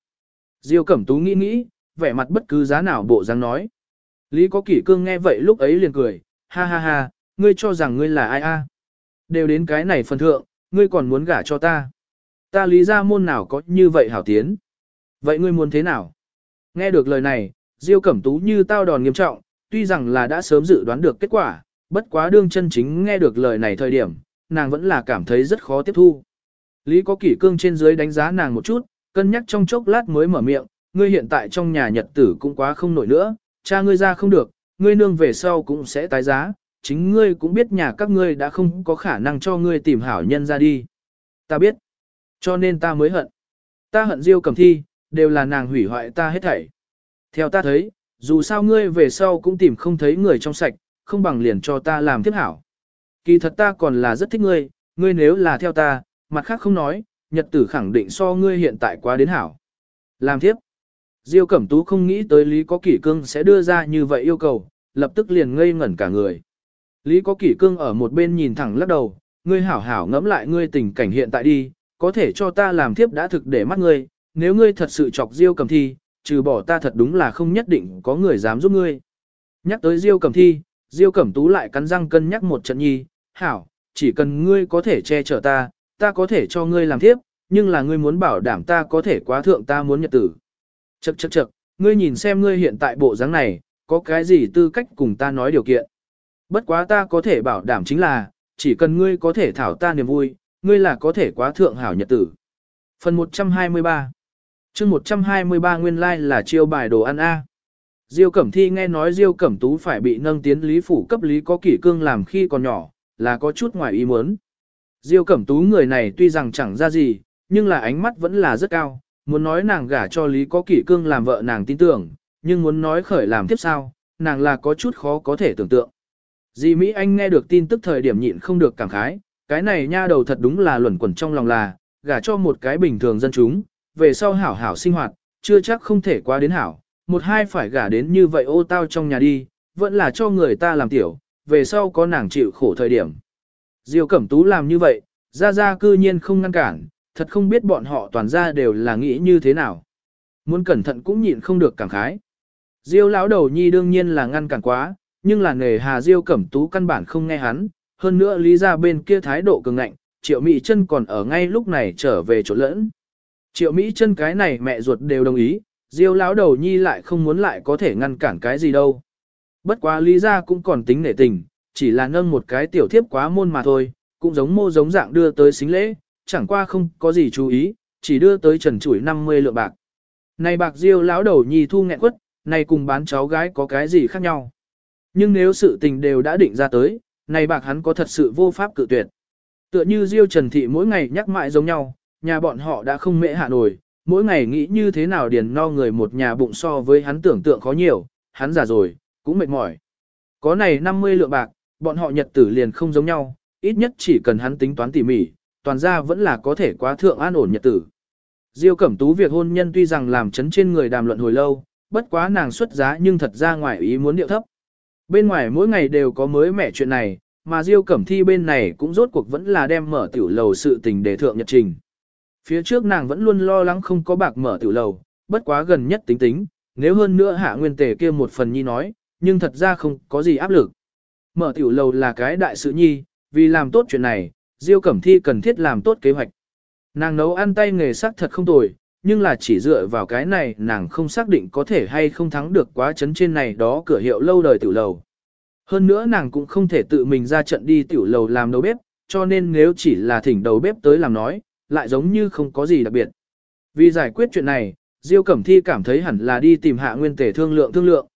Diêu Cẩm Tú nghĩ nghĩ, vẻ mặt bất cứ giá nào bộ dáng nói. Lý có kỷ cương nghe vậy lúc ấy liền cười, ha ha ha, ngươi cho rằng ngươi là ai a? Đều đến cái này phần thượng, ngươi còn muốn gả cho ta. Ta lý ra môn nào có như vậy hảo tiến. Vậy ngươi muốn thế nào? Nghe được lời này, Diêu Cẩm Tú như tao đòn nghiêm trọng, tuy rằng là đã sớm dự đoán được kết quả, bất quá đương chân chính nghe được lời này thời điểm, nàng vẫn là cảm thấy rất khó tiếp thu. Lý có kỷ cương trên dưới đánh giá nàng một chút, cân nhắc trong chốc lát mới mở miệng, ngươi hiện tại trong nhà nhật tử cũng quá không nổi nữa, cha ngươi ra không được, ngươi nương về sau cũng sẽ tái giá, chính ngươi cũng biết nhà các ngươi đã không có khả năng cho ngươi tìm hảo nhân ra đi. Ta biết, cho nên ta mới hận. Ta hận Diêu Cẩm Thi, đều là nàng hủy hoại ta hết thảy. Theo ta thấy, dù sao ngươi về sau cũng tìm không thấy người trong sạch, không bằng liền cho ta làm tiếp hảo. Kỳ thật ta còn là rất thích ngươi, ngươi nếu là theo ta, mặt khác không nói, nhật tử khẳng định so ngươi hiện tại quá đến hảo. Làm tiếp. Diêu Cẩm Tú không nghĩ tới Lý Có Kỷ Cương sẽ đưa ra như vậy yêu cầu, lập tức liền ngây ngẩn cả người. Lý Có Kỷ Cương ở một bên nhìn thẳng lắc đầu, ngươi hảo hảo ngẫm lại ngươi tình cảnh hiện tại đi, có thể cho ta làm thiếp đã thực để mắt ngươi, nếu ngươi thật sự chọc Diêu Cẩm Thi, trừ bỏ ta thật đúng là không nhất định có người dám giúp ngươi. Nhắc tới Diêu Cẩm Thi, Diêu Cẩm Tú lại cắn răng cân nhắc một trận nhi, hảo, chỉ cần ngươi có thể che chở ta, ta có thể cho ngươi làm thiếp, nhưng là ngươi muốn bảo đảm ta có thể quá thượng ta muốn nhật tử. Chậc chậc chậc, ngươi nhìn xem ngươi hiện tại bộ dáng này, có cái gì tư cách cùng ta nói điều kiện. Bất quá ta có thể bảo đảm chính là, chỉ cần ngươi có thể thảo ta niềm vui, ngươi là có thể quá thượng hảo nhật tử. Phần 123 chương 123 nguyên lai like là chiêu bài đồ ăn A. Diêu Cẩm Thi nghe nói Diêu Cẩm Tú phải bị nâng tiến lý phủ cấp lý có kỷ cương làm khi còn nhỏ, là có chút ngoài ý muốn. Diêu Cẩm Tú người này tuy rằng chẳng ra gì, nhưng là ánh mắt vẫn là rất cao, muốn nói nàng gả cho lý có kỷ cương làm vợ nàng tin tưởng, nhưng muốn nói khởi làm tiếp sao, nàng là có chút khó có thể tưởng tượng. Dì Mỹ Anh nghe được tin tức thời điểm nhịn không được cảm khái, cái này nha đầu thật đúng là luẩn quẩn trong lòng là, gả cho một cái bình thường dân chúng, về sau hảo hảo sinh hoạt, chưa chắc không thể qua đến hảo, một hai phải gả đến như vậy ô tao trong nhà đi, vẫn là cho người ta làm tiểu, về sau có nàng chịu khổ thời điểm. Diêu Cẩm Tú làm như vậy, ra ra cư nhiên không ngăn cản, thật không biết bọn họ toàn ra đều là nghĩ như thế nào. Muốn cẩn thận cũng nhịn không được cảm khái. Diêu lão đầu nhi đương nhiên là ngăn cản quá, nhưng là nghề hà Diêu Cẩm Tú căn bản không nghe hắn, hơn nữa lý ra bên kia thái độ cường ngạnh, triệu Mỹ chân còn ở ngay lúc này trở về chỗ lẫn. Triệu Mỹ chân cái này mẹ ruột đều đồng ý, Diêu lão đầu nhi lại không muốn lại có thể ngăn cản cái gì đâu. Bất quá lý ra cũng còn tính nể tình, chỉ là nâng một cái tiểu thiếp quá môn mà thôi, cũng giống mô giống dạng đưa tới xính lễ, chẳng qua không có gì chú ý, chỉ đưa tới trần chuỗi 50 lượng bạc. Này bạc Diêu lão đầu nhi thu nghẹn quất, này cùng bán cháu gái có cái gì khác nhau. Nhưng nếu sự tình đều đã định ra tới, này bạc hắn có thật sự vô pháp cự tuyệt. Tựa như Diêu Trần Thị mỗi ngày nhắc mãi giống nhau, nhà bọn họ đã không mễ hạ nổi, mỗi ngày nghĩ như thế nào điền no người một nhà bụng so với hắn tưởng tượng khó nhiều, hắn già rồi, cũng mệt mỏi. Có này 50 lượng bạc, bọn họ nhật tử liền không giống nhau, ít nhất chỉ cần hắn tính toán tỉ mỉ, toàn ra vẫn là có thể quá thượng an ổn nhật tử. Diêu Cẩm Tú việc hôn nhân tuy rằng làm chấn trên người đàm luận hồi lâu, bất quá nàng xuất giá nhưng thật ra ngoài ý muốn điệu thấp. Bên ngoài mỗi ngày đều có mới mẻ chuyện này, mà Diêu Cẩm Thi bên này cũng rốt cuộc vẫn là đem mở tiểu lầu sự tình để thượng nhật trình. Phía trước nàng vẫn luôn lo lắng không có bạc mở tiểu lầu, bất quá gần nhất tính tính, nếu hơn nữa hạ nguyên tề kia một phần nhi nói, nhưng thật ra không có gì áp lực. Mở tiểu lầu là cái đại sự nhi, vì làm tốt chuyện này, Diêu Cẩm Thi cần thiết làm tốt kế hoạch. Nàng nấu ăn tay nghề sắc thật không tồi, nhưng là chỉ dựa vào cái này nàng không xác định có thể hay không thắng được quá chấn trên này đó cửa hiệu lâu đời tiểu lầu. Hơn nữa nàng cũng không thể tự mình ra trận đi tiểu lầu làm đầu bếp, cho nên nếu chỉ là thỉnh đầu bếp tới làm nói, lại giống như không có gì đặc biệt. Vì giải quyết chuyện này, Diêu Cẩm Thi cảm thấy hẳn là đi tìm hạ nguyên tể thương lượng thương lượng.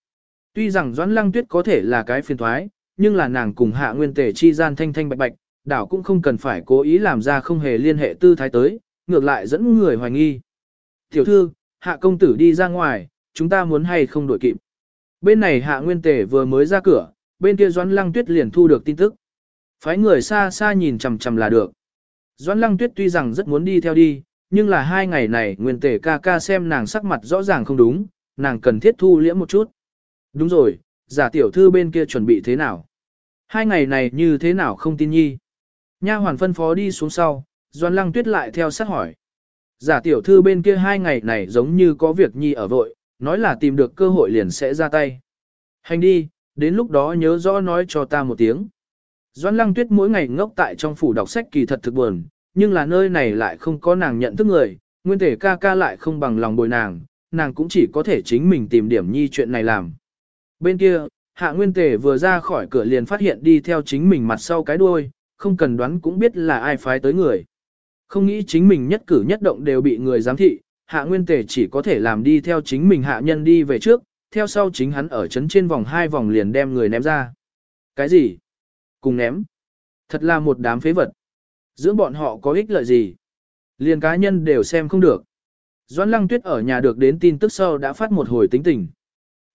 Tuy rằng Doãn Lăng Tuyết có thể là cái phiền thoái, nhưng là nàng cùng hạ nguyên tể chi gian thanh thanh bạch bạch, đảo cũng không cần phải cố ý làm ra không hề liên hệ tư thái tới, ngược lại dẫn người hoài nghi. Tiểu thư, hạ công tử đi ra ngoài, chúng ta muốn hay không đổi kịp. Bên này hạ nguyên tể vừa mới ra cửa, bên kia Doãn Lăng Tuyết liền thu được tin tức. Phái người xa xa nhìn chằm chằm là được. Doãn Lăng Tuyết tuy rằng rất muốn đi theo đi, nhưng là hai ngày này nguyên tể ca ca xem nàng sắc mặt rõ ràng không đúng, nàng cần thiết thu liễm một chút. Đúng rồi, giả tiểu thư bên kia chuẩn bị thế nào? Hai ngày này như thế nào không tin nhi? Nha hoàn phân phó đi xuống sau, Doan Lăng Tuyết lại theo sát hỏi. Giả tiểu thư bên kia hai ngày này giống như có việc nhi ở vội, nói là tìm được cơ hội liền sẽ ra tay. Hành đi, đến lúc đó nhớ rõ nói cho ta một tiếng. Doan Lăng Tuyết mỗi ngày ngốc tại trong phủ đọc sách kỳ thật thực buồn, nhưng là nơi này lại không có nàng nhận thức người, nguyên thể ca ca lại không bằng lòng bồi nàng, nàng cũng chỉ có thể chính mình tìm điểm nhi chuyện này làm. Bên kia, hạ nguyên tề vừa ra khỏi cửa liền phát hiện đi theo chính mình mặt sau cái đuôi, không cần đoán cũng biết là ai phái tới người. Không nghĩ chính mình nhất cử nhất động đều bị người giám thị, hạ nguyên tề chỉ có thể làm đi theo chính mình hạ nhân đi về trước, theo sau chính hắn ở chấn trên vòng hai vòng liền đem người ném ra. Cái gì? Cùng ném. Thật là một đám phế vật. Dưỡng bọn họ có ích lợi gì? Liền cá nhân đều xem không được. Doãn lăng tuyết ở nhà được đến tin tức sau đã phát một hồi tính tình.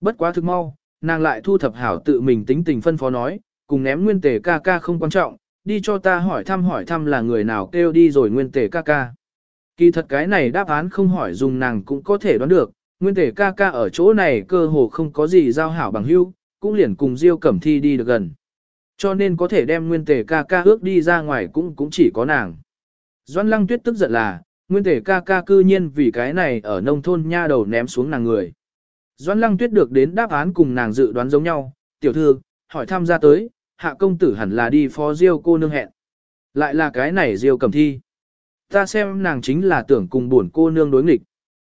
Bất quá thực mau, nàng lại thu thập hảo tự mình tính tình phân phó nói, cùng ném nguyên tề ca ca không quan trọng, đi cho ta hỏi thăm hỏi thăm là người nào kêu đi rồi nguyên tề ca ca. Kỳ thật cái này đáp án không hỏi dùng nàng cũng có thể đoán được, nguyên tề ca ca ở chỗ này cơ hồ không có gì giao hảo bằng hữu, cũng liền cùng Diêu Cẩm Thi đi được gần. Cho nên có thể đem nguyên tề ca ca ước đi ra ngoài cũng cũng chỉ có nàng. Doan Lăng Tuyết tức giận là, nguyên tề ca ca cư nhiên vì cái này ở nông thôn nha đầu ném xuống nàng người. Doan Lăng Tuyết được đến đáp án cùng nàng dự đoán giống nhau, tiểu thư, hỏi tham gia tới, hạ công tử hẳn là đi phó diêu cô nương hẹn. Lại là cái này diêu cầm thi. Ta xem nàng chính là tưởng cùng buồn cô nương đối nghịch.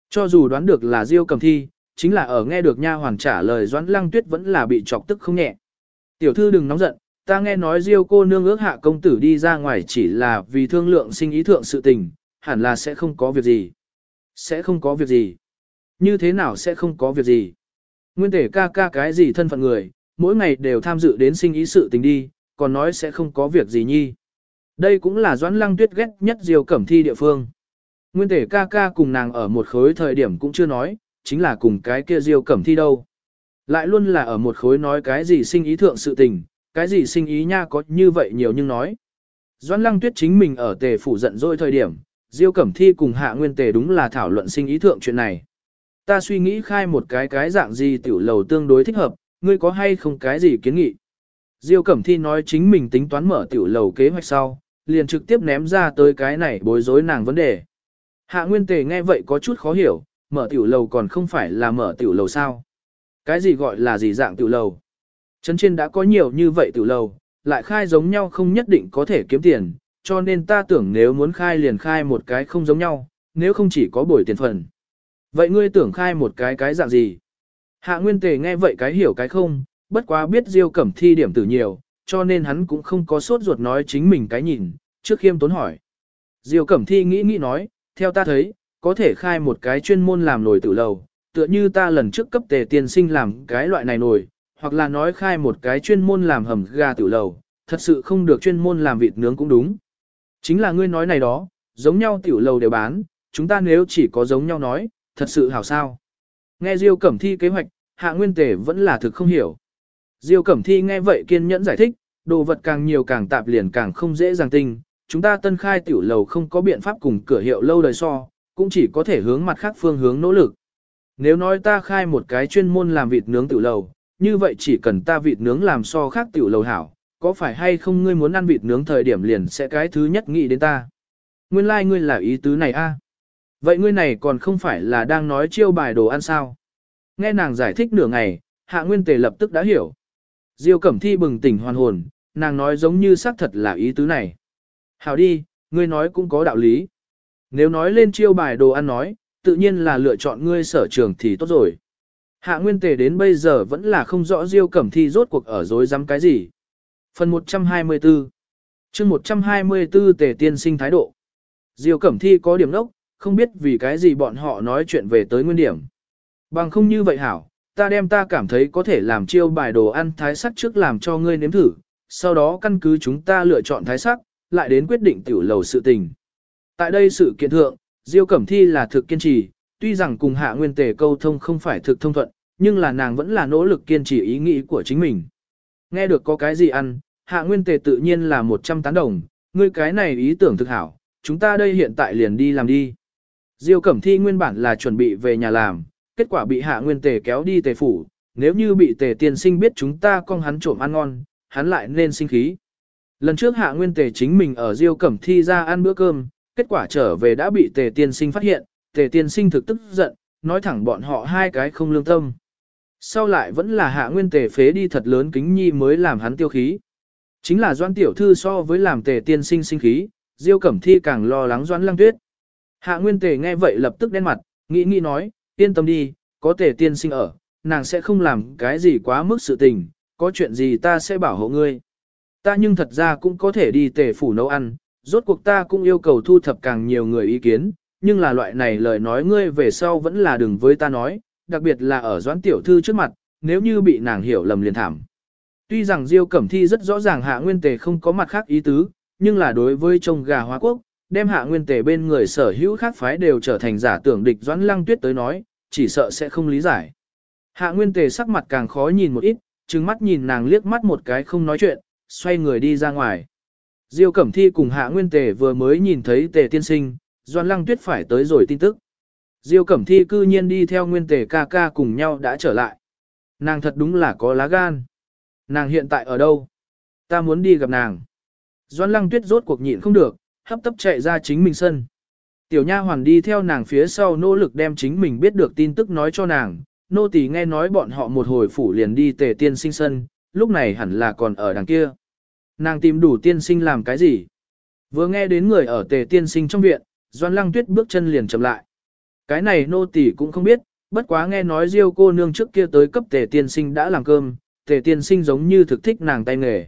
Cho dù đoán được là diêu cầm thi, chính là ở nghe được nha hoàn trả lời Doãn Lăng Tuyết vẫn là bị chọc tức không nhẹ. Tiểu thư đừng nóng giận, ta nghe nói Diêu cô nương ước hạ công tử đi ra ngoài chỉ là vì thương lượng sinh ý thượng sự tình, hẳn là sẽ không có việc gì. Sẽ không có việc gì. Như thế nào sẽ không có việc gì? Nguyên thể ca ca cái gì thân phận người, mỗi ngày đều tham dự đến sinh ý sự tình đi, còn nói sẽ không có việc gì nhi. Đây cũng là Doãn Lăng Tuyết ghét nhất Diêu Cẩm Thi địa phương. Nguyên thể ca ca cùng nàng ở một khối thời điểm cũng chưa nói, chính là cùng cái kia Diêu Cẩm Thi đâu. Lại luôn là ở một khối nói cái gì sinh ý thượng sự tình, cái gì sinh ý nha có như vậy nhiều nhưng nói. Doãn Lăng Tuyết chính mình ở tề phủ giận dỗi thời điểm, Diêu Cẩm Thi cùng Hạ Nguyên Tề đúng là thảo luận sinh ý thượng chuyện này. Ta suy nghĩ khai một cái cái dạng gì tiểu lầu tương đối thích hợp, ngươi có hay không cái gì kiến nghị? Diêu Cẩm Thi nói chính mình tính toán mở tiểu lầu kế hoạch sau, liền trực tiếp ném ra tới cái này bối rối nàng vấn đề. Hạ Nguyên Tề nghe vậy có chút khó hiểu, mở tiểu lầu còn không phải là mở tiểu lầu sao? Cái gì gọi là gì dạng tiểu lầu? Trấn trên đã có nhiều như vậy tiểu lầu, lại khai giống nhau không nhất định có thể kiếm tiền, cho nên ta tưởng nếu muốn khai liền khai một cái không giống nhau, nếu không chỉ có bồi tiền phần. Vậy ngươi tưởng khai một cái cái dạng gì? Hạ Nguyên Tề nghe vậy cái hiểu cái không, bất quá biết Diêu Cẩm Thi điểm tử nhiều, cho nên hắn cũng không có sốt ruột nói chính mình cái nhìn, trước khiêm tốn hỏi. Diêu Cẩm Thi nghĩ nghĩ nói, theo ta thấy, có thể khai một cái chuyên môn làm nồi tử lầu, tựa như ta lần trước cấp tề tiên sinh làm cái loại này nồi, hoặc là nói khai một cái chuyên môn làm hầm gà tử lầu, thật sự không được chuyên môn làm vịt nướng cũng đúng. Chính là ngươi nói này đó, giống nhau tiểu lầu đều bán, chúng ta nếu chỉ có giống nhau nói, thật sự hảo sao. Nghe Diêu Cẩm Thi kế hoạch, Hạ Nguyên Tề vẫn là thực không hiểu. Diêu Cẩm Thi nghe vậy kiên nhẫn giải thích, đồ vật càng nhiều càng tạp liền càng không dễ dàng tinh, chúng ta tân khai tiểu lầu không có biện pháp cùng cửa hiệu lâu đời so, cũng chỉ có thể hướng mặt khác phương hướng nỗ lực. Nếu nói ta khai một cái chuyên môn làm vịt nướng tiểu lầu, như vậy chỉ cần ta vịt nướng làm so khác tiểu lầu hảo, có phải hay không ngươi muốn ăn vịt nướng thời điểm liền sẽ cái thứ nhất nghĩ đến ta. Nguyên lai like ngươi là ý tứ này a. Vậy ngươi này còn không phải là đang nói chiêu bài đồ ăn sao? Nghe nàng giải thích nửa ngày, hạ nguyên tề lập tức đã hiểu. Diêu Cẩm Thi bừng tỉnh hoàn hồn, nàng nói giống như xác thật là ý tứ này. Hảo đi, ngươi nói cũng có đạo lý. Nếu nói lên chiêu bài đồ ăn nói, tự nhiên là lựa chọn ngươi sở trường thì tốt rồi. Hạ Nguyên Tề đến bây giờ vẫn là không rõ Diêu Cẩm Thi rốt cuộc ở dối dám cái gì. Phần 124 chương 124 Tề Tiên sinh thái độ. Diêu Cẩm Thi có điểm nốc, không biết vì cái gì bọn họ nói chuyện về tới nguyên điểm. Bằng không như vậy hảo, ta đem ta cảm thấy có thể làm chiêu bài đồ ăn thái sắc trước làm cho ngươi nếm thử, sau đó căn cứ chúng ta lựa chọn thái sắc, lại đến quyết định tiểu lầu sự tình. Tại đây sự kiện thượng, Diêu Cẩm Thi là thực kiên trì, tuy rằng cùng hạ nguyên tề câu thông không phải thực thông thuận, nhưng là nàng vẫn là nỗ lực kiên trì ý nghĩ của chính mình. Nghe được có cái gì ăn, hạ nguyên tề tự nhiên là 100 tán đồng, ngươi cái này ý tưởng thực hảo, chúng ta đây hiện tại liền đi làm đi. Diêu Cẩm Thi nguyên bản là chuẩn bị về nhà làm, kết quả bị hạ nguyên tề kéo đi tề phủ, nếu như bị tề tiên sinh biết chúng ta con hắn trộm ăn ngon, hắn lại nên sinh khí. Lần trước hạ nguyên tề chính mình ở Diêu Cẩm Thi ra ăn bữa cơm, kết quả trở về đã bị tề tiên sinh phát hiện, tề tiên sinh thực tức giận, nói thẳng bọn họ hai cái không lương tâm. Sau lại vẫn là hạ nguyên tề phế đi thật lớn kính nhi mới làm hắn tiêu khí. Chính là doan tiểu thư so với làm tề tiên sinh sinh khí, Diêu Cẩm Thi càng lo lắng doan lăng tuyết. Hạ nguyên tề nghe vậy lập tức đen mặt, nghĩ nghĩ nói, yên tâm đi, có tề tiên sinh ở, nàng sẽ không làm cái gì quá mức sự tình, có chuyện gì ta sẽ bảo hộ ngươi. Ta nhưng thật ra cũng có thể đi tề phủ nấu ăn, rốt cuộc ta cũng yêu cầu thu thập càng nhiều người ý kiến, nhưng là loại này lời nói ngươi về sau vẫn là đừng với ta nói, đặc biệt là ở doãn tiểu thư trước mặt, nếu như bị nàng hiểu lầm liền thảm. Tuy rằng Diêu Cẩm Thi rất rõ ràng hạ nguyên tề không có mặt khác ý tứ, nhưng là đối với trông gà hóa quốc, đem hạ nguyên tề bên người sở hữu khác phái đều trở thành giả tưởng địch doãn lăng tuyết tới nói, chỉ sợ sẽ không lý giải. Hạ nguyên tề sắc mặt càng khó nhìn một ít, trừng mắt nhìn nàng liếc mắt một cái không nói chuyện, xoay người đi ra ngoài. Diêu Cẩm Thi cùng Hạ Nguyên Tề vừa mới nhìn thấy Tề Tiên Sinh, Doan Lăng Tuyết phải tới rồi tin tức. Diêu Cẩm Thi cư nhiên đi theo Nguyên Tề ca ca cùng nhau đã trở lại. Nàng thật đúng là có lá gan. Nàng hiện tại ở đâu? Ta muốn đi gặp nàng. Doan Lăng Tuyết rốt cuộc nhịn không được, hấp tấp chạy ra chính mình sân. Tiểu Nha Hoàn đi theo nàng phía sau nỗ lực đem chính mình biết được tin tức nói cho nàng. Nô tỳ nghe nói bọn họ một hồi phủ liền đi Tề Tiên Sinh sân, lúc này hẳn là còn ở đằng kia. Nàng tìm đủ tiên sinh làm cái gì? Vừa nghe đến người ở tề tiên sinh trong viện, Doan Lăng Tuyết bước chân liền chậm lại. Cái này nô tỳ cũng không biết, bất quá nghe nói Diêu cô nương trước kia tới cấp tề tiên sinh đã làm cơm, tề tiên sinh giống như thực thích nàng tay nghề.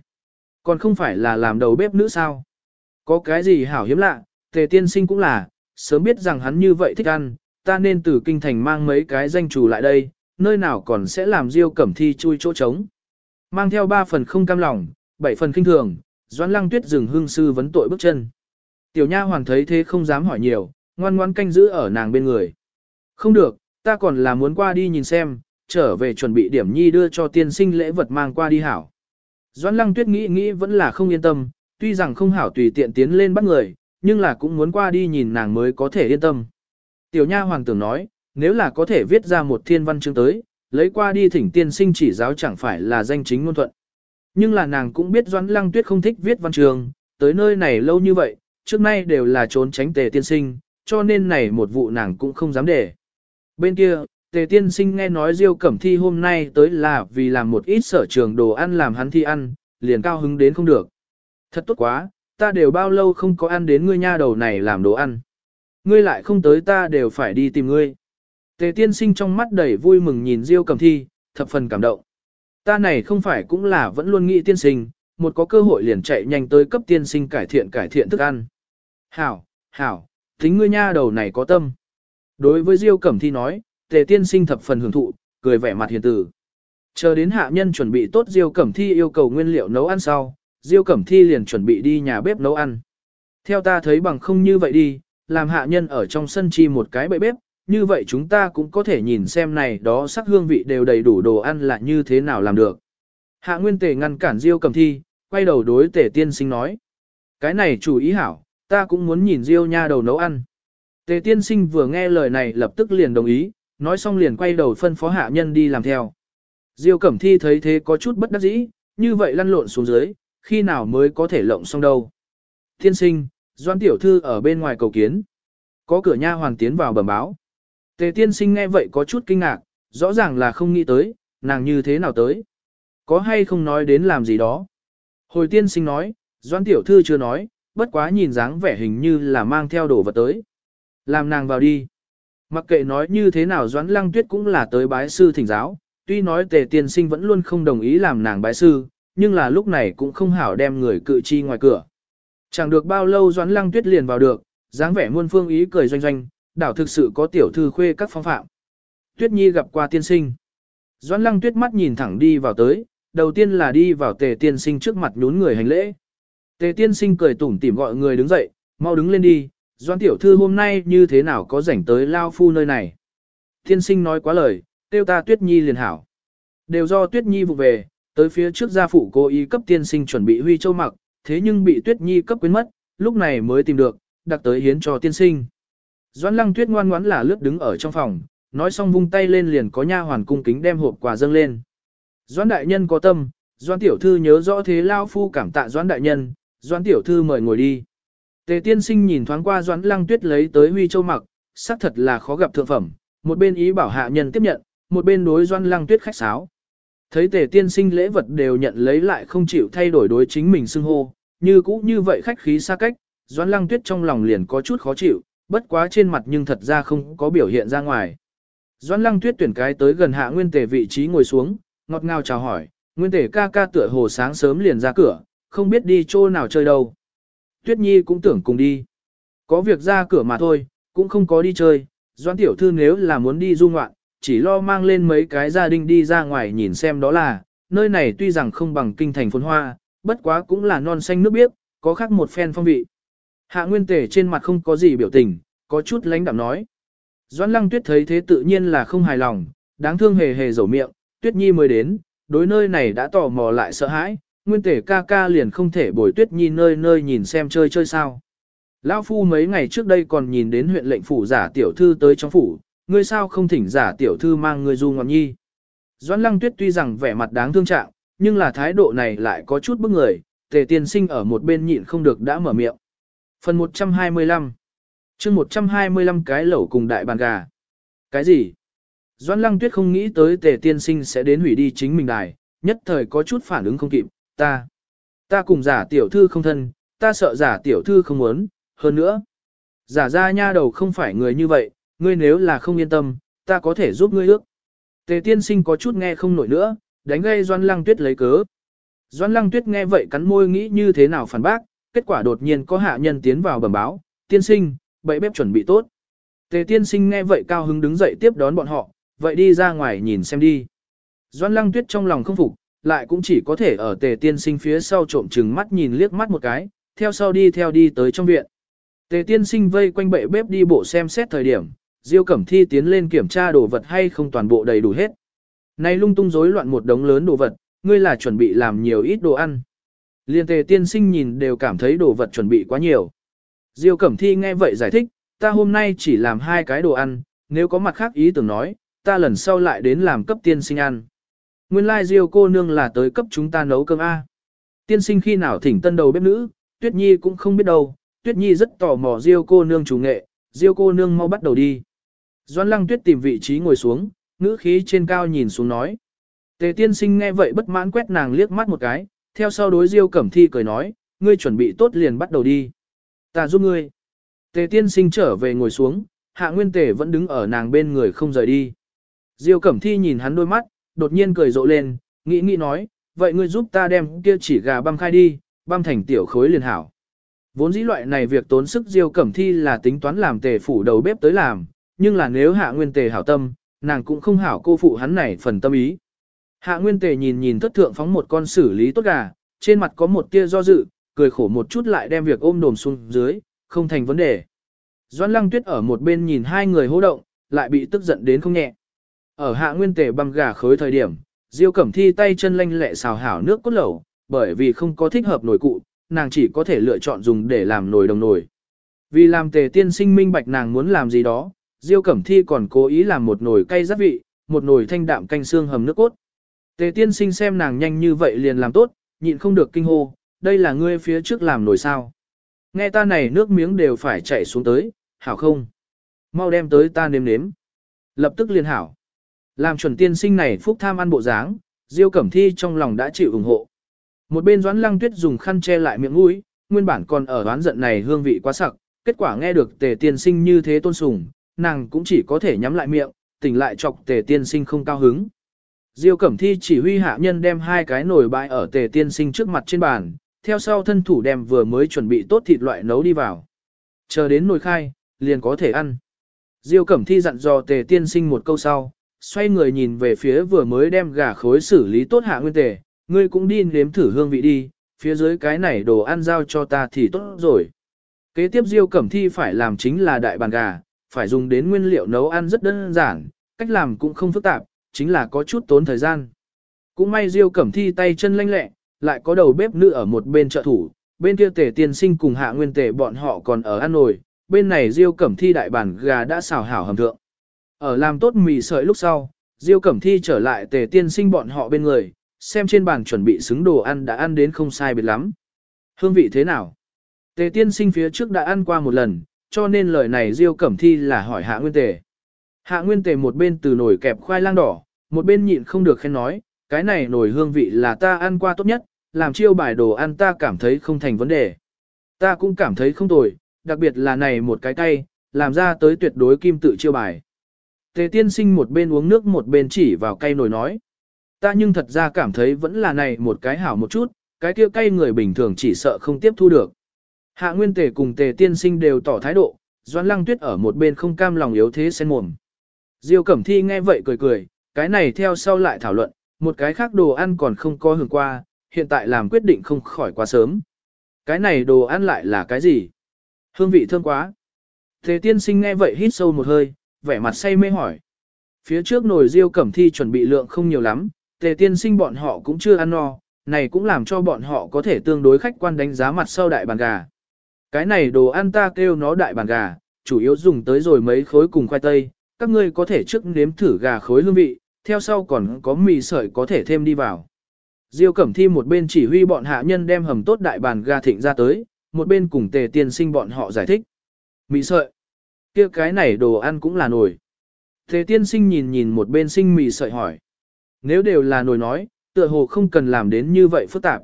Còn không phải là làm đầu bếp nữ sao? Có cái gì hảo hiếm lạ, tề tiên sinh cũng là, sớm biết rằng hắn như vậy thích ăn, ta nên từ kinh thành mang mấy cái danh chủ lại đây, nơi nào còn sẽ làm Diêu cẩm thi chui chỗ trống. Mang theo ba phần không cam lòng, bảy phần kinh thường, Doãn Lăng Tuyết dừng hương sư vấn tội bước chân. Tiểu Nha Hoàng thấy thế không dám hỏi nhiều, ngoan ngoãn canh giữ ở nàng bên người. Không được, ta còn là muốn qua đi nhìn xem, trở về chuẩn bị điểm nhi đưa cho tiên sinh lễ vật mang qua đi hảo. Doãn Lăng Tuyết nghĩ nghĩ vẫn là không yên tâm, tuy rằng không hảo tùy tiện tiến lên bắt người, nhưng là cũng muốn qua đi nhìn nàng mới có thể yên tâm. Tiểu Nha hoàng tưởng nói, nếu là có thể viết ra một thiên văn chương tới, lấy qua đi thỉnh tiên sinh chỉ giáo chẳng phải là danh chính ngôn thuận. Nhưng là nàng cũng biết Doãn Lăng Tuyết không thích viết văn trường, tới nơi này lâu như vậy, trước nay đều là trốn tránh tề tiên sinh, cho nên này một vụ nàng cũng không dám để. Bên kia, tề tiên sinh nghe nói Diêu Cẩm Thi hôm nay tới là vì làm một ít sở trường đồ ăn làm hắn thi ăn, liền cao hứng đến không được. Thật tốt quá, ta đều bao lâu không có ăn đến ngươi nha đầu này làm đồ ăn. Ngươi lại không tới ta đều phải đi tìm ngươi. Tề tiên sinh trong mắt đầy vui mừng nhìn Diêu Cẩm Thi, thập phần cảm động. Ta này không phải cũng là vẫn luôn nghĩ tiên sinh, một có cơ hội liền chạy nhanh tới cấp tiên sinh cải thiện cải thiện thức ăn. Hảo, hảo, tính ngươi nha đầu này có tâm. Đối với Diêu Cẩm Thi nói, tề tiên sinh thập phần hưởng thụ, cười vẻ mặt hiền tử. Chờ đến hạ nhân chuẩn bị tốt Diêu Cẩm Thi yêu cầu nguyên liệu nấu ăn sau, Diêu Cẩm Thi liền chuẩn bị đi nhà bếp nấu ăn. Theo ta thấy bằng không như vậy đi, làm hạ nhân ở trong sân chi một cái bậy bếp, như vậy chúng ta cũng có thể nhìn xem này đó sắc hương vị đều đầy đủ đồ ăn là như thế nào làm được. Hạ Nguyên Tề ngăn cản Diêu Cẩm Thi, quay đầu đối Tề Tiên Sinh nói. Cái này chủ ý hảo, ta cũng muốn nhìn Diêu nha đầu nấu ăn. Tề Tiên Sinh vừa nghe lời này lập tức liền đồng ý, nói xong liền quay đầu phân phó hạ nhân đi làm theo. Diêu Cẩm Thi thấy thế có chút bất đắc dĩ, như vậy lăn lộn xuống dưới, khi nào mới có thể lộng xong đâu. Thiên sinh, Doan Tiểu Thư ở bên ngoài cầu kiến. Có cửa nha hoàn tiến vào bẩm báo. Tề tiên sinh nghe vậy có chút kinh ngạc, rõ ràng là không nghĩ tới, nàng như thế nào tới. Có hay không nói đến làm gì đó. Hồi tiên sinh nói, Doan Tiểu Thư chưa nói, bất quá nhìn dáng vẻ hình như là mang theo đồ vật tới. Làm nàng vào đi. Mặc kệ nói như thế nào Doãn Lăng Tuyết cũng là tới bái sư thỉnh giáo, tuy nói tề tiên sinh vẫn luôn không đồng ý làm nàng bái sư, nhưng là lúc này cũng không hảo đem người cự chi ngoài cửa. Chẳng được bao lâu Doãn Lăng Tuyết liền vào được, dáng vẻ muôn phương ý cười doanh doanh, đảo thực sự có tiểu thư khuê các phong phạm. Tuyết Nhi gặp qua tiên sinh. Doãn Lăng Tuyết mắt nhìn thẳng đi vào tới, đầu tiên là đi vào tề tiên sinh trước mặt nhún người hành lễ. Tề tiên sinh cười tủm tỉm gọi người đứng dậy, mau đứng lên đi, Doãn tiểu thư hôm nay như thế nào có rảnh tới lao phu nơi này. Tiên sinh nói quá lời, tiêu ta Tuyết Nhi liền hảo. Đều do Tuyết Nhi vụ về, tới phía trước gia phụ cố ý cấp tiên sinh chuẩn bị huy châu mặc, thế nhưng bị Tuyết Nhi cấp quyến mất, lúc này mới tìm được, đặt tới hiến cho tiên sinh. Doãn Lăng Tuyết ngoan ngoãn là lướt đứng ở trong phòng, nói xong vung tay lên liền có nha hoàn cung kính đem hộp quà dâng lên. Doãn đại nhân có tâm, Doãn tiểu thư nhớ rõ thế lao phu cảm tạ Doãn đại nhân, Doãn tiểu thư mời ngồi đi. Tề tiên sinh nhìn thoáng qua Doãn Lăng Tuyết lấy tới huy châu mặc, xác thật là khó gặp thượng phẩm, một bên ý bảo hạ nhân tiếp nhận, một bên đối Doãn Lăng Tuyết khách sáo. Thấy tề tiên sinh lễ vật đều nhận lấy lại không chịu thay đổi đối chính mình xưng hô, như cũ như vậy khách khí xa cách, Doãn Lăng Tuyết trong lòng liền có chút khó chịu, bất quá trên mặt nhưng thật ra không có biểu hiện ra ngoài. Doãn Lăng Tuyết tuyển cái tới gần hạ Nguyên Tề vị trí ngồi xuống, ngọt ngào chào hỏi, Nguyên Tề ca ca tựa hồ sáng sớm liền ra cửa, không biết đi chỗ nào chơi đâu. Tuyết Nhi cũng tưởng cùng đi. Có việc ra cửa mà thôi, cũng không có đi chơi, Doãn tiểu thư nếu là muốn đi du ngoạn, chỉ lo mang lên mấy cái gia đình đi ra ngoài nhìn xem đó là, nơi này tuy rằng không bằng kinh thành phồn hoa, bất quá cũng là non xanh nước biếc, có khác một phen phong vị. Hạ Nguyên Tề trên mặt không có gì biểu tình, có chút lãnh đạm nói. Doãn Lăng Tuyết thấy thế tự nhiên là không hài lòng, đáng thương hề hề rầu miệng, Tuyết Nhi mới đến, đối nơi này đã tò mò lại sợ hãi, Nguyên Tề ca ca liền không thể bồi Tuyết Nhi nơi nơi nhìn xem chơi chơi sao. Lão Phu mấy ngày trước đây còn nhìn đến huyện lệnh phủ giả tiểu thư tới trong phủ, ngươi sao không thỉnh giả tiểu thư mang người du ngọn nhi. Doãn Lăng Tuyết tuy rằng vẻ mặt đáng thương trạng, nhưng là thái độ này lại có chút bức người, tề tiên sinh ở một bên nhịn không được đã mở miệng. Phần 125 chương 125 cái lẩu cùng đại bàn gà. Cái gì? Doãn lăng tuyết không nghĩ tới tề tiên sinh sẽ đến hủy đi chính mình đài, nhất thời có chút phản ứng không kịp, ta. Ta cùng giả tiểu thư không thân, ta sợ giả tiểu thư không muốn, hơn nữa. Giả ra nha đầu không phải người như vậy, ngươi nếu là không yên tâm, ta có thể giúp ngươi ước. Tề tiên sinh có chút nghe không nổi nữa, đánh gây Doan Lăng Tuyết lấy cớ. Doan Lăng Tuyết nghe vậy cắn môi nghĩ như thế nào phản bác, kết quả đột nhiên có hạ nhân tiến vào bẩm báo, tiên sinh, bậy bếp chuẩn bị tốt. Tề tiên sinh nghe vậy cao hứng đứng dậy tiếp đón bọn họ, vậy đi ra ngoài nhìn xem đi. Doan Lăng Tuyết trong lòng không phục, lại cũng chỉ có thể ở tề tiên sinh phía sau trộm chừng mắt nhìn liếc mắt một cái, theo sau đi theo đi tới trong viện. Tề tiên sinh vây quanh bệ bếp đi bộ xem xét thời điểm, Diêu Cẩm Thi tiến lên kiểm tra đồ vật hay không toàn bộ đầy đủ hết. Này lung tung rối loạn một đống lớn đồ vật, ngươi là chuẩn bị làm nhiều ít đồ ăn. Liên tề tiên sinh nhìn đều cảm thấy đồ vật chuẩn bị quá nhiều. Diêu Cẩm Thi nghe vậy giải thích, ta hôm nay chỉ làm hai cái đồ ăn, nếu có mặt khác ý tưởng nói, ta lần sau lại đến làm cấp tiên sinh ăn. Nguyên lai like Diêu cô nương là tới cấp chúng ta nấu cơm A. Tiên sinh khi nào thỉnh tân đầu bếp nữ, Tuyết Nhi cũng không biết đâu, Tuyết Nhi rất tò mò Diêu cô nương chủ nghệ, Diêu cô nương mau bắt đầu đi. Doan Lăng Tuyết tìm vị trí ngồi xuống, ngữ khí trên cao nhìn xuống nói. Tề tiên sinh nghe vậy bất mãn quét nàng liếc mắt một cái, theo sau đối Diêu Cẩm Thi cười nói, ngươi chuẩn bị tốt liền bắt đầu đi. Ta giúp ngươi. Tề tiên sinh trở về ngồi xuống, hạ nguyên tề vẫn đứng ở nàng bên người không rời đi. Diêu Cẩm Thi nhìn hắn đôi mắt, đột nhiên cười rộ lên, nghĩ nghĩ nói, vậy ngươi giúp ta đem kia chỉ gà băm khai đi, băm thành tiểu khối liền hảo. Vốn dĩ loại này việc tốn sức Diêu Cẩm Thi là tính toán làm tề phủ đầu bếp tới làm, nhưng là nếu hạ nguyên tề hảo tâm, nàng cũng không hảo cô phụ hắn này phần tâm ý. Hạ nguyên tề nhìn nhìn thất thượng phóng một con xử lý tốt gà, trên mặt có một tia do dự, cười khổ một chút lại đem việc ôm đồm xuống dưới, không thành vấn đề. Doãn lăng tuyết ở một bên nhìn hai người hô động, lại bị tức giận đến không nhẹ. Ở hạ nguyên tề băm gà khối thời điểm, Diêu Cẩm Thi tay chân lanh lẹ xào hảo nước cốt lẩu, bởi vì không có thích hợp nồi cụ, nàng chỉ có thể lựa chọn dùng để làm nồi đồng nồi. Vì làm tề tiên sinh minh bạch nàng muốn làm gì đó, Diêu Cẩm Thi còn cố ý làm một nồi cay rất vị, một nồi thanh đạm canh xương hầm nước cốt. Tề tiên sinh xem nàng nhanh như vậy liền làm tốt, nhịn không được kinh hô, đây là ngươi phía trước làm nồi sao. Nghe ta này nước miếng đều phải chảy xuống tới, hảo không? Mau đem tới ta nếm nếm. Lập tức liền hảo. Làm chuẩn tiên sinh này phúc tham ăn bộ dáng, Diêu Cẩm Thi trong lòng đã chịu ủng hộ. Một bên Doãn Lăng Tuyết dùng khăn che lại miệng mũi, nguyên bản còn ở đoán giận này hương vị quá sặc, kết quả nghe được Tề tiên sinh như thế tôn sùng, nàng cũng chỉ có thể nhắm lại miệng, tỉnh lại chọc Tề tiên sinh không cao hứng. Diêu Cẩm Thi chỉ huy hạ nhân đem hai cái nồi bãi ở Tề tiên sinh trước mặt trên bàn, theo sau thân thủ đem vừa mới chuẩn bị tốt thịt loại nấu đi vào. Chờ đến nồi khai, liền có thể ăn. Diêu Cẩm Thi dặn dò Tề tiên sinh một câu sau, xoay người nhìn về phía vừa mới đem gà khối xử lý tốt hạ nguyên tề, ngươi cũng đi nếm thử hương vị đi, phía dưới cái này đồ ăn giao cho ta thì tốt rồi. Kế tiếp Diêu Cẩm Thi phải làm chính là đại bàn gà, phải dùng đến nguyên liệu nấu ăn rất đơn giản, cách làm cũng không phức tạp, chính là có chút tốn thời gian. Cũng may Diêu Cẩm Thi tay chân lanh lẹ, lại có đầu bếp nữ ở một bên trợ thủ, bên kia tề tiên sinh cùng hạ nguyên tề bọn họ còn ở ăn nồi, bên này Diêu Cẩm Thi đại bản gà đã xào hảo hầm thượng. Ở làm tốt mì sợi lúc sau, Diêu Cẩm Thi trở lại tề tiên sinh bọn họ bên người, xem trên bàn chuẩn bị xứng đồ ăn đã ăn đến không sai biệt lắm. Hương vị thế nào? Tề tiên sinh phía trước đã ăn qua một lần, cho nên lời này Diêu Cẩm Thi là hỏi Hạ Nguyên Tề. Hạ Nguyên Tề một bên từ nồi kẹp khoai lang đỏ, một bên nhịn không được khen nói, cái này nồi hương vị là ta ăn qua tốt nhất, làm chiêu bài đồ ăn ta cảm thấy không thành vấn đề. Ta cũng cảm thấy không tồi, đặc biệt là này một cái tay, làm ra tới tuyệt đối kim tự chiêu bài. Tề tiên sinh một bên uống nước một bên chỉ vào cây nồi nói. Ta nhưng thật ra cảm thấy vẫn là này một cái hảo một chút, cái kia cây người bình thường chỉ sợ không tiếp thu được. Hạ nguyên tề cùng tề tiên sinh đều tỏ thái độ, doan lăng tuyết ở một bên không cam lòng yếu thế sen mồm. Diêu Cẩm Thi nghe vậy cười cười, cái này theo sau lại thảo luận, một cái khác đồ ăn còn không có hưởng qua, hiện tại làm quyết định không khỏi quá sớm. Cái này đồ ăn lại là cái gì? Hương vị thơm quá. Tề tiên sinh nghe vậy hít sâu một hơi, vẻ mặt say mê hỏi. Phía trước nồi Diêu cẩm thi chuẩn bị lượng không nhiều lắm, tề tiên sinh bọn họ cũng chưa ăn no, này cũng làm cho bọn họ có thể tương đối khách quan đánh giá mặt sau đại bàn gà. Cái này đồ ăn ta kêu nó đại bàn gà, chủ yếu dùng tới rồi mấy khối cùng khoai tây, các ngươi có thể trước nếm thử gà khối hương vị, theo sau còn có mì sợi có thể thêm đi vào. Diêu Cẩm Thi một bên chỉ huy bọn hạ nhân đem hầm tốt đại bàn gà thịnh ra tới, một bên cùng tề tiên sinh bọn họ giải thích. Mì sợi kia cái này đồ ăn cũng là nổi. Thế tiên sinh nhìn nhìn một bên sinh mì sợi hỏi. Nếu đều là nồi nói, tựa hồ không cần làm đến như vậy phức tạp.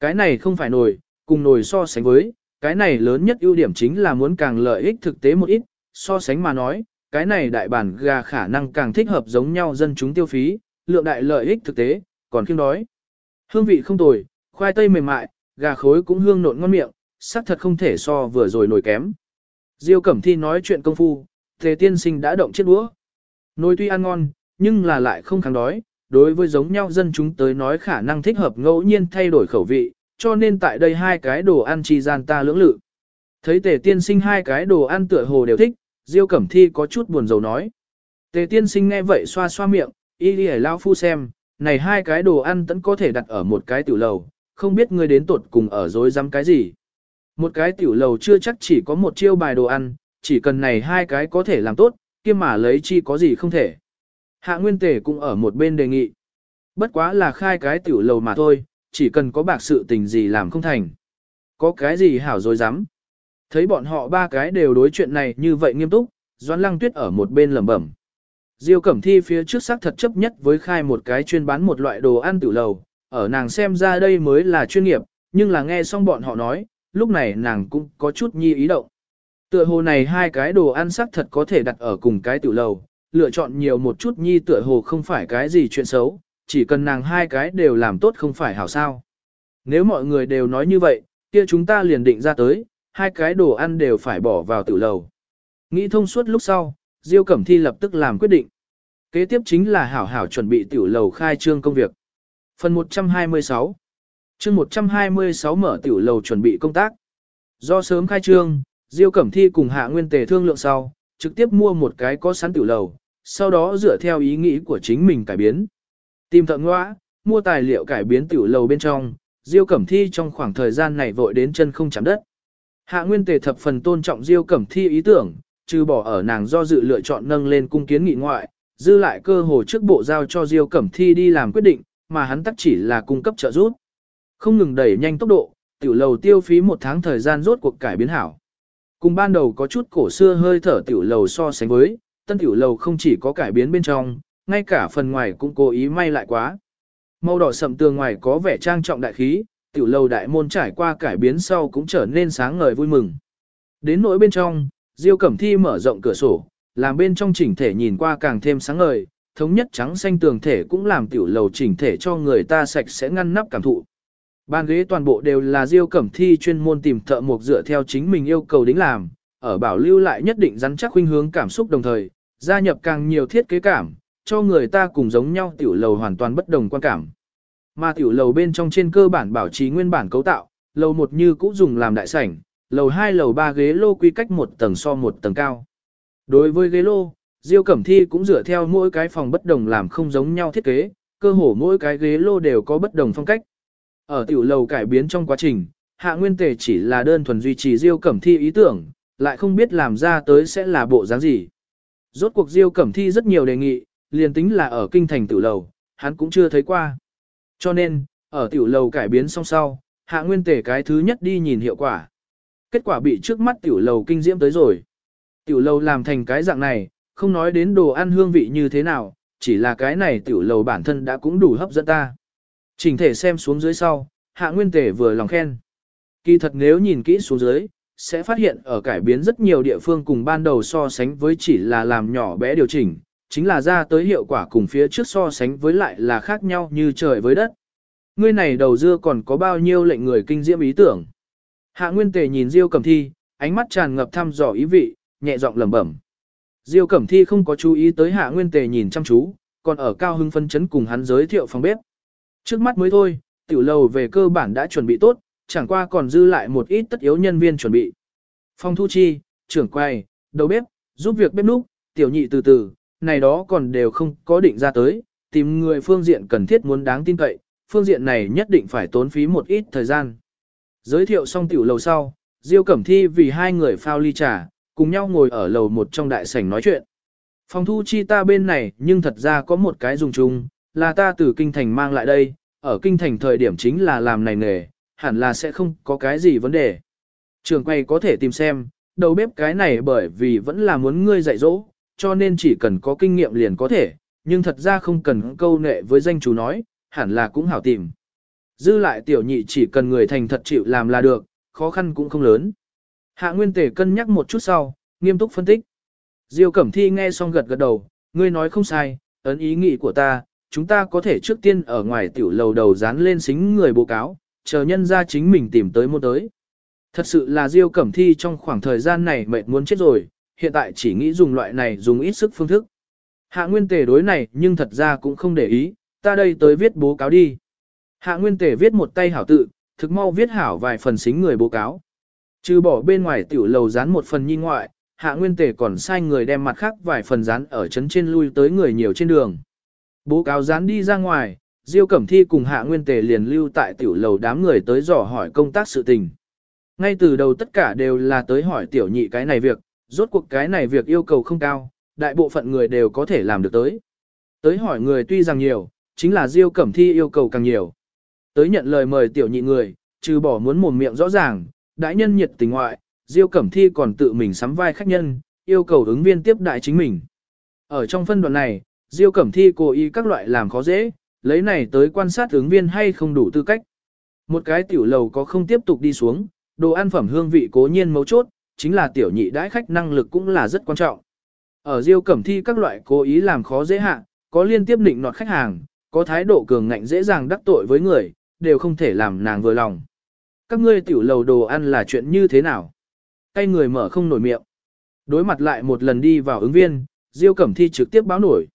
Cái này không phải nồi, cùng nồi so sánh với, cái này lớn nhất ưu điểm chính là muốn càng lợi ích thực tế một ít, so sánh mà nói, cái này đại bản gà khả năng càng thích hợp giống nhau dân chúng tiêu phí, lượng đại lợi ích thực tế, còn khiêm đói. Hương vị không tồi, khoai tây mềm mại, gà khối cũng hương nộn ngon miệng, sắc thật không thể so vừa rồi nổi kém. Diêu Cẩm Thi nói chuyện công phu, Tề Tiên Sinh đã động chiếc đũa. Nồi tuy ăn ngon, nhưng là lại không kháng đói, đối với giống nhau dân chúng tới nói khả năng thích hợp ngẫu nhiên thay đổi khẩu vị, cho nên tại đây hai cái đồ ăn chi gian ta lưỡng lự. Thấy Tề Tiên Sinh hai cái đồ ăn tựa hồ đều thích, Diêu Cẩm Thi có chút buồn rầu nói. Tề Tiên Sinh nghe vậy xoa xoa miệng, y đi lao phu xem, này hai cái đồ ăn tẫn có thể đặt ở một cái tiểu lầu, không biết ngươi đến tuột cùng ở dối dám cái gì. Một cái tiểu lầu chưa chắc chỉ có một chiêu bài đồ ăn, chỉ cần này hai cái có thể làm tốt, kia mà lấy chi có gì không thể. Hạ Nguyên Tề cũng ở một bên đề nghị. Bất quá là khai cái tiểu lầu mà thôi, chỉ cần có bạc sự tình gì làm không thành. Có cái gì hảo dối dám. Thấy bọn họ ba cái đều đối chuyện này như vậy nghiêm túc, Doãn Lăng Tuyết ở một bên lẩm bẩm. Diêu Cẩm Thi phía trước xác thật chấp nhất với khai một cái chuyên bán một loại đồ ăn tử lầu, ở nàng xem ra đây mới là chuyên nghiệp, nhưng là nghe xong bọn họ nói, lúc này nàng cũng có chút nhi ý động. Tựa hồ này hai cái đồ ăn xác thật có thể đặt ở cùng cái tử lầu, lựa chọn nhiều một chút nhi tựa hồ không phải cái gì chuyện xấu, chỉ cần nàng hai cái đều làm tốt không phải hảo sao. Nếu mọi người đều nói như vậy, kia chúng ta liền định ra tới, hai cái đồ ăn đều phải bỏ vào tiểu lầu. Nghĩ thông suốt lúc sau, Diêu Cẩm Thi lập tức làm quyết định. Kế tiếp chính là hảo hảo chuẩn bị tiểu lầu khai trương công việc. Phần 126 chương 126 mở tiểu lầu chuẩn bị công tác. Do sớm khai trương, Diêu Cẩm Thi cùng Hạ Nguyên Tề thương lượng sau, trực tiếp mua một cái có sẵn tiểu lầu, sau đó dựa theo ý nghĩ của chính mình cải biến. Tìm thợ ngõa, mua tài liệu cải biến tiểu lầu bên trong, Diêu Cẩm Thi trong khoảng thời gian này vội đến chân không chạm đất. Hạ Nguyên Tề thập phần tôn trọng Diêu Cẩm Thi ý tưởng, trừ bỏ ở nàng do dự lựa chọn nâng lên cung kiến nghị ngoại, dư lại cơ hội trước bộ giao cho Diêu Cẩm Thi đi làm quyết định, mà hắn tắc chỉ là cung cấp trợ giúp. Không ngừng đẩy nhanh tốc độ, tiểu lầu tiêu phí một tháng thời gian rốt cuộc cải biến hảo. Cùng ban đầu có chút cổ xưa hơi thở tiểu lầu so sánh với, tân tiểu lầu không chỉ có cải biến bên trong, ngay cả phần ngoài cũng cố ý may lại quá. Màu đỏ sậm tường ngoài có vẻ trang trọng đại khí, tiểu lầu đại môn trải qua cải biến sau cũng trở nên sáng ngời vui mừng. Đến nỗi bên trong, Diêu Cẩm Thi mở rộng cửa sổ, làm bên trong chỉnh thể nhìn qua càng thêm sáng ngời, thống nhất trắng xanh tường thể cũng làm tiểu lầu chỉnh thể cho người ta sạch sẽ ngăn nắp cảm thụ. Bàn ghế toàn bộ đều là Diêu Cẩm Thi chuyên môn tìm thợ mộc dựa theo chính mình yêu cầu đính làm, ở bảo lưu lại nhất định rắn chắc khuynh hướng cảm xúc đồng thời, gia nhập càng nhiều thiết kế cảm, cho người ta cùng giống nhau tiểu lầu hoàn toàn bất đồng quan cảm. Mà tiểu lầu bên trong trên cơ bản bảo trì nguyên bản cấu tạo, lầu một như cũ dùng làm đại sảnh, lầu hai lầu ba ghế lô quy cách một tầng so một tầng cao. Đối với ghế lô, Diêu Cẩm Thi cũng dựa theo mỗi cái phòng bất đồng làm không giống nhau thiết kế, cơ hồ mỗi cái ghế lô đều có bất đồng phong cách. Ở tiểu lầu cải biến trong quá trình, Hạ Nguyên Tề chỉ là đơn thuần duy trì Diêu Cẩm Thi ý tưởng, lại không biết làm ra tới sẽ là bộ dáng gì. Rốt cuộc Diêu Cẩm Thi rất nhiều đề nghị, liền tính là ở kinh thành tiểu lầu, hắn cũng chưa thấy qua. Cho nên, ở tiểu lầu cải biến xong sau, Hạ Nguyên Tề cái thứ nhất đi nhìn hiệu quả. Kết quả bị trước mắt tiểu lầu kinh diễm tới rồi. Tiểu lầu làm thành cái dạng này, không nói đến đồ ăn hương vị như thế nào, chỉ là cái này tiểu lầu bản thân đã cũng đủ hấp dẫn ta. Trình thể xem xuống dưới sau, hạ nguyên tể vừa lòng khen. Kỳ thật nếu nhìn kỹ xuống dưới, sẽ phát hiện ở cải biến rất nhiều địa phương cùng ban đầu so sánh với chỉ là làm nhỏ bé điều chỉnh, chính là ra tới hiệu quả cùng phía trước so sánh với lại là khác nhau như trời với đất. Ngươi này đầu dưa còn có bao nhiêu lệnh người kinh diễm ý tưởng. Hạ Nguyên Tề nhìn Diêu Cẩm Thi, ánh mắt tràn ngập thăm dò ý vị, nhẹ giọng lẩm bẩm. Diêu Cẩm Thi không có chú ý tới Hạ Nguyên Tề nhìn chăm chú, còn ở cao hưng phân chấn cùng hắn giới thiệu phòng bếp. Trước mắt mới thôi, tiểu lầu về cơ bản đã chuẩn bị tốt, chẳng qua còn dư lại một ít tất yếu nhân viên chuẩn bị. Phong thu chi, trưởng quay, đầu bếp, giúp việc bếp núc, tiểu nhị từ từ, này đó còn đều không có định ra tới, tìm người phương diện cần thiết muốn đáng tin cậy, phương diện này nhất định phải tốn phí một ít thời gian. Giới thiệu xong tiểu lầu sau, Diêu Cẩm Thi vì hai người phao ly trà, cùng nhau ngồi ở lầu một trong đại sảnh nói chuyện. Phòng thu chi ta bên này nhưng thật ra có một cái dùng chung, là ta từ kinh thành mang lại đây, ở kinh thành thời điểm chính là làm này nghề, hẳn là sẽ không có cái gì vấn đề. Trường quay có thể tìm xem, đầu bếp cái này bởi vì vẫn là muốn ngươi dạy dỗ, cho nên chỉ cần có kinh nghiệm liền có thể, nhưng thật ra không cần câu nệ với danh chú nói, hẳn là cũng hảo tìm. Dư lại tiểu nhị chỉ cần người thành thật chịu làm là được, khó khăn cũng không lớn. Hạ Nguyên Tề cân nhắc một chút sau, nghiêm túc phân tích. Diêu Cẩm Thi nghe xong gật gật đầu, ngươi nói không sai, ấn ý nghĩ của ta, chúng ta có thể trước tiên ở ngoài tiểu lầu đầu dán lên xính người bố cáo, chờ nhân ra chính mình tìm tới mua tới. Thật sự là Diêu Cẩm Thi trong khoảng thời gian này mệt muốn chết rồi, hiện tại chỉ nghĩ dùng loại này dùng ít sức phương thức. Hạ Nguyên Tề đối này nhưng thật ra cũng không để ý, ta đây tới viết bố cáo đi. Hạ Nguyên Tề viết một tay hảo tự, thực mau viết hảo vài phần xính người bố cáo. Trừ bỏ bên ngoài tiểu lầu dán một phần nhi ngoại, Hạ Nguyên Tề còn sai người đem mặt khác vài phần dán ở chấn trên lui tới người nhiều trên đường. Bố cáo dán đi ra ngoài, Diêu Cẩm Thi cùng Hạ Nguyên Tề liền lưu tại tiểu lầu đám người tới dò hỏi công tác sự tình. Ngay từ đầu tất cả đều là tới hỏi tiểu nhị cái này việc, rốt cuộc cái này việc yêu cầu không cao, đại bộ phận người đều có thể làm được tới. Tới hỏi người tuy rằng nhiều, chính là Diêu Cẩm Thi yêu cầu càng nhiều. Tới nhận lời mời tiểu nhị người, trừ bỏ muốn mồm miệng rõ ràng, đại nhân nhiệt tình ngoại, Diêu Cẩm Thi còn tự mình sắm vai khách nhân, yêu cầu ứng viên tiếp đại chính mình. Ở trong phân đoạn này, Diêu Cẩm Thi cố ý các loại làm khó dễ, lấy này tới quan sát ứng viên hay không đủ tư cách. Một cái tiểu lầu có không tiếp tục đi xuống, đồ ăn phẩm hương vị cố nhiên mấu chốt, chính là tiểu nhị đãi khách năng lực cũng là rất quan trọng. Ở Diêu Cẩm Thi các loại cố ý làm khó dễ hạ, có liên tiếp định nọt khách hàng, có thái độ cường ngạnh dễ dàng đắc tội với người, đều không thể làm nàng vừa lòng. Các ngươi tiểu lầu đồ ăn là chuyện như thế nào? Cây người mở không nổi miệng. Đối mặt lại một lần đi vào ứng viên, Diêu Cẩm Thi trực tiếp báo nổi.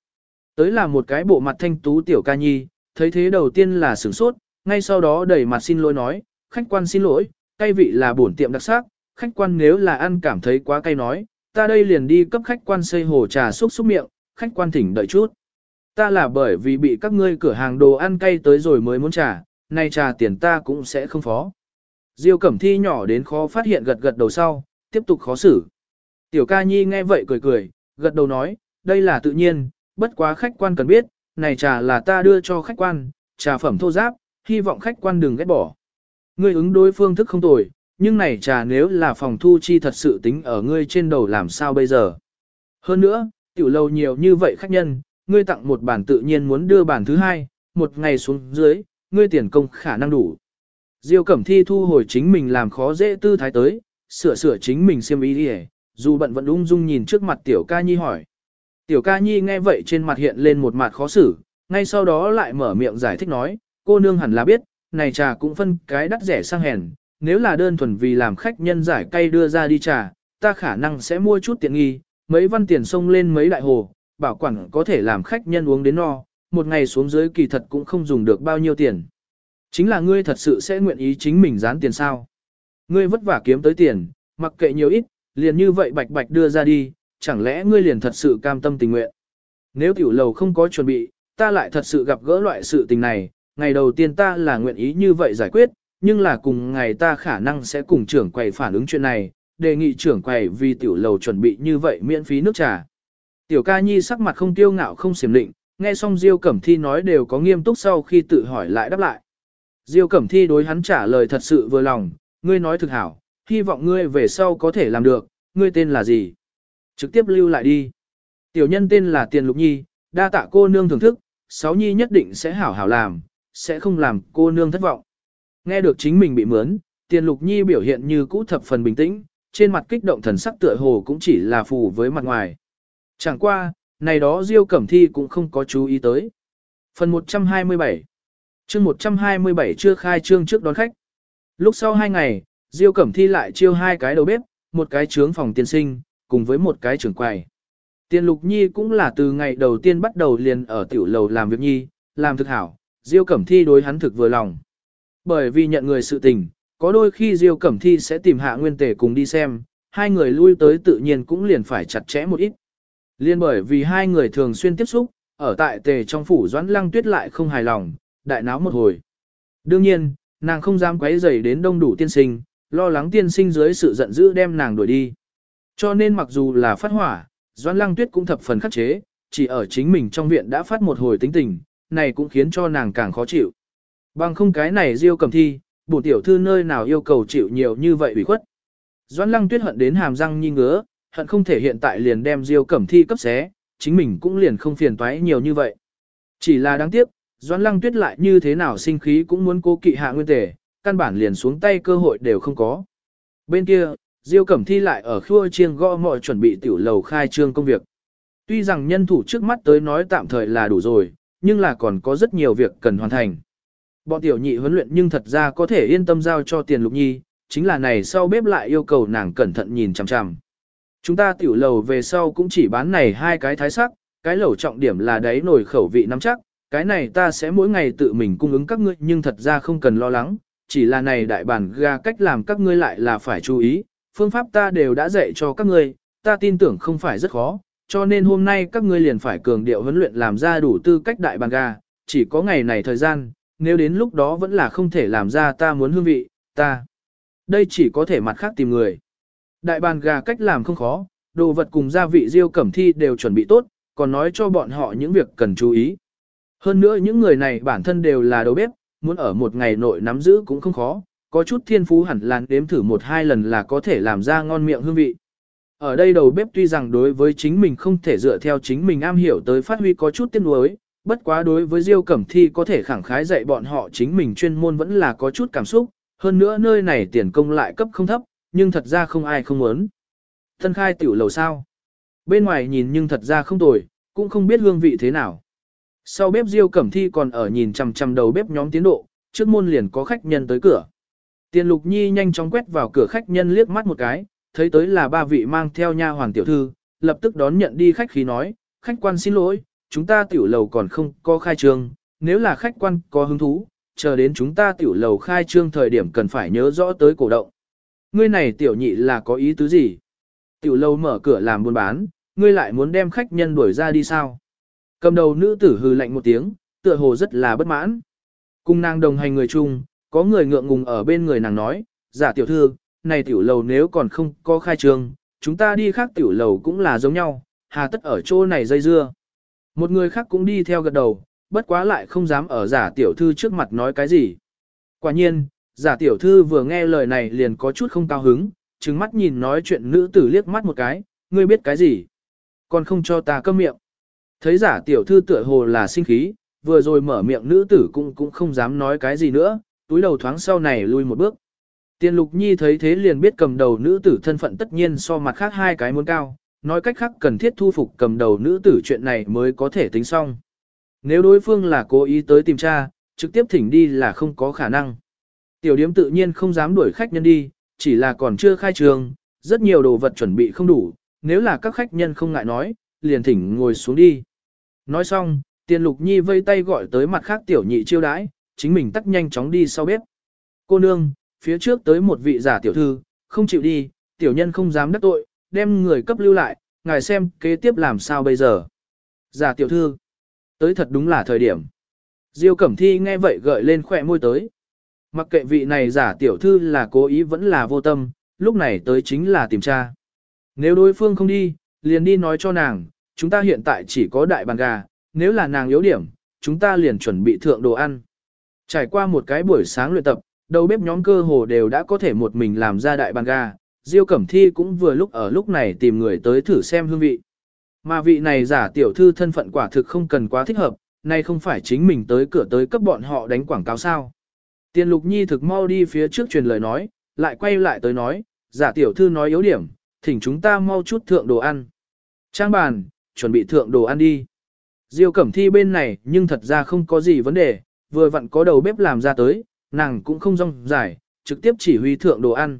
Tới là một cái bộ mặt thanh tú tiểu ca nhi, thấy thế đầu tiên là sửng sốt, ngay sau đó đẩy mặt xin lỗi nói, khách quan xin lỗi, cay vị là bổn tiệm đặc sắc, khách quan nếu là ăn cảm thấy quá cay nói, ta đây liền đi cấp khách quan xây hồ trà xúc xúc miệng, khách quan thỉnh đợi chút. Ta là bởi vì bị các ngươi cửa hàng đồ ăn cay tới rồi mới muốn trả, nay trà tiền ta cũng sẽ không phó. Diêu Cẩm Thi nhỏ đến khó phát hiện gật gật đầu sau, tiếp tục khó xử. Tiểu ca nhi nghe vậy cười cười, gật đầu nói, đây là tự nhiên, bất quá khách quan cần biết, này trà là ta đưa cho khách quan, trà phẩm thô giáp, hy vọng khách quan đừng ghét bỏ. Ngươi ứng đối phương thức không tồi, nhưng này trà nếu là phòng thu chi thật sự tính ở ngươi trên đầu làm sao bây giờ. Hơn nữa, tiểu lâu nhiều như vậy khách nhân, ngươi tặng một bản tự nhiên muốn đưa bản thứ hai, một ngày xuống dưới, ngươi tiền công khả năng đủ. Diêu Cẩm Thi thu hồi chính mình làm khó dễ tư thái tới, sửa sửa chính mình xem ý đi dù bận vẫn ung dung nhìn trước mặt tiểu ca nhi hỏi. Tiểu ca nhi nghe vậy trên mặt hiện lên một mặt khó xử, ngay sau đó lại mở miệng giải thích nói, cô nương hẳn là biết, này trà cũng phân cái đắt rẻ sang hèn, nếu là đơn thuần vì làm khách nhân giải cay đưa ra đi trà, ta khả năng sẽ mua chút tiện nghi, mấy văn tiền sông lên mấy đại hồ, bảo quản có thể làm khách nhân uống đến no, một ngày xuống dưới kỳ thật cũng không dùng được bao nhiêu tiền. Chính là ngươi thật sự sẽ nguyện ý chính mình dán tiền sao. Ngươi vất vả kiếm tới tiền, mặc kệ nhiều ít, liền như vậy bạch bạch đưa ra đi, chẳng lẽ ngươi liền thật sự cam tâm tình nguyện. Nếu tiểu lầu không có chuẩn bị, ta lại thật sự gặp gỡ loại sự tình này, ngày đầu tiên ta là nguyện ý như vậy giải quyết, nhưng là cùng ngày ta khả năng sẽ cùng trưởng quầy phản ứng chuyện này, đề nghị trưởng quầy vì tiểu lầu chuẩn bị như vậy miễn phí nước trà. Tiểu ca nhi sắc mặt không tiêu ngạo không xiểm định, nghe xong Diêu Cẩm Thi nói đều có nghiêm túc sau khi tự hỏi lại đáp lại. Diêu Cẩm Thi đối hắn trả lời thật sự vừa lòng, ngươi nói thực hảo, hy vọng ngươi về sau có thể làm được, ngươi tên là gì? Trực tiếp lưu lại đi. Tiểu nhân tên là Tiền Lục Nhi, đa tạ cô nương thưởng thức, sáu nhi nhất định sẽ hảo hảo làm, sẽ không làm cô nương thất vọng. Nghe được chính mình bị mướn, Tiền Lục Nhi biểu hiện như cũ thập phần bình tĩnh, trên mặt kích động thần sắc tựa hồ cũng chỉ là phù với mặt ngoài. Chẳng qua, này đó Diêu Cẩm Thi cũng không có chú ý tới. Phần 127 chương 127 chưa khai trương trước đón khách. Lúc sau hai ngày, Diêu Cẩm Thi lại chiêu hai cái đầu bếp, một cái trướng phòng tiên sinh, cùng với một cái trưởng quầy. Tiên Lục Nhi cũng là từ ngày đầu tiên bắt đầu liền ở tiểu lầu làm việc nhi, làm thực hảo, Diêu Cẩm Thi đối hắn thực vừa lòng. Bởi vì nhận người sự tình, có đôi khi Diêu Cẩm Thi sẽ tìm hạ nguyên Tề cùng đi xem, hai người lui tới tự nhiên cũng liền phải chặt chẽ một ít. Liên bởi vì hai người thường xuyên tiếp xúc, ở tại tề trong phủ doãn lăng tuyết lại không hài lòng, đại náo một hồi. Đương nhiên, nàng không dám quấy rầy đến đông đủ tiên sinh, lo lắng tiên sinh dưới sự giận dữ đem nàng đuổi đi. Cho nên mặc dù là phát hỏa, doãn lăng tuyết cũng thập phần khắc chế, chỉ ở chính mình trong viện đã phát một hồi tính tình, này cũng khiến cho nàng càng khó chịu. Bằng không cái này diêu cầm thi, bổ tiểu thư nơi nào yêu cầu chịu nhiều như vậy ủy khuất. Doãn lăng tuyết hận đến hàm răng nhi ngứa, hận không thể hiện tại liền đem Diêu Cẩm Thi cấp xé, chính mình cũng liền không phiền toái nhiều như vậy. Chỉ là đáng tiếc, Doãn Lăng Tuyết lại như thế nào sinh khí cũng muốn cố kỵ hạ nguyên tề, căn bản liền xuống tay cơ hội đều không có. Bên kia, Diêu Cẩm Thi lại ở khua chiêng gõ mọi chuẩn bị tiểu lầu khai trương công việc. Tuy rằng nhân thủ trước mắt tới nói tạm thời là đủ rồi, nhưng là còn có rất nhiều việc cần hoàn thành. Bọn tiểu nhị huấn luyện nhưng thật ra có thể yên tâm giao cho tiền lục nhi, chính là này sau bếp lại yêu cầu nàng cẩn thận nhìn chằm chằm. Chúng ta tiểu lầu về sau cũng chỉ bán này hai cái thái sắc, cái lẩu trọng điểm là đấy nổi khẩu vị nắm chắc, cái này ta sẽ mỗi ngày tự mình cung ứng các ngươi nhưng thật ra không cần lo lắng, chỉ là này đại bản ga cách làm các ngươi lại là phải chú ý, phương pháp ta đều đã dạy cho các ngươi, ta tin tưởng không phải rất khó, cho nên hôm nay các ngươi liền phải cường điệu huấn luyện làm ra đủ tư cách đại bàn ga, chỉ có ngày này thời gian, nếu đến lúc đó vẫn là không thể làm ra ta muốn hương vị, ta. Đây chỉ có thể mặt khác tìm người. Đại bàn gà cách làm không khó, đồ vật cùng gia vị riêu cẩm thi đều chuẩn bị tốt, còn nói cho bọn họ những việc cần chú ý. Hơn nữa những người này bản thân đều là đầu bếp, muốn ở một ngày nội nắm giữ cũng không khó, có chút thiên phú hẳn là đếm thử một hai lần là có thể làm ra ngon miệng hương vị. Ở đây đầu bếp tuy rằng đối với chính mình không thể dựa theo chính mình am hiểu tới phát huy có chút tiếc nuối, bất quá đối với Diêu Cẩm Thi có thể khẳng khái dạy bọn họ chính mình chuyên môn vẫn là có chút cảm xúc, hơn nữa nơi này tiền công lại cấp không thấp, nhưng thật ra không ai không muốn. Thân khai tiểu lầu sao? Bên ngoài nhìn nhưng thật ra không tồi, cũng không biết hương vị thế nào. Sau bếp Diêu Cẩm Thi còn ở nhìn chằm chằm đầu bếp nhóm tiến độ, trước môn liền có khách nhân tới cửa. Tiền Lục Nhi nhanh chóng quét vào cửa khách nhân liếc mắt một cái, thấy tới là ba vị mang theo nha hoàng tiểu thư, lập tức đón nhận đi khách khí nói, khách quan xin lỗi, chúng ta tiểu lầu còn không có khai trương, nếu là khách quan có hứng thú, chờ đến chúng ta tiểu lầu khai trương thời điểm cần phải nhớ rõ tới cổ động. Ngươi này tiểu nhị là có ý tứ gì? Tiểu lầu mở cửa làm buôn bán, ngươi lại muốn đem khách nhân đuổi ra đi sao? Cầm đầu nữ tử hừ lạnh một tiếng, tựa hồ rất là bất mãn. Cùng nàng đồng hành người chung, có người ngượng ngùng ở bên người nàng nói, giả tiểu thư, này tiểu lầu nếu còn không có khai trương, chúng ta đi khác tiểu lầu cũng là giống nhau, hà tất ở chỗ này dây dưa. Một người khác cũng đi theo gật đầu, bất quá lại không dám ở giả tiểu thư trước mặt nói cái gì. Quả nhiên, giả tiểu thư vừa nghe lời này liền có chút không cao hứng, trừng mắt nhìn nói chuyện nữ tử liếc mắt một cái, ngươi biết cái gì? Còn không cho ta câm miệng. Thấy giả tiểu thư tựa hồ là sinh khí, vừa rồi mở miệng nữ tử cũng cũng không dám nói cái gì nữa, túi đầu thoáng sau này lui một bước. Tiên lục nhi thấy thế liền biết cầm đầu nữ tử thân phận tất nhiên so mặt khác hai cái muốn cao, nói cách khác cần thiết thu phục cầm đầu nữ tử chuyện này mới có thể tính xong. Nếu đối phương là cố ý tới tìm tra, trực tiếp thỉnh đi là không có khả năng. Tiểu điếm tự nhiên không dám đuổi khách nhân đi, chỉ là còn chưa khai trường, rất nhiều đồ vật chuẩn bị không đủ, nếu là các khách nhân không ngại nói, liền thỉnh ngồi xuống đi. Nói xong, tiền lục nhi vây tay gọi tới mặt khác tiểu nhị chiêu đãi, chính mình tắt nhanh chóng đi sau bếp. Cô nương, phía trước tới một vị giả tiểu thư, không chịu đi, tiểu nhân không dám đắc tội, đem người cấp lưu lại, ngài xem kế tiếp làm sao bây giờ. Giả tiểu thư, tới thật đúng là thời điểm. Diêu Cẩm Thi nghe vậy gợi lên khỏe môi tới. Mặc kệ vị này giả tiểu thư là cố ý vẫn là vô tâm, lúc này tới chính là tìm tra. Nếu đối phương không đi, liền đi nói cho nàng, chúng ta hiện tại chỉ có đại bàn gà, nếu là nàng yếu điểm, chúng ta liền chuẩn bị thượng đồ ăn. Trải qua một cái buổi sáng luyện tập, đầu bếp nhóm cơ hồ đều đã có thể một mình làm ra đại bàn gà, Diêu Cẩm Thi cũng vừa lúc ở lúc này tìm người tới thử xem hương vị. Mà vị này giả tiểu thư thân phận quả thực không cần quá thích hợp, nay không phải chính mình tới cửa tới cấp bọn họ đánh quảng cáo sao. Tiền lục nhi thực mau đi phía trước truyền lời nói, lại quay lại tới nói, giả tiểu thư nói yếu điểm, thỉnh chúng ta mau chút thượng đồ ăn. Trang bàn, chuẩn bị thượng đồ ăn đi. Diêu Cẩm Thi bên này nhưng thật ra không có gì vấn đề, vừa vặn có đầu bếp làm ra tới, nàng cũng không rong dài, trực tiếp chỉ huy thượng đồ ăn.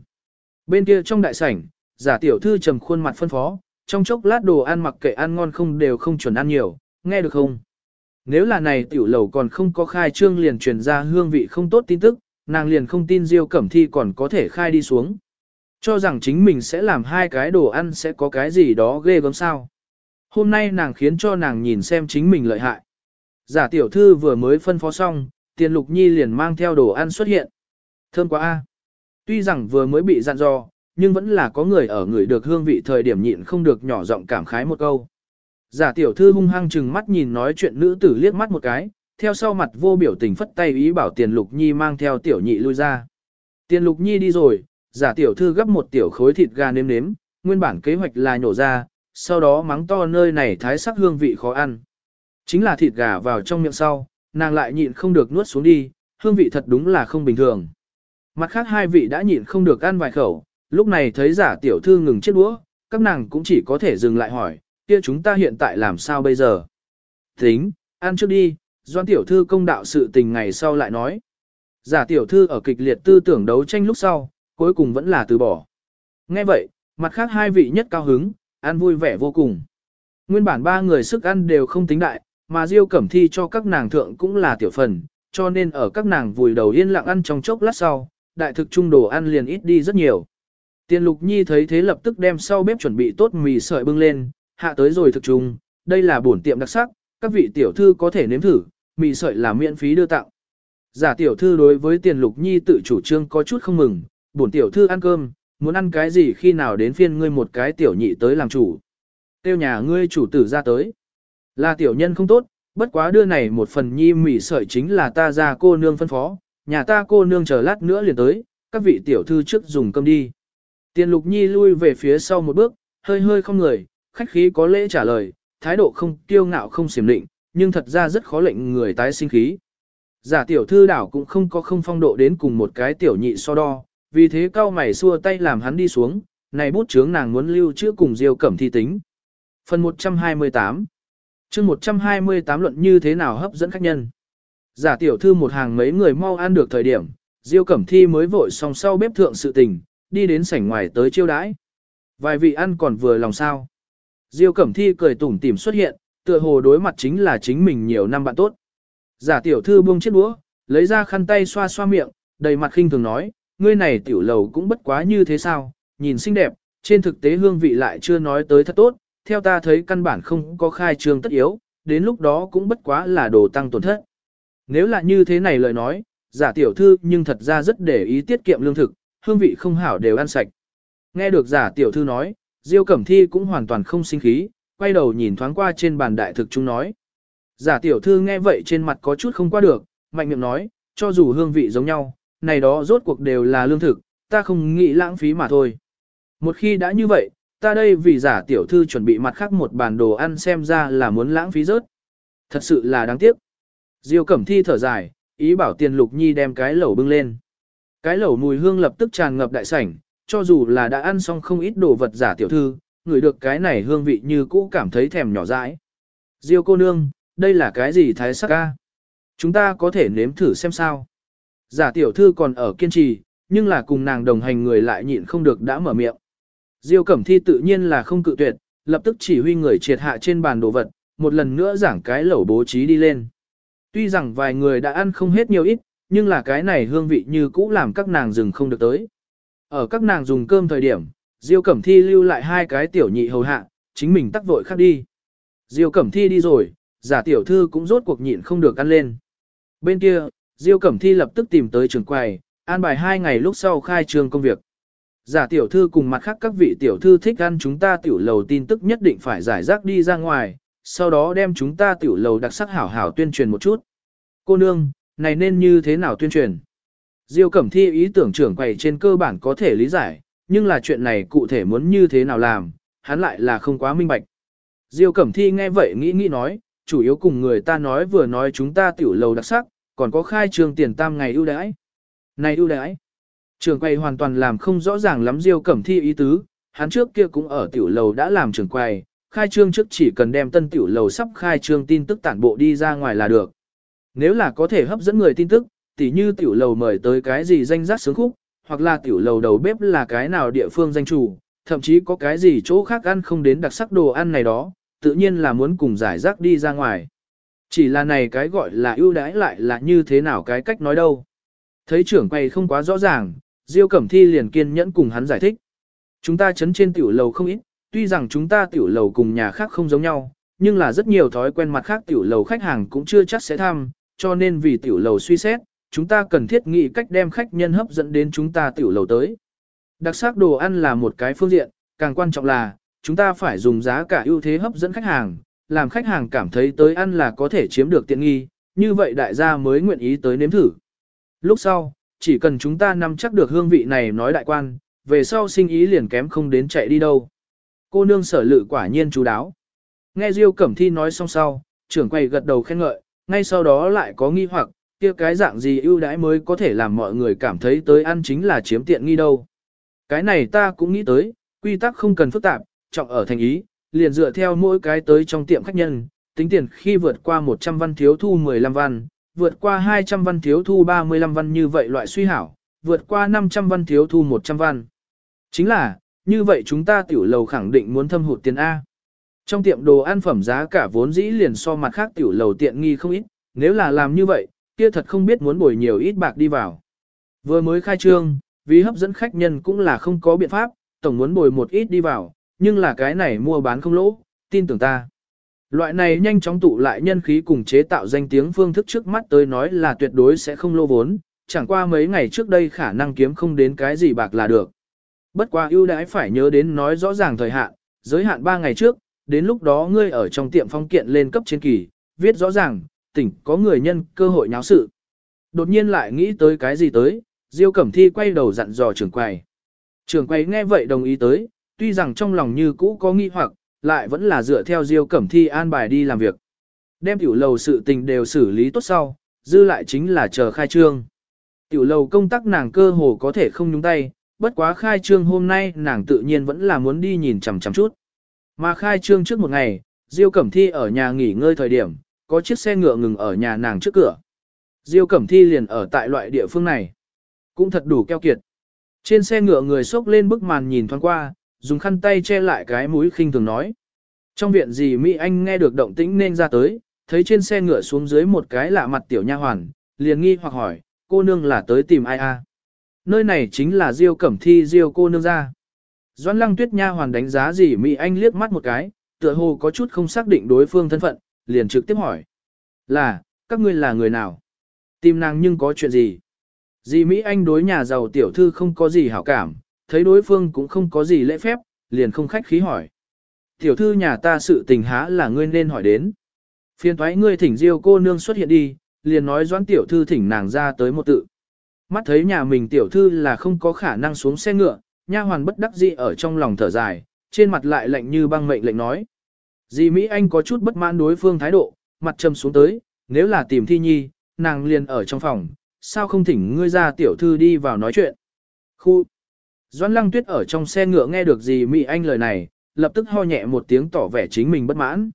Bên kia trong đại sảnh, giả tiểu thư trầm khuôn mặt phân phó, trong chốc lát đồ ăn mặc kệ ăn ngon không đều không chuẩn ăn nhiều, nghe được không? Nếu là này tiểu lầu còn không có khai trương liền truyền ra hương vị không tốt tin tức, nàng liền không tin Diêu Cẩm Thi còn có thể khai đi xuống. Cho rằng chính mình sẽ làm hai cái đồ ăn sẽ có cái gì đó ghê gớm sao. Hôm nay nàng khiến cho nàng nhìn xem chính mình lợi hại. Giả tiểu thư vừa mới phân phó xong, tiền lục nhi liền mang theo đồ ăn xuất hiện. Thơm quá a. Tuy rằng vừa mới bị dặn dò, nhưng vẫn là có người ở người được hương vị thời điểm nhịn không được nhỏ giọng cảm khái một câu. Giả tiểu thư hung hăng chừng mắt nhìn nói chuyện nữ tử liếc mắt một cái, theo sau mặt vô biểu tình phất tay ý bảo tiền lục nhi mang theo tiểu nhị lui ra. Tiền lục nhi đi rồi, giả tiểu thư gấp một tiểu khối thịt gà nếm nếm, nguyên bản kế hoạch là nhổ ra, sau đó mắng to nơi này thái sắc hương vị khó ăn. Chính là thịt gà vào trong miệng sau, nàng lại nhịn không được nuốt xuống đi, hương vị thật đúng là không bình thường. Mặt khác hai vị đã nhịn không được ăn vài khẩu, lúc này thấy giả tiểu thư ngừng chiếc đũa, các nàng cũng chỉ có thể dừng lại hỏi, kia chúng ta hiện tại làm sao bây giờ? Tính, ăn trước đi, doan tiểu thư công đạo sự tình ngày sau lại nói. Giả tiểu thư ở kịch liệt tư tưởng đấu tranh lúc sau, cuối cùng vẫn là từ bỏ. Nghe vậy, mặt khác hai vị nhất cao hứng, ăn vui vẻ vô cùng. Nguyên bản ba người sức ăn đều không tính đại, mà Diêu Cẩm Thi cho các nàng thượng cũng là tiểu phần, cho nên ở các nàng vùi đầu yên lặng ăn trong chốc lát sau, đại thực trung đồ ăn liền ít đi rất nhiều. Tiên Lục Nhi thấy thế lập tức đem sau bếp chuẩn bị tốt mì sợi bưng lên, hạ tới rồi thực trung, đây là bổn tiệm đặc sắc, các vị tiểu thư có thể nếm thử, mì sợi là miễn phí đưa tặng. Giả tiểu thư đối với Tiền Lục Nhi tự chủ trương có chút không mừng, bổn tiểu thư ăn cơm, muốn ăn cái gì khi nào đến phiên ngươi một cái tiểu nhị tới làm chủ. Tiêu nhà ngươi chủ tử ra tới. Là tiểu nhân không tốt, bất quá đưa này một phần nhi mỉ sợi chính là ta ra cô nương phân phó, nhà ta cô nương chờ lát nữa liền tới, các vị tiểu thư trước dùng cơm đi. Tiền lục nhi lui về phía sau một bước, hơi hơi không người, khách khí có lễ trả lời, thái độ không kiêu ngạo không xiểm định, nhưng thật ra rất khó lệnh người tái sinh khí. Giả tiểu thư đảo cũng không có không phong độ đến cùng một cái tiểu nhị so đo, vì thế cao mày xua tay làm hắn đi xuống, này bút chướng nàng muốn lưu trữ cùng Diêu Cẩm Thi tính. Phần 128 chương 128 luận như thế nào hấp dẫn khách nhân. Giả tiểu thư một hàng mấy người mau ăn được thời điểm, Diêu Cẩm Thi mới vội xong sau bếp thượng sự tình, đi đến sảnh ngoài tới chiêu đãi. Vài vị ăn còn vừa lòng sao. Diêu Cẩm Thi cười tủm tỉm xuất hiện, tựa hồ đối mặt chính là chính mình nhiều năm bạn tốt. Giả tiểu thư buông chiếc đũa, lấy ra khăn tay xoa xoa miệng, đầy mặt khinh thường nói, ngươi này tiểu lầu cũng bất quá như thế sao, nhìn xinh đẹp, trên thực tế hương vị lại chưa nói tới thật tốt, theo ta thấy căn bản không có khai trương tất yếu, đến lúc đó cũng bất quá là đồ tăng tổn thất. Nếu là như thế này lời nói, giả tiểu thư nhưng thật ra rất để ý tiết kiệm lương thực, hương vị không hảo đều ăn sạch. Nghe được giả tiểu thư nói, Diêu Cẩm Thi cũng hoàn toàn không sinh khí, quay đầu nhìn thoáng qua trên bàn đại thực chúng nói. Giả tiểu thư nghe vậy trên mặt có chút không qua được, mạnh miệng nói, cho dù hương vị giống nhau, này đó rốt cuộc đều là lương thực, ta không nghĩ lãng phí mà thôi. Một khi đã như vậy, ta đây vì giả tiểu thư chuẩn bị mặt khác một bàn đồ ăn xem ra là muốn lãng phí rớt. Thật sự là đáng tiếc. Diêu Cẩm Thi thở dài, ý bảo tiền lục nhi đem cái lẩu bưng lên. Cái lẩu mùi hương lập tức tràn ngập đại sảnh, cho dù là đã ăn xong không ít đồ vật giả tiểu thư, người được cái này hương vị như cũ cảm thấy thèm nhỏ dãi. Diêu cô nương, đây là cái gì thái sắc ca? Chúng ta có thể nếm thử xem sao. Giả tiểu thư còn ở kiên trì, nhưng là cùng nàng đồng hành người lại nhịn không được đã mở miệng. Diêu Cẩm Thi tự nhiên là không cự tuyệt, lập tức chỉ huy người triệt hạ trên bàn đồ vật, một lần nữa giảng cái lẩu bố trí đi lên. Tuy rằng vài người đã ăn không hết nhiều ít, nhưng là cái này hương vị như cũ làm các nàng dừng không được tới. Ở các nàng dùng cơm thời điểm, Diêu Cẩm Thi lưu lại hai cái tiểu nhị hầu hạ, chính mình tắc vội khác đi. Diêu Cẩm Thi đi rồi, giả tiểu thư cũng rốt cuộc nhịn không được ăn lên. Bên kia, Diêu Cẩm Thi lập tức tìm tới trường quầy, an bài hai ngày lúc sau khai trương công việc. Giả tiểu thư cùng mặt khác các vị tiểu thư thích ăn chúng ta tiểu lầu tin tức nhất định phải giải rác đi ra ngoài, sau đó đem chúng ta tiểu lầu đặc sắc hảo hảo tuyên truyền một chút. Cô nương, này nên như thế nào tuyên truyền? Diêu Cẩm Thi ý tưởng trưởng quầy trên cơ bản có thể lý giải, nhưng là chuyện này cụ thể muốn như thế nào làm, hắn lại là không quá minh bạch. Diêu Cẩm Thi nghe vậy nghĩ nghĩ nói, chủ yếu cùng người ta nói vừa nói chúng ta tiểu lầu đặc sắc, còn có khai trương tiền tam ngày ưu đãi. Này ưu đãi. Trường quầy hoàn toàn làm không rõ ràng lắm Diêu Cẩm Thi ý tứ, hắn trước kia cũng ở tiểu lầu đã làm trường quầy, khai trương trước chỉ cần đem tân tiểu lầu sắp khai trương tin tức tản bộ đi ra ngoài là được. Nếu là có thể hấp dẫn người tin tức, tỉ như tiểu lầu mời tới cái gì danh giác sướng khúc, hoặc là tiểu lầu đầu bếp là cái nào địa phương danh chủ, thậm chí có cái gì chỗ khác ăn không đến đặc sắc đồ ăn này đó, tự nhiên là muốn cùng giải rác đi ra ngoài. Chỉ là này cái gọi là ưu đãi lại là như thế nào cái cách nói đâu. Thấy trưởng quầy không quá rõ ràng, Diêu Cẩm Thi liền kiên nhẫn cùng hắn giải thích. Chúng ta chấn trên tiểu lầu không ít, tuy rằng chúng ta tiểu lầu cùng nhà khác không giống nhau, nhưng là rất nhiều thói quen mặt khác tiểu lầu khách hàng cũng chưa chắc sẽ thăm, cho nên vì tiểu lầu suy xét, chúng ta cần thiết nghĩ cách đem khách nhân hấp dẫn đến chúng ta tiểu lầu tới. Đặc sắc đồ ăn là một cái phương diện, càng quan trọng là, chúng ta phải dùng giá cả ưu thế hấp dẫn khách hàng, làm khách hàng cảm thấy tới ăn là có thể chiếm được tiện nghi, như vậy đại gia mới nguyện ý tới nếm thử. Lúc sau, chỉ cần chúng ta nắm chắc được hương vị này nói đại quan, về sau sinh ý liền kém không đến chạy đi đâu. Cô nương sở lự quả nhiên chú đáo. Nghe Diêu Cẩm Thi nói xong sau, trưởng quầy gật đầu khen ngợi, ngay sau đó lại có nghi hoặc, kia cái dạng gì ưu đãi mới có thể làm mọi người cảm thấy tới ăn chính là chiếm tiện nghi đâu. Cái này ta cũng nghĩ tới, quy tắc không cần phức tạp, trọng ở thành ý, liền dựa theo mỗi cái tới trong tiệm khách nhân, tính tiền khi vượt qua 100 văn thiếu thu 15 văn, vượt qua 200 văn thiếu thu 35 văn như vậy loại suy hảo, vượt qua 500 văn thiếu thu 100 văn. Chính là, như vậy chúng ta tiểu lầu khẳng định muốn thâm hụt tiền A. Trong tiệm đồ ăn phẩm giá cả vốn dĩ liền so mặt khác tiểu lầu tiện nghi không ít, nếu là làm như vậy, kia thật không biết muốn bồi nhiều ít bạc đi vào. Vừa mới khai trương, vì hấp dẫn khách nhân cũng là không có biện pháp, tổng muốn bồi một ít đi vào, nhưng là cái này mua bán không lỗ, tin tưởng ta. Loại này nhanh chóng tụ lại nhân khí cùng chế tạo danh tiếng phương thức trước mắt tới nói là tuyệt đối sẽ không lô vốn, chẳng qua mấy ngày trước đây khả năng kiếm không đến cái gì bạc là được. Bất quá ưu đãi phải nhớ đến nói rõ ràng thời hạn, giới hạn 3 ngày trước, đến lúc đó ngươi ở trong tiệm phong kiện lên cấp trên kỳ, viết rõ ràng, tỉnh có người nhân cơ hội nháo sự. Đột nhiên lại nghĩ tới cái gì tới, Diêu Cẩm Thi quay đầu dặn dò trưởng quầy. Trưởng quầy nghe vậy đồng ý tới, tuy rằng trong lòng như cũ có nghi hoặc, lại vẫn là dựa theo Diêu Cẩm Thi an bài đi làm việc. Đem tiểu lầu sự tình đều xử lý tốt sau, dư lại chính là chờ khai trương. Tiểu lầu công tác nàng cơ hồ có thể không nhúng tay, bất quá khai trương hôm nay nàng tự nhiên vẫn là muốn đi nhìn chằm chằm chút. Mà khai trương trước một ngày, Diêu Cẩm Thi ở nhà nghỉ ngơi thời điểm, có chiếc xe ngựa ngừng ở nhà nàng trước cửa. Diêu Cẩm Thi liền ở tại loại địa phương này. Cũng thật đủ keo kiệt. Trên xe ngựa người xốc lên bức màn nhìn thoáng qua, dùng khăn tay che lại cái mũi khinh thường nói. Trong viện gì Mỹ Anh nghe được động tĩnh nên ra tới, thấy trên xe ngựa xuống dưới một cái lạ mặt tiểu nha hoàn, liền nghi hoặc hỏi, cô nương là tới tìm ai a? Nơi này chính là Diêu Cẩm Thi Diêu cô nương ra. Doãn Lăng Tuyết nha hoàn đánh giá gì Mỹ Anh liếc mắt một cái, tựa hồ có chút không xác định đối phương thân phận, liền trực tiếp hỏi. Là, các ngươi là người nào? Tìm nàng nhưng có chuyện gì? Dì Mỹ Anh đối nhà giàu tiểu thư không có gì hảo cảm, thấy đối phương cũng không có gì lễ phép, liền không khách khí hỏi. Tiểu thư nhà ta sự tình há là ngươi nên hỏi đến. Phiên thoái ngươi thỉnh diêu cô nương xuất hiện đi, liền nói doãn tiểu thư thỉnh nàng ra tới một tự. Mắt thấy nhà mình tiểu thư là không có khả năng xuống xe ngựa, nha hoàn bất đắc dĩ ở trong lòng thở dài, trên mặt lại lạnh như băng mệnh lệnh nói. Dì Mỹ Anh có chút bất mãn đối phương thái độ, mặt trầm xuống tới, nếu là tìm thi nhi, nàng liền ở trong phòng, sao không thỉnh ngươi ra tiểu thư đi vào nói chuyện. Khu! Doãn lăng tuyết ở trong xe ngựa nghe được dì Mỹ Anh lời này, lập tức ho nhẹ một tiếng tỏ vẻ chính mình bất mãn.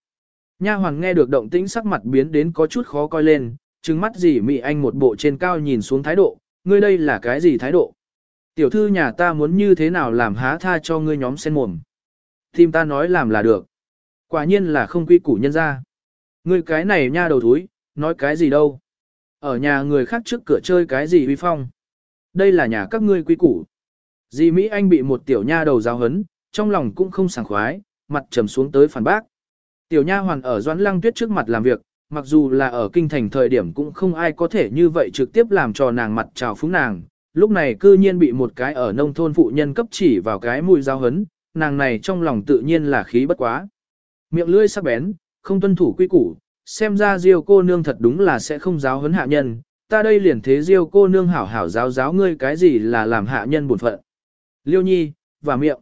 Nha hoàn nghe được động tĩnh sắc mặt biến đến có chút khó coi lên, trừng mắt dì Mỹ Anh một bộ trên cao nhìn xuống thái độ, ngươi đây là cái gì thái độ? Tiểu thư nhà ta muốn như thế nào làm há tha cho ngươi nhóm sen mồm. Tìm ta nói làm là được. Quả nhiên là không quy củ nhân ra. Ngươi cái này nha đầu thúi, nói cái gì đâu. Ở nhà người khác trước cửa chơi cái gì uy phong. Đây là nhà các ngươi quy củ. Di Mỹ Anh bị một tiểu nha đầu giáo hấn, trong lòng cũng không sảng khoái, mặt trầm xuống tới phản bác. Tiểu nha hoàn ở Doãn Lăng Tuyết trước mặt làm việc, mặc dù là ở kinh thành thời điểm cũng không ai có thể như vậy trực tiếp làm cho nàng mặt trào phúng nàng, lúc này cư nhiên bị một cái ở nông thôn phụ nhân cấp chỉ vào cái mùi giao hấn, nàng này trong lòng tự nhiên là khí bất quá. Miệng lưỡi sắc bén, không tuân thủ quy củ, xem ra Diêu cô nương thật đúng là sẽ không giáo hấn hạ nhân, ta đây liền thế Diêu cô nương hảo hảo giáo giáo ngươi cái gì là làm hạ nhân buồn phận. Liêu nhi, và miệng.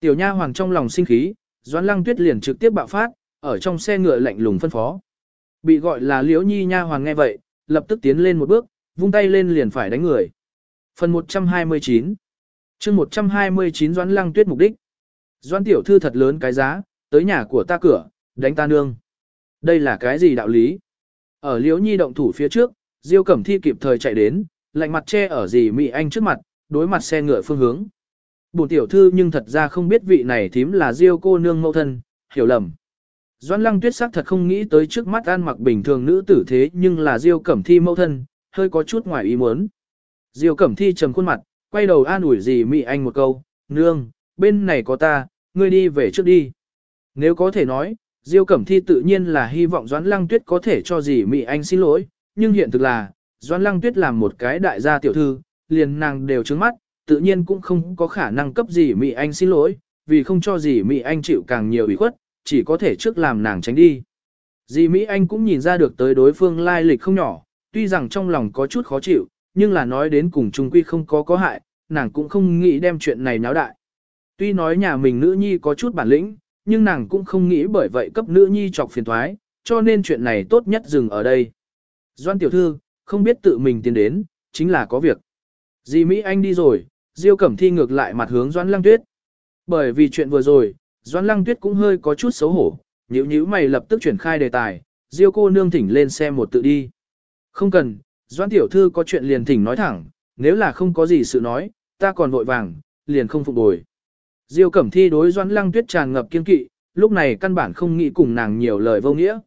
Tiểu nha hoàng trong lòng sinh khí, Doãn Lăng Tuyết liền trực tiếp bạo phát, ở trong xe ngựa lạnh lùng phân phó. Bị gọi là Liễu Nhi nha hoàng nghe vậy, lập tức tiến lên một bước, vung tay lên liền phải đánh người. Phần 129 chương 129 Doãn Lăng Tuyết mục đích. Doãn tiểu thư thật lớn cái giá, tới nhà của ta cửa, đánh ta nương. Đây là cái gì đạo lý? Ở Liễu Nhi động thủ phía trước, Diêu Cẩm Thi kịp thời chạy đến, lạnh mặt che ở dì Mỹ Anh trước mặt, đối mặt xe ngựa phương hướng. Bổn tiểu thư nhưng thật ra không biết vị này thím là Diêu cô nương mẫu thân, hiểu lầm. Doãn Lăng Tuyết sắc thật không nghĩ tới trước mắt ăn mặc bình thường nữ tử thế nhưng là Diêu Cẩm Thi mẫu thân, hơi có chút ngoài ý muốn. Diêu Cẩm Thi trầm khuôn mặt, quay đầu an ủi gì Mị Anh một câu, nương, bên này có ta, ngươi đi về trước đi. Nếu có thể nói, Diêu Cẩm Thi tự nhiên là hy vọng Doãn Lăng Tuyết có thể cho gì Mị Anh xin lỗi, nhưng hiện thực là, Doãn Lăng Tuyết làm một cái đại gia tiểu thư, liền nàng đều trứng mắt, tự nhiên cũng không có khả năng cấp gì Mị Anh xin lỗi, vì không cho gì Mị Anh chịu càng nhiều ủy khuất, chỉ có thể trước làm nàng tránh đi. Dì Mỹ Anh cũng nhìn ra được tới đối phương lai lịch không nhỏ, tuy rằng trong lòng có chút khó chịu, nhưng là nói đến cùng chung quy không có có hại, nàng cũng không nghĩ đem chuyện này náo đại. Tuy nói nhà mình nữ nhi có chút bản lĩnh, nhưng nàng cũng không nghĩ bởi vậy cấp nữ nhi chọc phiền thoái, cho nên chuyện này tốt nhất dừng ở đây. Doan tiểu thư, không biết tự mình tiến đến, chính là có việc. Dì Mỹ Anh đi rồi, Diêu Cẩm Thi ngược lại mặt hướng Doan Lăng Tuyết. Bởi vì chuyện vừa rồi, Doan Lăng Tuyết cũng hơi có chút xấu hổ, nhíu nhíu mày lập tức chuyển khai đề tài, Diêu cô nương thỉnh lên xe một tự đi. Không cần, Doan tiểu thư có chuyện liền thỉnh nói thẳng, nếu là không có gì sự nói, ta còn vội vàng, liền không phục bồi. Diêu Cẩm Thi đối Doan Lăng Tuyết tràn ngập kiên kỵ, lúc này căn bản không nghĩ cùng nàng nhiều lời vô nghĩa.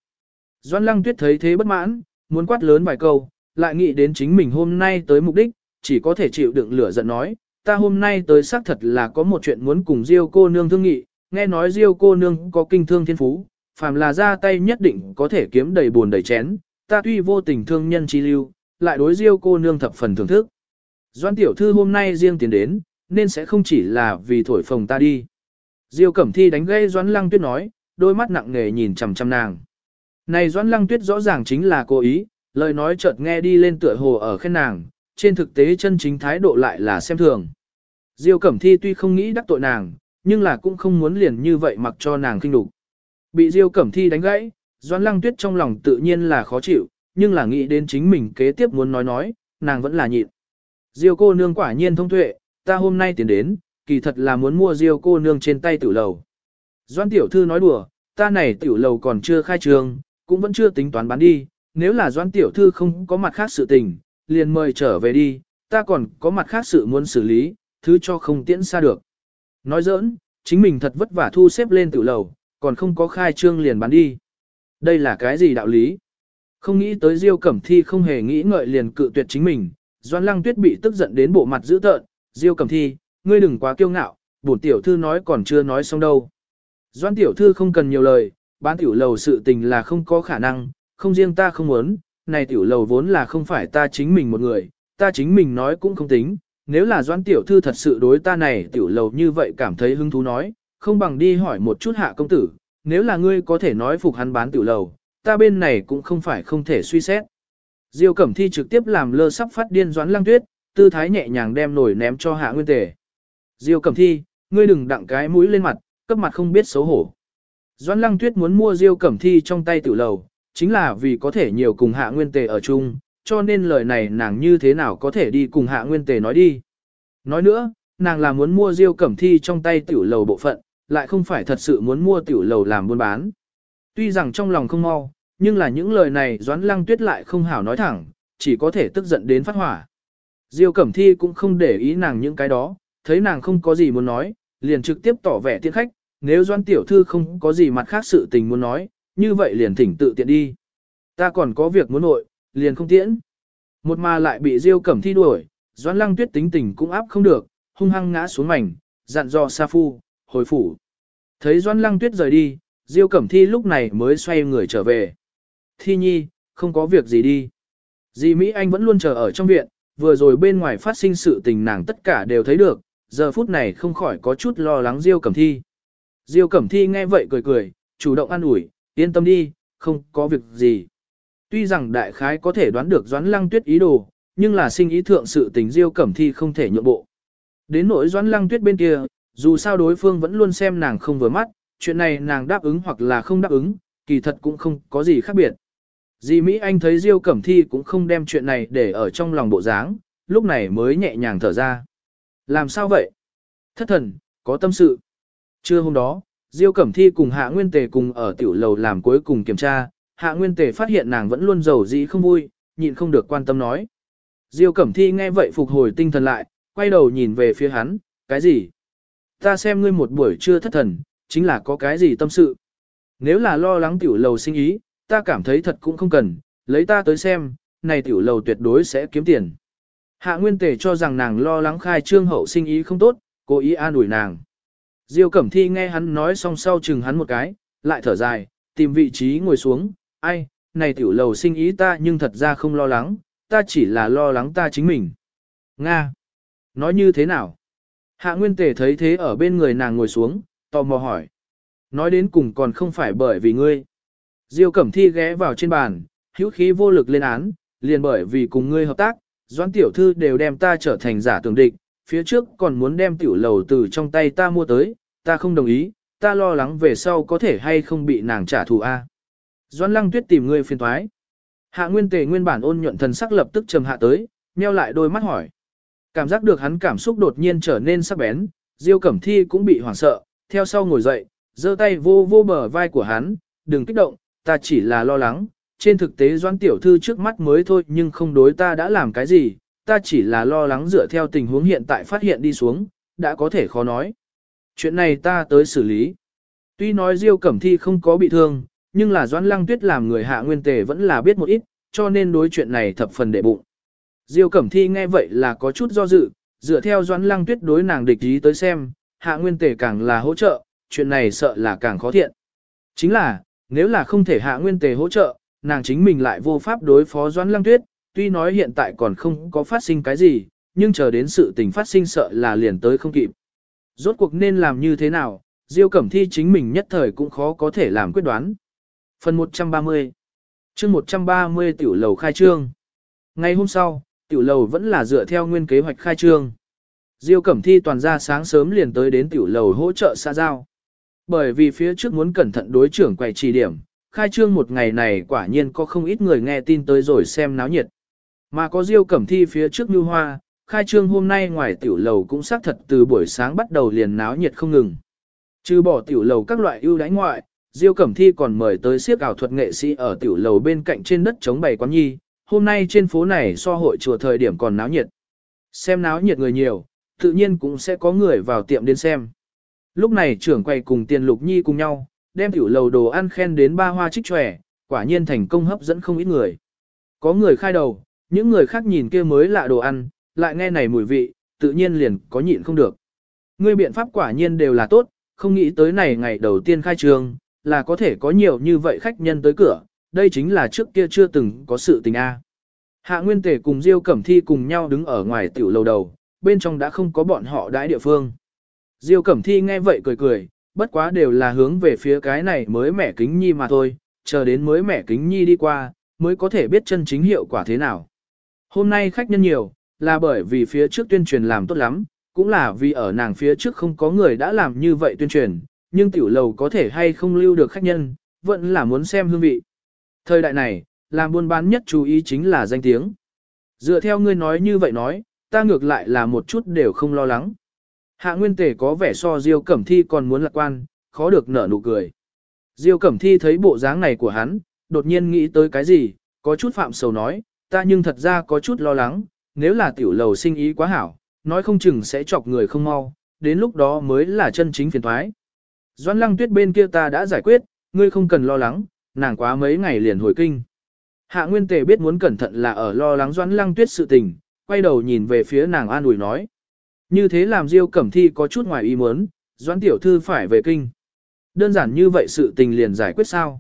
Doan Lăng Tuyết thấy thế bất mãn, muốn quát lớn vài câu, lại nghĩ đến chính mình hôm nay tới mục đích, chỉ có thể chịu đựng lửa giận nói, ta hôm nay tới xác thật là có một chuyện muốn cùng Diêu cô nương thương nghị, nghe nói Diêu cô nương có kinh thương thiên phú, phàm là ra tay nhất định có thể kiếm đầy buồn đầy chén, ta tuy vô tình thương nhân chi lưu, lại đối Diêu cô nương thập phần thưởng thức. Doan tiểu thư hôm nay riêng tiến đến, nên sẽ không chỉ là vì thổi phồng ta đi. Diêu Cẩm Thi đánh gây Doãn Lăng Tuyết nói, đôi mắt nặng nề nhìn chằm chằm nàng. Này Doãn Lăng Tuyết rõ ràng chính là cố ý, lời nói chợt nghe đi lên tựa hồ ở khen nàng, trên thực tế chân chính thái độ lại là xem thường. Diêu Cẩm Thi tuy không nghĩ đắc tội nàng, nhưng là cũng không muốn liền như vậy mặc cho nàng kinh đục. Bị Diêu Cẩm Thi đánh gãy, Doãn Lăng Tuyết trong lòng tự nhiên là khó chịu, nhưng là nghĩ đến chính mình kế tiếp muốn nói nói, nàng vẫn là nhịn. Diêu cô nương quả nhiên thông tuệ, ta hôm nay tiến đến, kỳ thật là muốn mua Diêu cô nương trên tay tiểu lầu. doãn tiểu thư nói đùa, ta này tiểu lầu còn chưa khai trương, cũng vẫn chưa tính toán bán đi, nếu là doãn tiểu thư không có mặt khác sự tình, liền mời trở về đi, ta còn có mặt khác sự muốn xử lý, thứ cho không tiễn xa được. Nói giỡn, chính mình thật vất vả thu xếp lên tiểu lầu, còn không có khai trương liền bán đi. Đây là cái gì đạo lý? Không nghĩ tới Diêu Cẩm Thi không hề nghĩ ngợi liền cự tuyệt chính mình, Doan Lăng Tuyết bị tức giận đến bộ mặt dữ tợn, Diêu Cẩm Thi, ngươi đừng quá kiêu ngạo, bổn tiểu thư nói còn chưa nói xong đâu. Doan tiểu thư không cần nhiều lời, bán tiểu lầu sự tình là không có khả năng, không riêng ta không muốn, này tiểu lầu vốn là không phải ta chính mình một người, ta chính mình nói cũng không tính, nếu là Doãn tiểu thư thật sự đối ta này tiểu lầu như vậy cảm thấy hứng thú nói, không bằng đi hỏi một chút hạ công tử, nếu là ngươi có thể nói phục hắn bán tiểu lầu, ta bên này cũng không phải không thể suy xét. Diêu Cẩm Thi trực tiếp làm lơ sắp phát điên doãn lăng tuyết, tư thái nhẹ nhàng đem nổi ném cho hạ nguyên tề. Diêu Cẩm Thi, ngươi đừng đặng cái mũi lên mặt, cấp mặt không biết xấu hổ. Doãn lăng tuyết muốn mua Diêu Cẩm Thi trong tay tiểu lầu, chính là vì có thể nhiều cùng hạ nguyên tề ở chung, cho nên lời này nàng như thế nào có thể đi cùng hạ nguyên tề nói đi. Nói nữa, nàng là muốn mua Diêu Cẩm Thi trong tay tiểu lầu bộ phận, lại không phải thật sự muốn mua tiểu lầu làm buôn bán. Tuy rằng trong lòng không mau, nhưng là những lời này Doãn Lăng Tuyết lại không hảo nói thẳng, chỉ có thể tức giận đến phát hỏa. Diêu Cẩm Thi cũng không để ý nàng những cái đó, thấy nàng không có gì muốn nói, liền trực tiếp tỏ vẻ tiện khách, nếu Doãn Tiểu Thư không có gì mặt khác sự tình muốn nói, như vậy liền thỉnh tự tiện đi. Ta còn có việc muốn nội, liền không tiễn. Một mà lại bị Diêu Cẩm Thi đuổi, Doãn Lăng Tuyết tính tình cũng áp không được, hung hăng ngã xuống mảnh, dặn dò Sa Phu, hồi phủ. Thấy Doãn Lăng Tuyết rời đi, Diêu Cẩm Thi lúc này mới xoay người trở về. Thi nhi, không có việc gì đi. Dì Mỹ Anh vẫn luôn chờ ở trong viện, vừa rồi bên ngoài phát sinh sự tình nàng tất cả đều thấy được, giờ phút này không khỏi có chút lo lắng Diêu Cẩm Thi. Diêu Cẩm Thi nghe vậy cười cười, chủ động an ủi, yên tâm đi, không có việc gì. Tuy rằng đại khái có thể đoán được Doãn Lăng Tuyết ý đồ, nhưng là sinh ý thượng sự tình Diêu Cẩm Thi không thể nhượng bộ. Đến nỗi Doãn Lăng Tuyết bên kia, dù sao đối phương vẫn luôn xem nàng không vừa mắt, chuyện này nàng đáp ứng hoặc là không đáp ứng, kỳ thật cũng không có gì khác biệt. di Mỹ Anh thấy Diêu Cẩm Thi cũng không đem chuyện này để ở trong lòng bộ dáng, lúc này mới nhẹ nhàng thở ra. Làm sao vậy? Thất thần, có tâm sự. Trưa hôm đó, Diêu Cẩm Thi cùng Hạ Nguyên Tề cùng ở tiểu lầu làm cuối cùng kiểm tra, Hạ Nguyên Tề phát hiện nàng vẫn luôn giàu dĩ không vui, nhịn không được quan tâm nói. Diêu Cẩm Thi nghe vậy phục hồi tinh thần lại, quay đầu nhìn về phía hắn, cái gì? Ta xem ngươi một buổi trưa thất thần, chính là có cái gì tâm sự. Nếu là lo lắng tiểu lầu sinh ý, ta cảm thấy thật cũng không cần, lấy ta tới xem, này tiểu lầu tuyệt đối sẽ kiếm tiền. Hạ Nguyên Tề cho rằng nàng lo lắng khai trương hậu sinh ý không tốt, cố ý an ủi nàng. Diêu Cẩm Thi nghe hắn nói xong sau chừng hắn một cái, lại thở dài, tìm vị trí ngồi xuống, ai, này tiểu lầu sinh ý ta nhưng thật ra không lo lắng, ta chỉ là lo lắng ta chính mình. Nga! Nói như thế nào? Hạ Nguyên Tề thấy thế ở bên người nàng ngồi xuống, tò mò hỏi. Nói đến cùng còn không phải bởi vì ngươi. Diêu Cẩm Thi ghé vào trên bàn, hữu khí vô lực lên án, liền bởi vì cùng ngươi hợp tác, Doãn tiểu thư đều đem ta trở thành giả tưởng địch, phía trước còn muốn đem tiểu lầu từ trong tay ta mua tới, ta không đồng ý, ta lo lắng về sau có thể hay không bị nàng trả thù a. Doãn Lăng Tuyết tìm ngươi phiền toái. Hạ Nguyên Tề nguyên bản ôn nhuận thần sắc lập tức trầm hạ tới, nheo lại đôi mắt hỏi. Cảm giác được hắn cảm xúc đột nhiên trở nên sắc bén, Diêu Cẩm Thi cũng bị hoảng sợ, theo sau ngồi dậy, giơ tay vô vô bờ vai của hắn, đừng kích động, ta chỉ là lo lắng, trên thực tế doãn tiểu thư trước mắt mới thôi nhưng không đối ta đã làm cái gì, ta chỉ là lo lắng dựa theo tình huống hiện tại phát hiện đi xuống, đã có thể khó nói. Chuyện này ta tới xử lý. Tuy nói Diêu Cẩm Thi không có bị thương, nhưng là Doãn Lăng Tuyết làm người hạ nguyên tề vẫn là biết một ít, cho nên đối chuyện này thập phần đệ bụng. Diêu Cẩm Thi nghe vậy là có chút do dự, dựa theo Doãn Lăng Tuyết đối nàng địch ý tới xem, hạ nguyên tề càng là hỗ trợ, chuyện này sợ là càng khó thiện. Chính là, nếu là không thể hạ nguyên tề hỗ trợ, nàng chính mình lại vô pháp đối phó Doãn Lăng Tuyết, tuy nói hiện tại còn không có phát sinh cái gì, nhưng chờ đến sự tình phát sinh sợ là liền tới không kịp. Rốt cuộc nên làm như thế nào, Diêu Cẩm Thi chính mình nhất thời cũng khó có thể làm quyết đoán. Phần 130 chương 130 tiểu lầu khai trương. Ngày hôm sau, tiểu lầu vẫn là dựa theo nguyên kế hoạch khai trương. Diêu Cẩm Thi toàn ra sáng sớm liền tới đến tiểu lầu hỗ trợ xã giao. Bởi vì phía trước muốn cẩn thận đối trưởng quầy chỉ điểm, khai trương một ngày này quả nhiên có không ít người nghe tin tới rồi xem náo nhiệt. Mà có Diêu Cẩm Thi phía trước như hoa, khai trương hôm nay ngoài tiểu lầu cũng xác thật từ buổi sáng bắt đầu liền náo nhiệt không ngừng. Trừ bỏ tiểu lầu các loại ưu đãi ngoại, Diêu Cẩm Thi còn mời tới siếc ảo thuật nghệ sĩ ở tiểu lầu bên cạnh trên đất chống bày quán nhi, hôm nay trên phố này so hội chùa thời điểm còn náo nhiệt. Xem náo nhiệt người nhiều, tự nhiên cũng sẽ có người vào tiệm đến xem. Lúc này trưởng quầy cùng tiền lục nhi cùng nhau, đem tiểu lầu đồ ăn khen đến ba hoa trích tròe, quả nhiên thành công hấp dẫn không ít người. Có người khai đầu, những người khác nhìn kia mới lạ đồ ăn, lại nghe này mùi vị, tự nhiên liền có nhịn không được. Ngươi biện pháp quả nhiên đều là tốt, không nghĩ tới này ngày đầu tiên khai trường, là có thể có nhiều như vậy khách nhân tới cửa, đây chính là trước kia chưa từng có sự tình A. Hạ Nguyên Tề cùng Diêu Cẩm Thi cùng nhau đứng ở ngoài tiểu lầu đầu, bên trong đã không có bọn họ đãi địa phương. Diêu Cẩm Thi nghe vậy cười cười, bất quá đều là hướng về phía cái này mới mẻ kính nhi mà thôi, chờ đến mới mẻ kính nhi đi qua, mới có thể biết chân chính hiệu quả thế nào. Hôm nay khách nhân nhiều, là bởi vì phía trước tuyên truyền làm tốt lắm, cũng là vì ở nàng phía trước không có người đã làm như vậy tuyên truyền, nhưng tiểu lầu có thể hay không lưu được khách nhân, vẫn là muốn xem hương vị. Thời đại này, làm buôn bán nhất chú ý chính là danh tiếng. Dựa theo ngươi nói như vậy nói, ta ngược lại là một chút đều không lo lắng. Hạ Nguyên Tề có vẻ so Diêu Cẩm Thi còn muốn lạc quan, khó được nở nụ cười. Diêu Cẩm Thi thấy bộ dáng này của hắn, đột nhiên nghĩ tới cái gì, có chút phạm sầu nói, ta nhưng thật ra có chút lo lắng, nếu là tiểu lầu sinh ý quá hảo, nói không chừng sẽ chọc người không mau, đến lúc đó mới là chân chính phiền thoái. Doãn lăng tuyết bên kia ta đã giải quyết, ngươi không cần lo lắng, nàng quá mấy ngày liền hồi kinh. Hạ Nguyên Tề biết muốn cẩn thận là ở lo lắng Doãn lăng tuyết sự tình, quay đầu nhìn về phía nàng an ủi nói. Như thế làm Diêu Cẩm Thi có chút ngoài ý muốn, Doãn tiểu thư phải về kinh. Đơn giản như vậy sự tình liền giải quyết sao?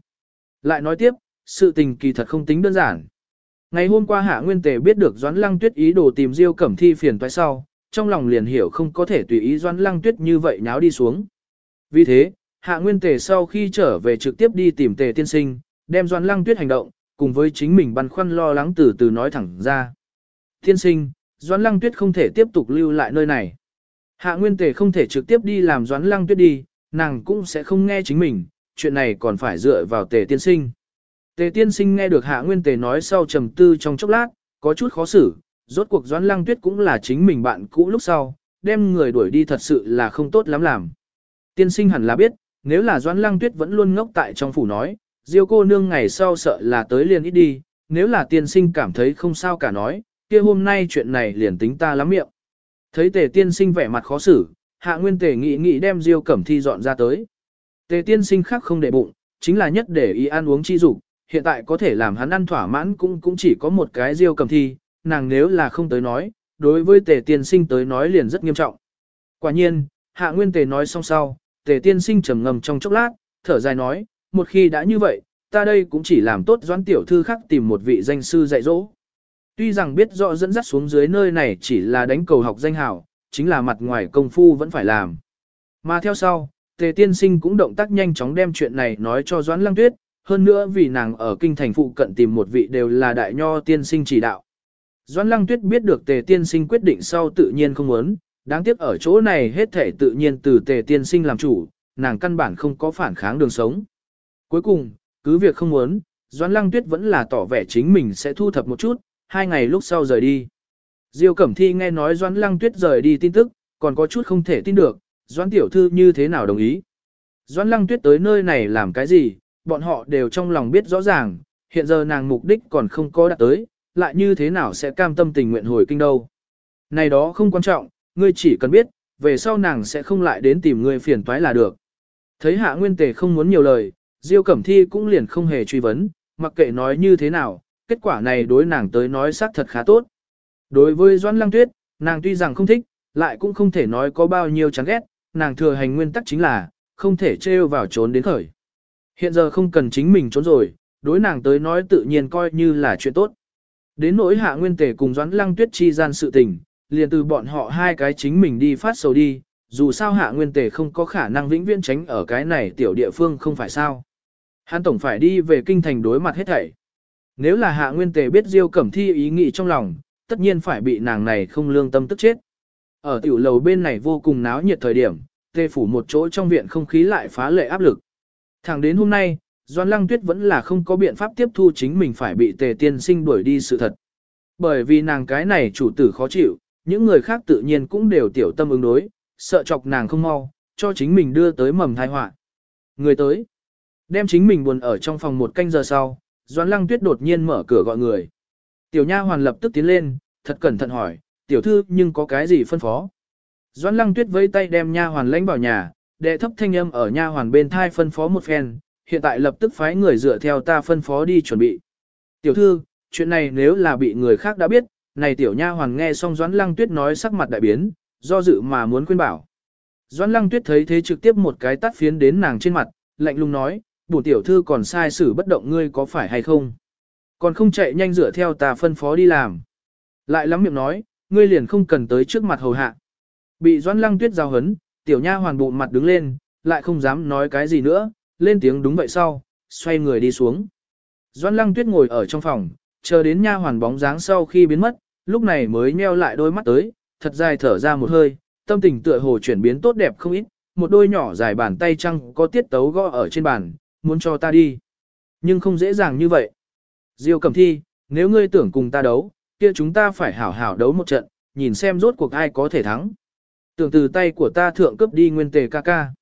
Lại nói tiếp, sự tình kỳ thật không tính đơn giản. Ngày hôm qua Hạ Nguyên Tề biết được Doãn Lăng Tuyết ý đồ tìm Diêu Cẩm Thi phiền toái sau, trong lòng liền hiểu không có thể tùy ý Doãn Lăng Tuyết như vậy nháo đi xuống. Vì thế, Hạ Nguyên Tề sau khi trở về trực tiếp đi tìm Tề Tiên Sinh, đem doan Lăng Tuyết hành động, cùng với chính mình băn khoăn lo lắng từ từ nói thẳng ra. Tiên Sinh, doan Lăng Tuyết không thể tiếp tục lưu lại nơi này. Hạ Nguyên Tề không thể trực tiếp đi làm doan Lăng Tuyết đi, nàng cũng sẽ không nghe chính mình, chuyện này còn phải dựa vào Tề Tiên Sinh. Tề tiên sinh nghe được hạ nguyên tề nói sau trầm tư trong chốc lát, có chút khó xử, rốt cuộc doan lăng tuyết cũng là chính mình bạn cũ lúc sau, đem người đuổi đi thật sự là không tốt lắm làm. Tiên sinh hẳn là biết, nếu là doãn lăng tuyết vẫn luôn ngốc tại trong phủ nói, diêu cô nương ngày sau sợ là tới liền ít đi, nếu là tiên sinh cảm thấy không sao cả nói, kia hôm nay chuyện này liền tính ta lắm miệng. Thấy tề tiên sinh vẻ mặt khó xử, hạ nguyên tề nghĩ nghĩ đem diêu cẩm thi dọn ra tới. Tề tiên sinh khác không để bụng, chính là nhất để ý ăn uống chi dục hiện tại có thể làm hắn ăn thỏa mãn cũng cũng chỉ có một cái diêu Cẩm thi, nàng nếu là không tới nói, đối với tề tiên sinh tới nói liền rất nghiêm trọng. Quả nhiên, hạ nguyên tề nói xong sau, tề tiên sinh trầm ngầm trong chốc lát, thở dài nói, một khi đã như vậy, ta đây cũng chỉ làm tốt doãn tiểu thư khác tìm một vị danh sư dạy dỗ. Tuy rằng biết rõ dẫn dắt xuống dưới nơi này chỉ là đánh cầu học danh hảo, chính là mặt ngoài công phu vẫn phải làm. Mà theo sau, tề tiên sinh cũng động tác nhanh chóng đem chuyện này nói cho doãn lăng tuyết, hơn nữa vì nàng ở kinh thành phụ cận tìm một vị đều là đại nho tiên sinh chỉ đạo. Doãn Lăng Tuyết biết được Tề tiên sinh quyết định sau tự nhiên không muốn, đáng tiếc ở chỗ này hết thể tự nhiên từ Tề tiên sinh làm chủ, nàng căn bản không có phản kháng đường sống. Cuối cùng, cứ việc không muốn, Doãn Lăng Tuyết vẫn là tỏ vẻ chính mình sẽ thu thập một chút, hai ngày lúc sau rời đi. Diêu Cẩm Thi nghe nói Doãn Lăng Tuyết rời đi tin tức, còn có chút không thể tin được, Doãn tiểu thư như thế nào đồng ý. Doãn Lăng Tuyết tới nơi này làm cái gì, bọn họ đều trong lòng biết rõ ràng, hiện giờ nàng mục đích còn không có đạt tới, lại như thế nào sẽ cam tâm tình nguyện hồi kinh đâu. Này đó không quan trọng, ngươi chỉ cần biết, về sau nàng sẽ không lại đến tìm ngươi phiền toái là được. Thấy hạ nguyên tề không muốn nhiều lời, Diêu Cẩm Thi cũng liền không hề truy vấn, mặc kệ nói như thế nào, kết quả này đối nàng tới nói xác thật khá tốt. Đối với Doan Lăng Tuyết, nàng tuy rằng không thích, lại cũng không thể nói có bao nhiêu chán ghét, nàng thừa hành nguyên tắc chính là, không thể trêu vào trốn đến khởi. Hiện giờ không cần chính mình trốn rồi, đối nàng tới nói tự nhiên coi như là chuyện tốt. Đến nỗi hạ nguyên tề cùng doãn lăng tuyết chi gian sự tình, liền từ bọn họ hai cái chính mình đi phát sầu đi, dù sao hạ nguyên tề không có khả năng vĩnh viễn tránh ở cái này tiểu địa phương không phải sao. Hắn tổng phải đi về kinh thành đối mặt hết thảy. Nếu là hạ nguyên tề biết diêu cẩm thi ý nghĩ trong lòng, tất nhiên phải bị nàng này không lương tâm tức chết. Ở tiểu lầu bên này vô cùng náo nhiệt thời điểm, tê phủ một chỗ trong viện không khí lại phá lệ áp lực. Thẳng đến hôm nay, Doan Lăng Tuyết vẫn là không có biện pháp tiếp thu chính mình phải bị tề tiên sinh đuổi đi sự thật. Bởi vì nàng cái này chủ tử khó chịu, những người khác tự nhiên cũng đều tiểu tâm ứng đối, sợ chọc nàng không mau, cho chính mình đưa tới mầm tai họa. Người tới, đem chính mình buồn ở trong phòng một canh giờ sau, Doãn Lăng Tuyết đột nhiên mở cửa gọi người. Tiểu Nha hoàn lập tức tiến lên, thật cẩn thận hỏi, tiểu thư nhưng có cái gì phân phó? Doãn Lăng Tuyết vẫy tay đem Nha hoàn lãnh vào nhà, đệ thấp thanh âm ở Nha hoàn bên thai phân phó một phen, hiện tại lập tức phái người dựa theo ta phân phó đi chuẩn bị. Tiểu thư, chuyện này nếu là bị người khác đã biết, này tiểu nha hoàn nghe xong Doãn Lăng Tuyết nói sắc mặt đại biến, do dự mà muốn khuyên bảo. Doãn Lăng Tuyết thấy thế trực tiếp một cái tắt phiến đến nàng trên mặt, lạnh lùng nói, bổ tiểu thư còn sai xử bất động ngươi có phải hay không? Còn không chạy nhanh dựa theo ta phân phó đi làm. Lại lắm miệng nói, ngươi liền không cần tới trước mặt hầu hạ. Bị Doãn Lăng Tuyết giao hấn, tiểu nha hoàn bụng mặt đứng lên, lại không dám nói cái gì nữa, lên tiếng đúng vậy sau, xoay người đi xuống. Doãn Lăng Tuyết ngồi ở trong phòng, chờ đến nha hoàn bóng dáng sau khi biến mất, lúc này mới nheo lại đôi mắt tới, thật dài thở ra một hơi, tâm tình tựa hồ chuyển biến tốt đẹp không ít, một đôi nhỏ dài bàn tay trăng có tiết tấu gõ ở trên bàn, muốn cho ta đi. Nhưng không dễ dàng như vậy. Diêu Cẩm Thi, nếu ngươi tưởng cùng ta đấu, kia chúng ta phải hảo hảo đấu một trận, nhìn xem rốt cuộc ai có thể thắng. Tưởng từ tay của ta thượng cấp đi nguyên tề ca ca.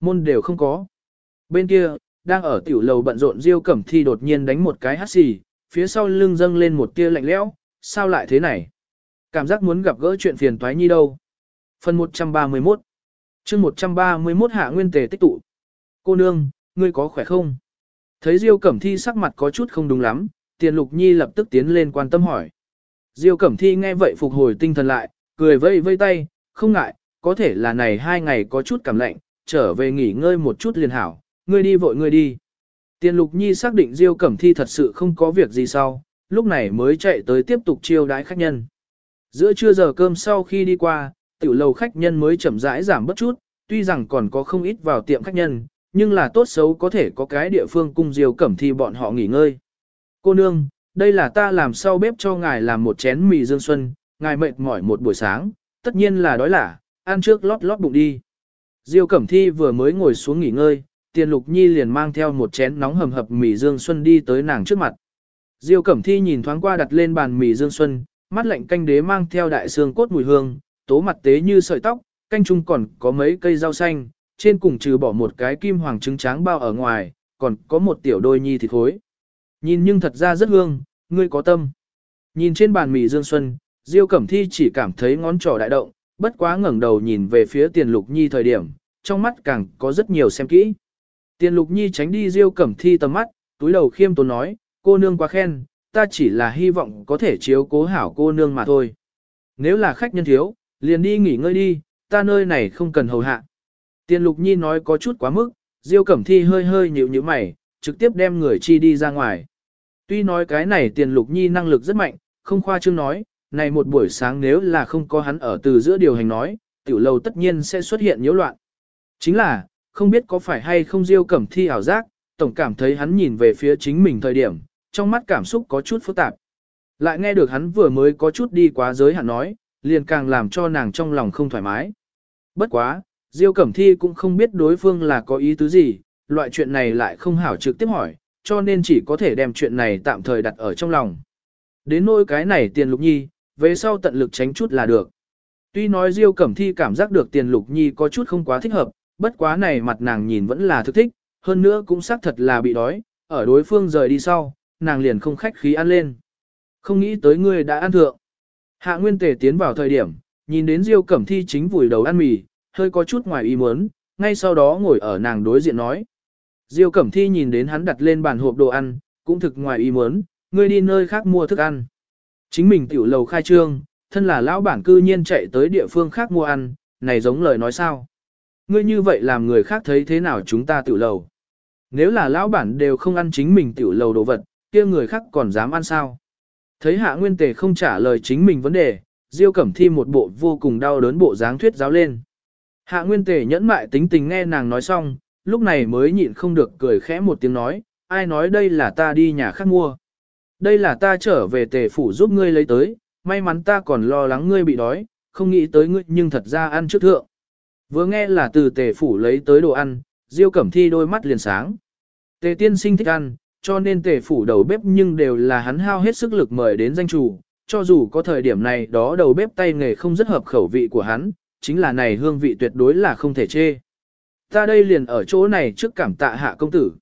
Môn đều không có. Bên kia, đang ở tiểu lầu bận rộn Diêu Cẩm Thi đột nhiên đánh một cái hắt xì, phía sau lưng dâng lên một tia lạnh lẽo, sao lại thế này? Cảm giác muốn gặp gỡ chuyện phiền toái nhi đâu. Phần 131 chương 131 hạ nguyên tề tích tụ. Cô nương, ngươi có khỏe không? Thấy Diêu Cẩm Thi sắc mặt có chút không đúng lắm, Tiền Lục Nhi lập tức tiến lên quan tâm hỏi. Diêu Cẩm Thi nghe vậy phục hồi tinh thần lại, cười vây vây tay, không ngại, có thể là này hai ngày có chút cảm lạnh, trở về nghỉ ngơi một chút liền hảo, ngươi đi vội ngươi đi. Tiền Lục Nhi xác định Diêu Cẩm Thi thật sự không có việc gì sau, lúc này mới chạy tới tiếp tục chiêu đãi khách nhân. Giữa trưa giờ cơm sau khi đi qua, tiểu lầu khách nhân mới chậm rãi giảm bất chút, tuy rằng còn có không ít vào tiệm khách nhân, nhưng là tốt xấu có thể có cái địa phương cung Diêu Cẩm Thi bọn họ nghỉ ngơi. Cô nương, đây là ta làm sau bếp cho ngài làm một chén mì dương xuân, ngài mệt mỏi một buổi sáng, tất nhiên là đói lả, ăn trước lót lót bụng đi. Diêu Cẩm Thi vừa mới ngồi xuống nghỉ ngơi, Tiền Lục Nhi liền mang theo một chén nóng hầm hập mì dương xuân đi tới nàng trước mặt. Diêu Cẩm Thi nhìn thoáng qua đặt lên bàn mì dương xuân, mắt lạnh canh đế mang theo đại xương cốt mùi hương, tố mặt tế như sợi tóc, canh chung còn có mấy cây rau xanh, trên cùng trừ bỏ một cái kim hoàng trứng tráng bao ở ngoài, còn có một tiểu đôi nhi thịt khối. Nhìn nhưng thật ra rất hương, ngươi có tâm. Nhìn trên bàn mì dương xuân, Diêu Cẩm Thi chỉ cảm thấy ngón trỏ đại động, bất quá ngẩng đầu nhìn về phía Tiền Lục Nhi thời điểm, trong mắt càng có rất nhiều xem kỹ. Tiền Lục Nhi tránh đi Diêu Cẩm Thi tầm mắt, túi đầu khiêm tốn nói, cô nương quá khen, ta chỉ là hy vọng có thể chiếu cố hảo cô nương mà thôi. Nếu là khách nhân thiếu, liền đi nghỉ ngơi đi, ta nơi này không cần hầu hạ. Tiền Lục Nhi nói có chút quá mức, Diêu Cẩm Thi hơi hơi nhịu như mày, trực tiếp đem người chi đi ra ngoài. Tuy nói cái này Tiền Lục Nhi năng lực rất mạnh, không khoa trương nói, này một buổi sáng nếu là không có hắn ở từ giữa điều hành nói, tiểu lầu tất nhiên sẽ xuất hiện nhiễu loạn. Chính là, không biết có phải hay không Diêu Cẩm Thi ảo giác, tổng cảm thấy hắn nhìn về phía chính mình thời điểm, trong mắt cảm xúc có chút phức tạp. Lại nghe được hắn vừa mới có chút đi quá giới hạn nói, liền càng làm cho nàng trong lòng không thoải mái. Bất quá, Diêu Cẩm Thi cũng không biết đối phương là có ý tứ gì, loại chuyện này lại không hảo trực tiếp hỏi, cho nên chỉ có thể đem chuyện này tạm thời đặt ở trong lòng. Đến nỗi cái này tiền lục nhi, về sau tận lực tránh chút là được. Tuy nói Diêu Cẩm Thi cảm giác được tiền lục nhi có chút không quá thích hợp, bất quá này mặt nàng nhìn vẫn là thực thích, hơn nữa cũng xác thật là bị đói, ở đối phương rời đi sau, nàng liền không khách khí ăn lên. Không nghĩ tới ngươi đã ăn thượng. Hạ Nguyên Tề tiến vào thời điểm, nhìn đến Diêu Cẩm Thi chính vùi đầu ăn mì, hơi có chút ngoài ý muốn, ngay sau đó ngồi ở nàng đối diện nói. Diêu Cẩm Thi nhìn đến hắn đặt lên bàn hộp đồ ăn, cũng thực ngoài ý muốn, ngươi đi nơi khác mua thức ăn. Chính mình tiểu lầu khai trương, thân là lão bản cư nhiên chạy tới địa phương khác mua ăn, này giống lời nói sao. Ngươi như vậy làm người khác thấy thế nào chúng ta tiểu lầu. Nếu là lão bản đều không ăn chính mình tiểu lầu đồ vật, kia người khác còn dám ăn sao? Thấy hạ nguyên tề không trả lời chính mình vấn đề, Diêu Cẩm Thi một bộ vô cùng đau đớn bộ dáng thuyết giáo lên. Hạ nguyên tề nhẫn mại tính tình nghe nàng nói xong, lúc này mới nhịn không được cười khẽ một tiếng nói, ai nói đây là ta đi nhà khác mua. Đây là ta trở về tề phủ giúp ngươi lấy tới, may mắn ta còn lo lắng ngươi bị đói, không nghĩ tới ngươi nhưng thật ra ăn trước thượng. Vừa nghe là từ tề phủ lấy tới đồ ăn, Diêu Cẩm Thi đôi mắt liền sáng. Tề tiên sinh thích ăn, cho nên tề phủ đầu bếp nhưng đều là hắn hao hết sức lực mời đến danh chủ, cho dù có thời điểm này đó đầu bếp tay nghề không rất hợp khẩu vị của hắn, chính là này hương vị tuyệt đối là không thể chê. Ta đây liền ở chỗ này trước cảm tạ hạ công tử.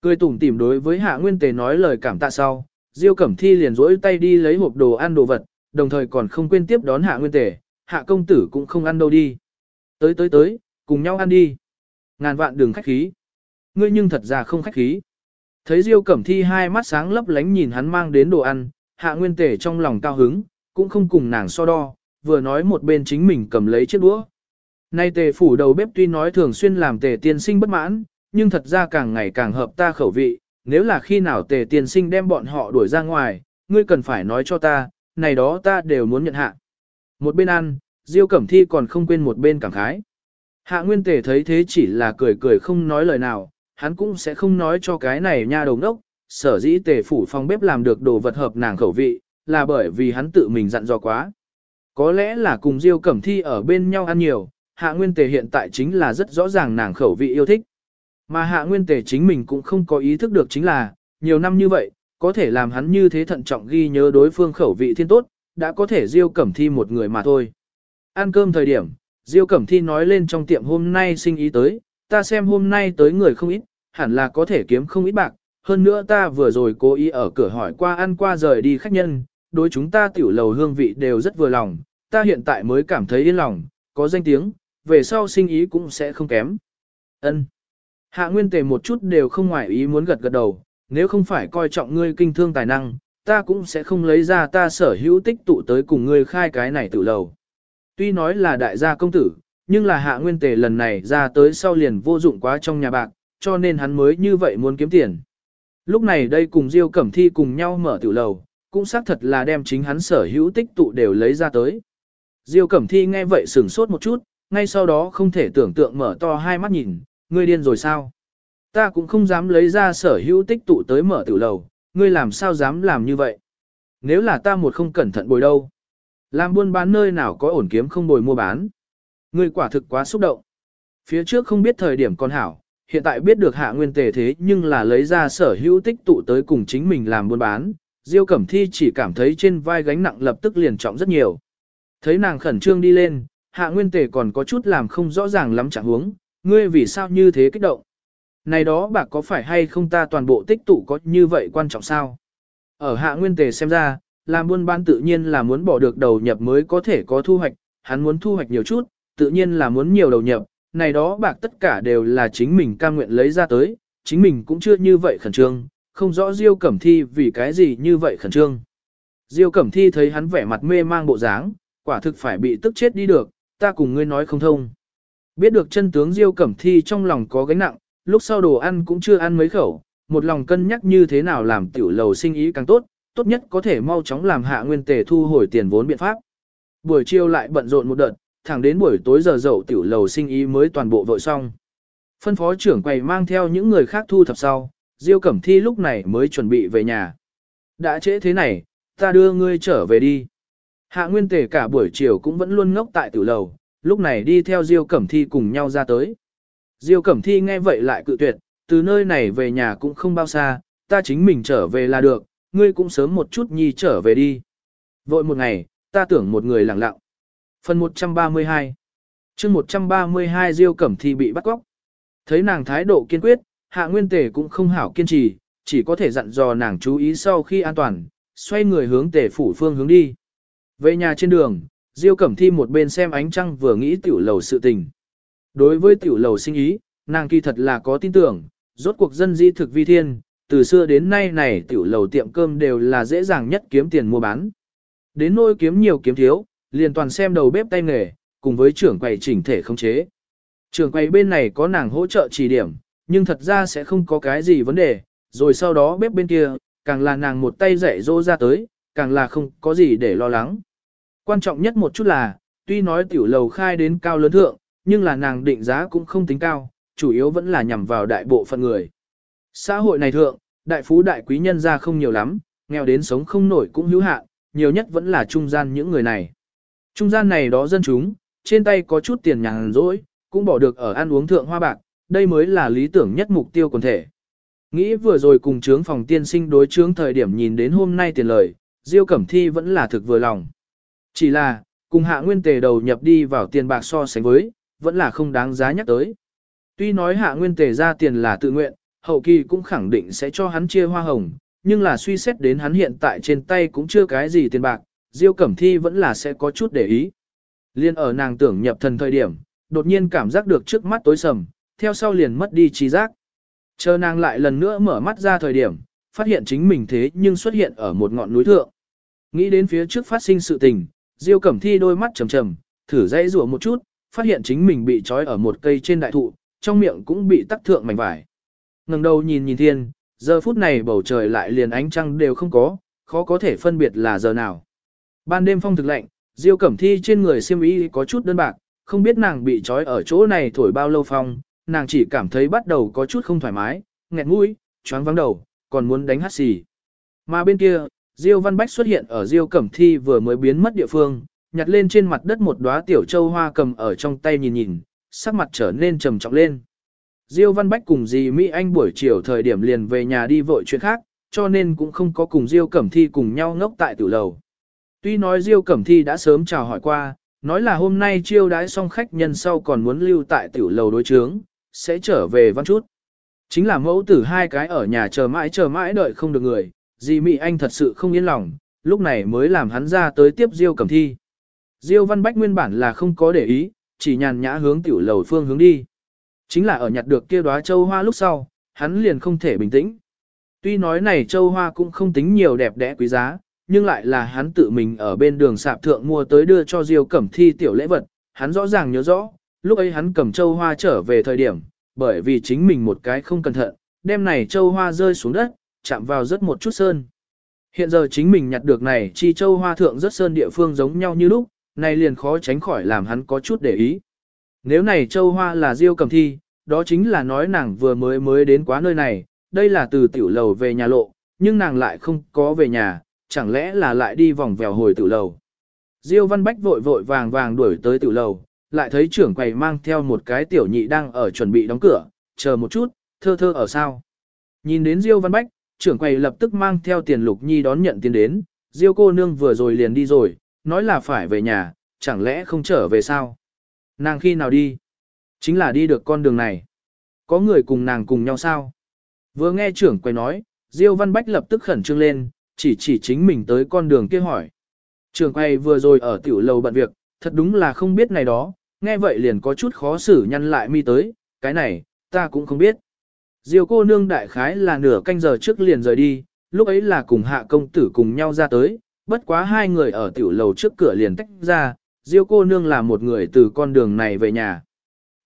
Cười tủm tỉm đối với hạ nguyên tề nói lời cảm tạ sau, Diêu Cẩm Thi liền rỗi tay đi lấy hộp đồ ăn đồ vật, đồng thời còn không quên tiếp đón hạ nguyên tề, hạ công tử cũng không ăn đâu đi. Tới tới tới, cùng nhau ăn đi. Ngàn vạn đường khách khí. Ngươi nhưng thật ra không khách khí. Thấy Diêu Cẩm Thi hai mắt sáng lấp lánh nhìn hắn mang đến đồ ăn, hạ nguyên tề trong lòng cao hứng, cũng không cùng nàng so đo, vừa nói một bên chính mình cầm lấy chiếc đũa. Nay tề phủ đầu bếp tuy nói thường xuyên làm tề tiên sinh bất mãn, nhưng thật ra càng ngày càng hợp ta khẩu vị, nếu là khi nào tề tiên sinh đem bọn họ đuổi ra ngoài, ngươi cần phải nói cho ta, này đó ta đều muốn nhận hạ. Một bên ăn, Diêu Cẩm Thi còn không quên một bên cảm khái. Hạ Nguyên Tề thấy thế chỉ là cười cười không nói lời nào, hắn cũng sẽ không nói cho cái này nha đầu ngốc, sở dĩ Tề phủ phòng bếp làm được đồ vật hợp nàng khẩu vị, là bởi vì hắn tự mình dặn dò quá. Có lẽ là cùng Diêu Cẩm Thi ở bên nhau ăn nhiều, Hạ Nguyên Tề hiện tại chính là rất rõ ràng nàng khẩu vị yêu thích. Mà Hạ Nguyên Tề chính mình cũng không có ý thức được chính là, nhiều năm như vậy, có thể làm hắn như thế thận trọng ghi nhớ đối phương khẩu vị thiên tốt, đã có thể Diêu Cẩm Thi một người mà thôi. Ăn cơm thời điểm, Diêu Cẩm Thi nói lên trong tiệm hôm nay sinh ý tới, ta xem hôm nay tới người không ít, hẳn là có thể kiếm không ít bạc, hơn nữa ta vừa rồi cố ý ở cửa hỏi qua ăn qua rời đi khách nhân, đối chúng ta tiểu lầu hương vị đều rất vừa lòng, ta hiện tại mới cảm thấy yên lòng, có danh tiếng, về sau sinh ý cũng sẽ không kém. Ân. Hạ Nguyên Tề một chút đều không ngoại ý muốn gật gật đầu, nếu không phải coi trọng ngươi kinh thương tài năng, ta cũng sẽ không lấy ra ta sở hữu tích tụ tới cùng ngươi khai cái này tự lầu. Tuy nói là đại gia công tử, nhưng là hạ nguyên tề lần này ra tới sau liền vô dụng quá trong nhà bạc, cho nên hắn mới như vậy muốn kiếm tiền. Lúc này đây cùng Diêu Cẩm Thi cùng nhau mở tiểu lầu, cũng xác thật là đem chính hắn sở hữu tích tụ đều lấy ra tới. Diêu Cẩm Thi nghe vậy sửng sốt một chút, ngay sau đó không thể tưởng tượng mở to hai mắt nhìn, ngươi điên rồi sao? Ta cũng không dám lấy ra sở hữu tích tụ tới mở tiểu lầu, ngươi làm sao dám làm như vậy? Nếu là ta một không cẩn thận bồi đâu? Làm buôn bán nơi nào có ổn kiếm không bồi mua bán? Ngươi quả thực quá xúc động. Phía trước không biết thời điểm con hảo, hiện tại biết được hạ nguyên tề thế nhưng là lấy ra sở hữu tích tụ tới cùng chính mình làm buôn bán. Diêu Cẩm Thi chỉ cảm thấy trên vai gánh nặng lập tức liền trọng rất nhiều. Thấy nàng khẩn trương đi lên, hạ nguyên tề còn có chút làm không rõ ràng lắm chẳng huống, ngươi vì sao như thế kích động. Này đó bạc có phải hay không ta toàn bộ tích tụ có như vậy quan trọng sao? Ở hạ nguyên tề xem ra, làm buôn bán tự nhiên là muốn bỏ được đầu nhập mới có thể có thu hoạch, hắn muốn thu hoạch nhiều chút, tự nhiên là muốn nhiều đầu nhập, này đó bạc tất cả đều là chính mình cam nguyện lấy ra tới, chính mình cũng chưa như vậy khẩn trương, không rõ Diêu Cẩm Thi vì cái gì như vậy khẩn trương. Diêu Cẩm Thi thấy hắn vẻ mặt mê mang bộ dáng, quả thực phải bị tức chết đi được, ta cùng ngươi nói không thông. Biết được chân tướng Diêu Cẩm Thi trong lòng có gánh nặng, lúc sau đồ ăn cũng chưa ăn mấy khẩu, một lòng cân nhắc như thế nào làm tiểu lầu sinh ý càng tốt, tốt nhất có thể mau chóng làm hạ nguyên tề thu hồi tiền vốn biện pháp. Buổi chiều lại bận rộn một đợt, thẳng đến buổi tối giờ dậu tiểu lầu sinh ý mới toàn bộ vội xong. Phân phó trưởng quầy mang theo những người khác thu thập sau, Diêu Cẩm Thi lúc này mới chuẩn bị về nhà. Đã trễ thế này, ta đưa ngươi trở về đi. Hạ Nguyên Tề cả buổi chiều cũng vẫn luôn ngốc tại tiểu lầu, lúc này đi theo Diêu Cẩm Thi cùng nhau ra tới. Diêu Cẩm Thi nghe vậy lại cự tuyệt, từ nơi này về nhà cũng không bao xa, ta chính mình trở về là được, ngươi cũng sớm một chút nhi trở về đi. Vội một ngày, ta tưởng một người lặng lặng. Phần 132 chương 132 Diêu Cẩm Thi bị bắt cóc. Thấy nàng thái độ kiên quyết, Hạ Nguyên Tề cũng không hảo kiên trì, chỉ có thể dặn dò nàng chú ý sau khi an toàn, xoay người hướng Tề phủ phương hướng đi. Về nhà trên đường, Diêu Cẩm Thi một bên xem ánh trăng vừa nghĩ tiểu lầu sự tình. Đối với tiểu lầu sinh ý, nàng kỳ thật là có tin tưởng, rốt cuộc dân di thực vi thiên, từ xưa đến nay này tiểu lầu tiệm cơm đều là dễ dàng nhất kiếm tiền mua bán. Đến nôi kiếm nhiều kiếm thiếu, liền toàn xem đầu bếp tay nghề, cùng với trưởng quầy chỉnh thể không chế. Trưởng quầy bên này có nàng hỗ trợ chỉ điểm, nhưng thật ra sẽ không có cái gì vấn đề, rồi sau đó bếp bên kia, càng là nàng một tay dạy dỗ ra tới, càng là không có gì để lo lắng. Quan trọng nhất một chút là, tuy nói tiểu lầu khai đến cao lớn thượng, nhưng là nàng định giá cũng không tính cao, chủ yếu vẫn là nhằm vào đại bộ phận người. Xã hội này thượng, đại phú đại quý nhân ra không nhiều lắm, nghèo đến sống không nổi cũng hữu hạn, nhiều nhất vẫn là trung gian những người này. Trung gian này đó dân chúng, trên tay có chút tiền nhàn rỗi, cũng bỏ được ở ăn uống thượng hoa bạc, đây mới là lý tưởng nhất mục tiêu quần thể. Nghĩ vừa rồi cùng trướng phòng tiên sinh đối trướng thời điểm nhìn đến hôm nay tiền lời, Diêu Cẩm Thi vẫn là thực vừa lòng. Chỉ là, cùng hạ nguyên tề đầu nhập đi vào tiền bạc so sánh với, vẫn là không đáng giá nhắc tới. Tuy nói hạ nguyên tề ra tiền là tự nguyện, hậu kỳ cũng khẳng định sẽ cho hắn chia hoa hồng, nhưng là suy xét đến hắn hiện tại trên tay cũng chưa cái gì tiền bạc, Diêu Cẩm Thi vẫn là sẽ có chút để ý. Liên ở nàng tưởng nhập thần thời điểm, đột nhiên cảm giác được trước mắt tối sầm, theo sau liền mất đi trí giác. Chờ nàng lại lần nữa mở mắt ra thời điểm, phát hiện chính mình thế nhưng xuất hiện ở một ngọn núi thượng. Nghĩ đến phía trước phát sinh sự tình, Diêu Cẩm Thi đôi mắt trầm trầm, thử dãy rủa một chút, phát hiện chính mình bị trói ở một cây trên đại thụ, trong miệng cũng bị tắc thượng mảnh vải. Ngẩng đầu nhìn nhìn thiên, giờ phút này bầu trời lại liền ánh trăng đều không có, khó có thể phân biệt là giờ nào. Ban đêm phong thực lạnh, Diêu Cẩm Thi trên người xiêm y có chút đơn bạc, không biết nàng bị trói ở chỗ này thổi bao lâu phong, nàng chỉ cảm thấy bắt đầu có chút không thoải mái, nghẹt mũi, choáng vắng đầu, còn muốn đánh hát xì. Mà bên kia, Diêu Văn Bách xuất hiện ở Diêu Cẩm Thi vừa mới biến mất địa phương, nhặt lên trên mặt đất một đóa tiểu châu hoa cầm ở trong tay nhìn nhìn, sắc mặt trở nên trầm trọng lên. Diêu Văn Bách cùng dì Mỹ Anh buổi chiều thời điểm liền về nhà đi vội chuyện khác, cho nên cũng không có cùng Diêu Cẩm Thi cùng nhau ngốc tại tử lầu. Tuy nói Diêu Cẩm Thi đã sớm chào hỏi qua, nói là hôm nay chiêu đãi xong khách nhân sau còn muốn lưu tại tiểu lầu đối chướng, sẽ trở về văn chút. Chính là mẫu tử hai cái ở nhà chờ mãi chờ mãi đợi không được người, dì Mỹ Anh thật sự không yên lòng, lúc này mới làm hắn ra tới tiếp Diêu Cẩm Thi. Diêu Văn Bách nguyên bản là không có để ý, chỉ nhàn nhã hướng tiểu lầu phương hướng đi. Chính là ở nhặt được kia đóa châu hoa lúc sau, hắn liền không thể bình tĩnh. Tuy nói này châu hoa cũng không tính nhiều đẹp đẽ quý giá, nhưng lại là hắn tự mình ở bên đường sạp thượng mua tới đưa cho Diêu Cẩm Thi tiểu lễ vật, hắn rõ ràng nhớ rõ, lúc ấy hắn cầm châu hoa trở về thời điểm, bởi vì chính mình một cái không cẩn thận, đêm này châu hoa rơi xuống đất, chạm vào rất một chút sơn. Hiện giờ chính mình nhặt được này chi châu hoa thượng rất sơn địa phương giống nhau như lúc, này liền khó tránh khỏi làm hắn có chút để ý. Nếu này châu hoa là Diêu Cẩm Thi, đó chính là nói nàng vừa mới mới đến quá nơi này, đây là từ tiểu lầu về nhà lộ, nhưng nàng lại không có về nhà, chẳng lẽ là lại đi vòng vèo hồi tiểu lầu. Diêu Văn Bách vội vội vàng vàng đuổi tới tiểu lầu, lại thấy trưởng quầy mang theo một cái tiểu nhị đang ở chuẩn bị đóng cửa, chờ một chút, thơ thơ ở sao. Nhìn đến Diêu Văn Bách, trưởng quầy lập tức mang theo tiền lục nhi đón nhận tiền đến, Diêu cô nương vừa rồi liền đi rồi, nói là phải về nhà, chẳng lẽ không trở về sao? Nàng khi nào đi? Chính là đi được con đường này. Có người cùng nàng cùng nhau sao? Vừa nghe trưởng quầy nói, Diêu Văn Bách lập tức khẩn trương lên, chỉ chỉ chính mình tới con đường kia hỏi. trường quay vừa rồi ở tiểu lầu bận việc, thật đúng là không biết này đó, nghe vậy liền có chút khó xử nhăn lại mi tới, cái này, ta cũng không biết. Diêu cô nương đại khái là nửa canh giờ trước liền rời đi, lúc ấy là cùng hạ công tử cùng nhau ra tới, bất quá hai người ở tiểu lầu trước cửa liền tách ra, Diêu cô nương là một người từ con đường này về nhà.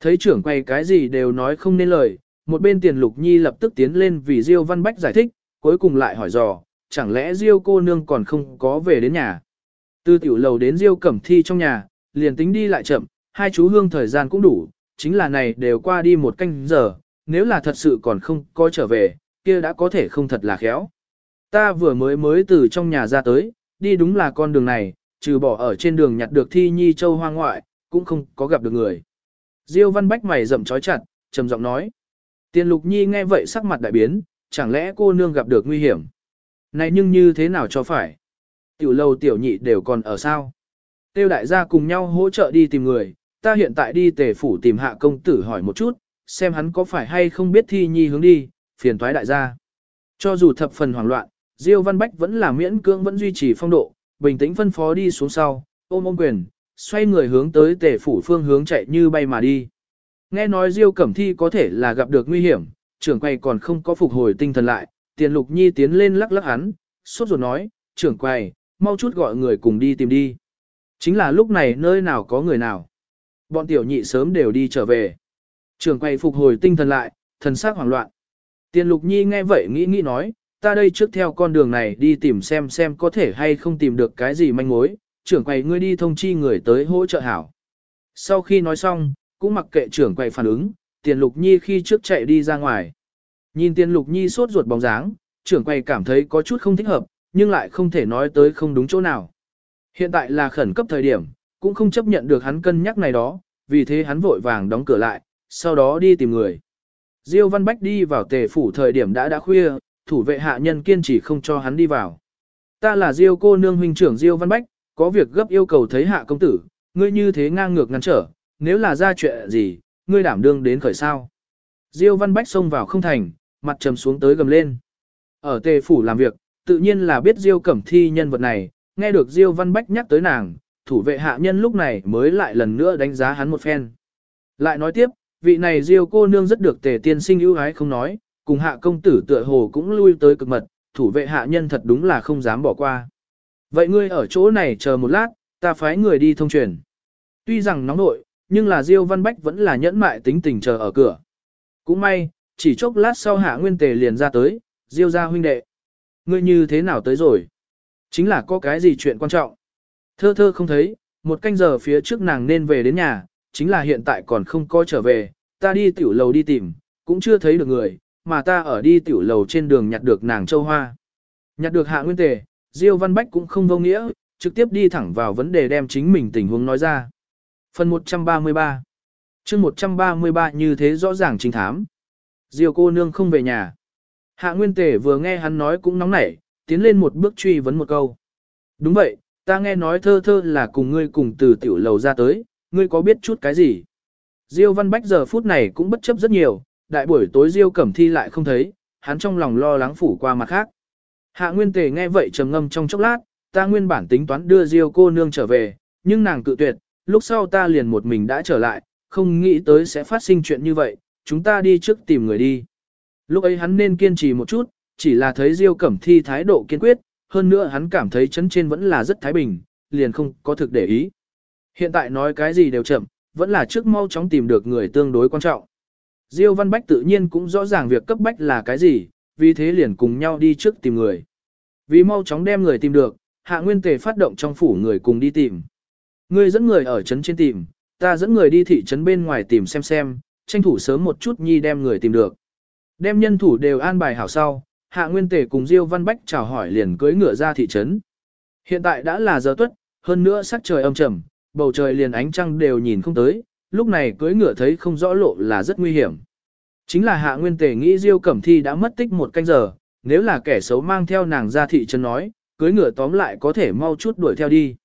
Thấy trưởng quay cái gì đều nói không nên lời, một bên tiền lục nhi lập tức tiến lên vì Diêu Văn Bách giải thích, cuối cùng lại hỏi dò, chẳng lẽ Diêu cô nương còn không có về đến nhà. Từ tiểu lầu đến Diêu cẩm thi trong nhà, liền tính đi lại chậm, hai chú hương thời gian cũng đủ, chính là này đều qua đi một canh giờ, nếu là thật sự còn không có trở về, kia đã có thể không thật là khéo. Ta vừa mới mới từ trong nhà ra tới, đi đúng là con đường này, trừ bỏ ở trên đường nhặt được thi nhi châu hoang ngoại, cũng không có gặp được người. Diêu văn bách mày rậm trói chặt, trầm giọng nói. Tiền lục nhi nghe vậy sắc mặt đại biến, chẳng lẽ cô nương gặp được nguy hiểm. Này nhưng như thế nào cho phải? Tiểu lâu tiểu nhị đều còn ở sao? Tiêu đại gia cùng nhau hỗ trợ đi tìm người, ta hiện tại đi tề phủ tìm hạ công tử hỏi một chút, xem hắn có phải hay không biết thi nhi hướng đi, phiền thoái đại gia. Cho dù thập phần hoảng loạn, Diêu Văn Bách vẫn là miễn cưỡng vẫn duy trì phong độ, bình tĩnh phân phó đi xuống sau, ôm ôm quyền, xoay người hướng tới tề phủ phương hướng chạy như bay mà đi. Nghe nói Diêu Cẩm Thi có thể là gặp được nguy hiểm, trưởng quay còn không có phục hồi tinh thần lại, tiền lục nhi tiến lên lắc lắc hắn, sốt ruột nói, trưởng quầy, mau chút gọi người cùng đi tìm đi. Chính là lúc này nơi nào có người nào. Bọn tiểu nhị sớm đều đi trở về. Trưởng quầy phục hồi tinh thần lại, thần sắc hoảng loạn. Tiền lục nhi nghe vậy nghĩ nghĩ nói, ta đây trước theo con đường này đi tìm xem xem có thể hay không tìm được cái gì manh mối, trưởng quầy ngươi đi thông chi người tới hỗ trợ hảo. Sau khi nói xong, cũng mặc kệ trưởng quầy phản ứng, tiền lục nhi khi trước chạy đi ra ngoài. Nhìn tiền lục nhi sốt ruột bóng dáng, trưởng quầy cảm thấy có chút không thích hợp, nhưng lại không thể nói tới không đúng chỗ nào. Hiện tại là khẩn cấp thời điểm, cũng không chấp nhận được hắn cân nhắc này đó, vì thế hắn vội vàng đóng cửa lại, sau đó đi tìm người. Diêu Văn Bách đi vào tề phủ thời điểm đã đã khuya, thủ vệ hạ nhân kiên trì không cho hắn đi vào. ta là Diêu cô nương huynh trưởng Diêu Văn Bách, có việc gấp yêu cầu thấy hạ công tử, ngươi như thế ngang ngược ngăn trở, nếu là ra chuyện gì, ngươi đảm đương đến khởi sao. Diêu Văn Bách xông vào không thành, mặt trầm xuống tới gầm lên. Ở tề phủ làm việc, tự nhiên là biết Diêu Cẩm Thi nhân vật này, nghe được Diêu Văn Bách nhắc tới nàng, thủ vệ hạ nhân lúc này mới lại lần nữa đánh giá hắn một phen. Lại nói tiếp, vị này Diêu cô nương rất được tề tiên sinh ưu ái không nói, cùng hạ công tử tựa hồ cũng lui tới cực mật, thủ vệ hạ nhân thật đúng là không dám bỏ qua. Vậy ngươi ở chỗ này chờ một lát, ta phái người đi thông truyền. Tuy rằng nóng nội, nhưng là Diêu Văn Bách vẫn là nhẫn mại tính tình chờ ở cửa. Cũng may, chỉ chốc lát sau hạ nguyên tề liền ra tới, Diêu ra huynh đệ. Ngươi như thế nào tới rồi? Chính là có cái gì chuyện quan trọng. Thơ thơ không thấy, một canh giờ phía trước nàng nên về đến nhà, chính là hiện tại còn không có trở về, ta đi tiểu lầu đi tìm, cũng chưa thấy được người, mà ta ở đi tiểu lầu trên đường nhặt được nàng châu hoa. Nhặt được hạ nguyên tề, Diêu Văn Bách cũng không vô nghĩa, trực tiếp đi thẳng vào vấn đề đem chính mình tình huống nói ra. Phần 133 chương 133 như thế rõ ràng chính thám. Diêu cô nương không về nhà. Hạ Nguyên Tề vừa nghe hắn nói cũng nóng nảy, tiến lên một bước truy vấn một câu. Đúng vậy, ta nghe nói thơ thơ là cùng ngươi cùng từ tiểu lầu ra tới, ngươi có biết chút cái gì? Diêu Văn Bách giờ phút này cũng bất chấp rất nhiều, đại buổi tối Diêu Cẩm Thi lại không thấy, hắn trong lòng lo lắng phủ qua mặt khác. Hạ Nguyên Tề nghe vậy trầm ngâm trong chốc lát, ta nguyên bản tính toán đưa Diêu cô nương trở về, nhưng nàng cự tuyệt, lúc sau ta liền một mình đã trở lại, không nghĩ tới sẽ phát sinh chuyện như vậy, chúng ta đi trước tìm người đi. Lúc ấy hắn nên kiên trì một chút, chỉ là thấy Diêu Cẩm Thi thái độ kiên quyết, hơn nữa hắn cảm thấy chấn trên vẫn là rất thái bình, liền không có thực để ý. Hiện tại nói cái gì đều chậm, vẫn là trước mau chóng tìm được người tương đối quan trọng. Diêu Văn Bách tự nhiên cũng rõ ràng việc cấp bách là cái gì, vì thế liền cùng nhau đi trước tìm người. Vì mau chóng đem người tìm được, Hạ Nguyên Tề phát động trong phủ người cùng đi tìm. Ngươi dẫn người ở trấn trên tìm, ta dẫn người đi thị trấn bên ngoài tìm xem xem, tranh thủ sớm một chút nhi đem người tìm được. Đem nhân thủ đều an bài hảo sau, Hạ Nguyên Tề cùng Diêu Văn Bách chào hỏi liền cưỡi ngựa ra thị trấn. Hiện tại đã là giờ tuất, hơn nữa sắc trời âm trầm, bầu trời liền ánh trăng đều nhìn không tới, lúc này cưỡi ngựa thấy không rõ lộ là rất nguy hiểm. Chính là Hạ Nguyên Tề nghĩ Diêu Cẩm Thi đã mất tích một canh giờ, nếu là kẻ xấu mang theo nàng ra thị trấn nói, cưỡi ngựa tóm lại có thể mau chút đuổi theo đi.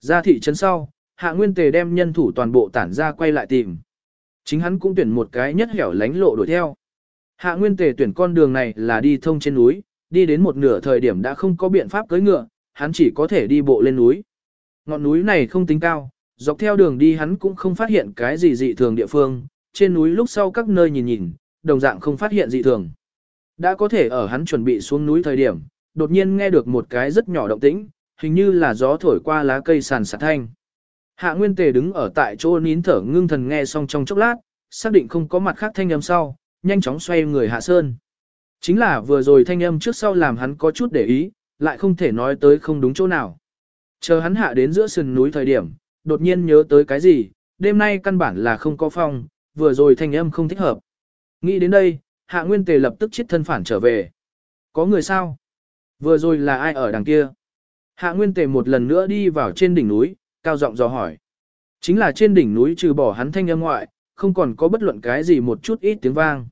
Ra thị trấn sau, Hạ Nguyên Tề đem nhân thủ toàn bộ tản ra quay lại tìm. Chính hắn cũng tuyển một cái nhất hẻo lánh lộ đuổi theo. Hạ Nguyên Tề tuyển con đường này là đi thông trên núi, đi đến một nửa thời điểm đã không có biện pháp cưỡi ngựa, hắn chỉ có thể đi bộ lên núi. Ngọn núi này không tính cao, dọc theo đường đi hắn cũng không phát hiện cái gì dị thường địa phương, trên núi lúc sau các nơi nhìn nhìn, đồng dạng không phát hiện dị thường. Đã có thể ở hắn chuẩn bị xuống núi thời điểm, đột nhiên nghe được một cái rất nhỏ động tĩnh, hình như là gió thổi qua lá cây sàn sạt thanh. Hạ Nguyên Tề đứng ở tại chỗ nín thở ngưng thần nghe xong trong chốc lát, xác định không có mặt khác thanh âm sau, nhanh chóng xoay người hạ sơn. Chính là vừa rồi thanh âm trước sau làm hắn có chút để ý, lại không thể nói tới không đúng chỗ nào. Chờ hắn hạ đến giữa sườn núi thời điểm, đột nhiên nhớ tới cái gì, đêm nay căn bản là không có phong, vừa rồi thanh âm không thích hợp. Nghĩ đến đây, hạ nguyên tề lập tức chết thân phản trở về. Có người sao? Vừa rồi là ai ở đằng kia? Hạ nguyên tề một lần nữa đi vào trên đỉnh núi, cao giọng dò hỏi. Chính là trên đỉnh núi trừ bỏ hắn thanh âm ngoại, không còn có bất luận cái gì một chút ít tiếng vang.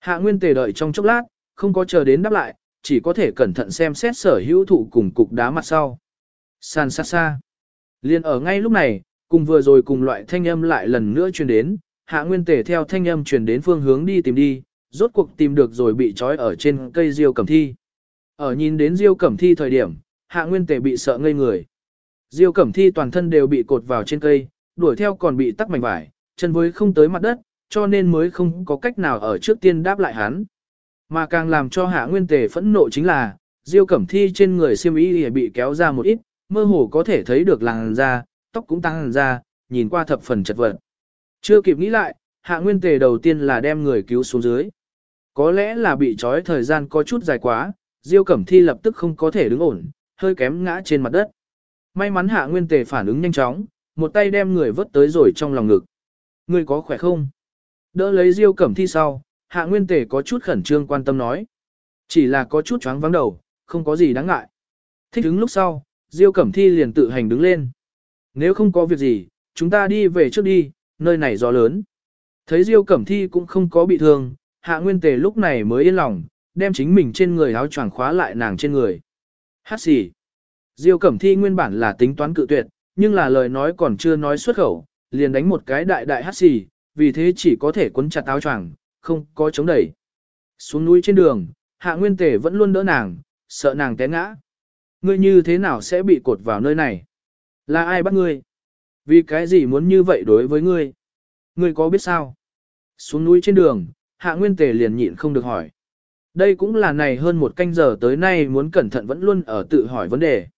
Hạ Nguyên Tề đợi trong chốc lát, không có chờ đến đáp lại, chỉ có thể cẩn thận xem xét sở hữu thụ cùng cục đá mặt sau. San xa xa. Liên ở ngay lúc này, cùng vừa rồi cùng loại thanh âm lại lần nữa truyền đến, Hạ Nguyên Tề theo thanh âm truyền đến phương hướng đi tìm đi, rốt cuộc tìm được rồi bị trói ở trên cây diêu cẩm thi. Ở nhìn đến diêu cẩm thi thời điểm, Hạ Nguyên Tề bị sợ ngây người. Diêu cẩm thi toàn thân đều bị cột vào trên cây, đuổi theo còn bị tắc mảnh vải, chân với không tới mặt đất, cho nên mới không có cách nào ở trước tiên đáp lại hắn. Mà càng làm cho hạ nguyên tề phẫn nộ chính là, diêu cẩm thi trên người siêm y bị kéo ra một ít, mơ hồ có thể thấy được làn da, tóc cũng tăng ra, nhìn qua thập phần chật vật. Chưa kịp nghĩ lại, hạ nguyên tề đầu tiên là đem người cứu xuống dưới. Có lẽ là bị trói thời gian có chút dài quá, diêu cẩm thi lập tức không có thể đứng ổn, hơi kém ngã trên mặt đất. May mắn hạ nguyên tề phản ứng nhanh chóng, một tay đem người vớt tới rồi trong lòng ngực. Ngươi có khỏe không? Đỡ lấy Diêu Cẩm Thi sau, Hạ Nguyên Tề có chút khẩn trương quan tâm nói. Chỉ là có chút choáng vắng đầu, không có gì đáng ngại. Thích đứng lúc sau, Diêu Cẩm Thi liền tự hành đứng lên. Nếu không có việc gì, chúng ta đi về trước đi, nơi này gió lớn. Thấy Diêu Cẩm Thi cũng không có bị thương, Hạ Nguyên Tề lúc này mới yên lòng, đem chính mình trên người áo choàng khóa lại nàng trên người. Hát xì. Diêu Cẩm Thi nguyên bản là tính toán cự tuyệt, nhưng là lời nói còn chưa nói xuất khẩu, liền đánh một cái đại đại hắt xì, vì thế chỉ có thể quấn chặt áo choàng, không có chống đẩy. Xuống núi trên đường, Hạ Nguyên Tề vẫn luôn đỡ nàng, sợ nàng té ngã. Ngươi như thế nào sẽ bị cột vào nơi này? Là ai bắt ngươi? Vì cái gì muốn như vậy đối với ngươi? Ngươi có biết sao? Xuống núi trên đường, Hạ Nguyên Tề liền nhịn không được hỏi. Đây cũng là này hơn một canh giờ tới nay muốn cẩn thận vẫn luôn ở tự hỏi vấn đề.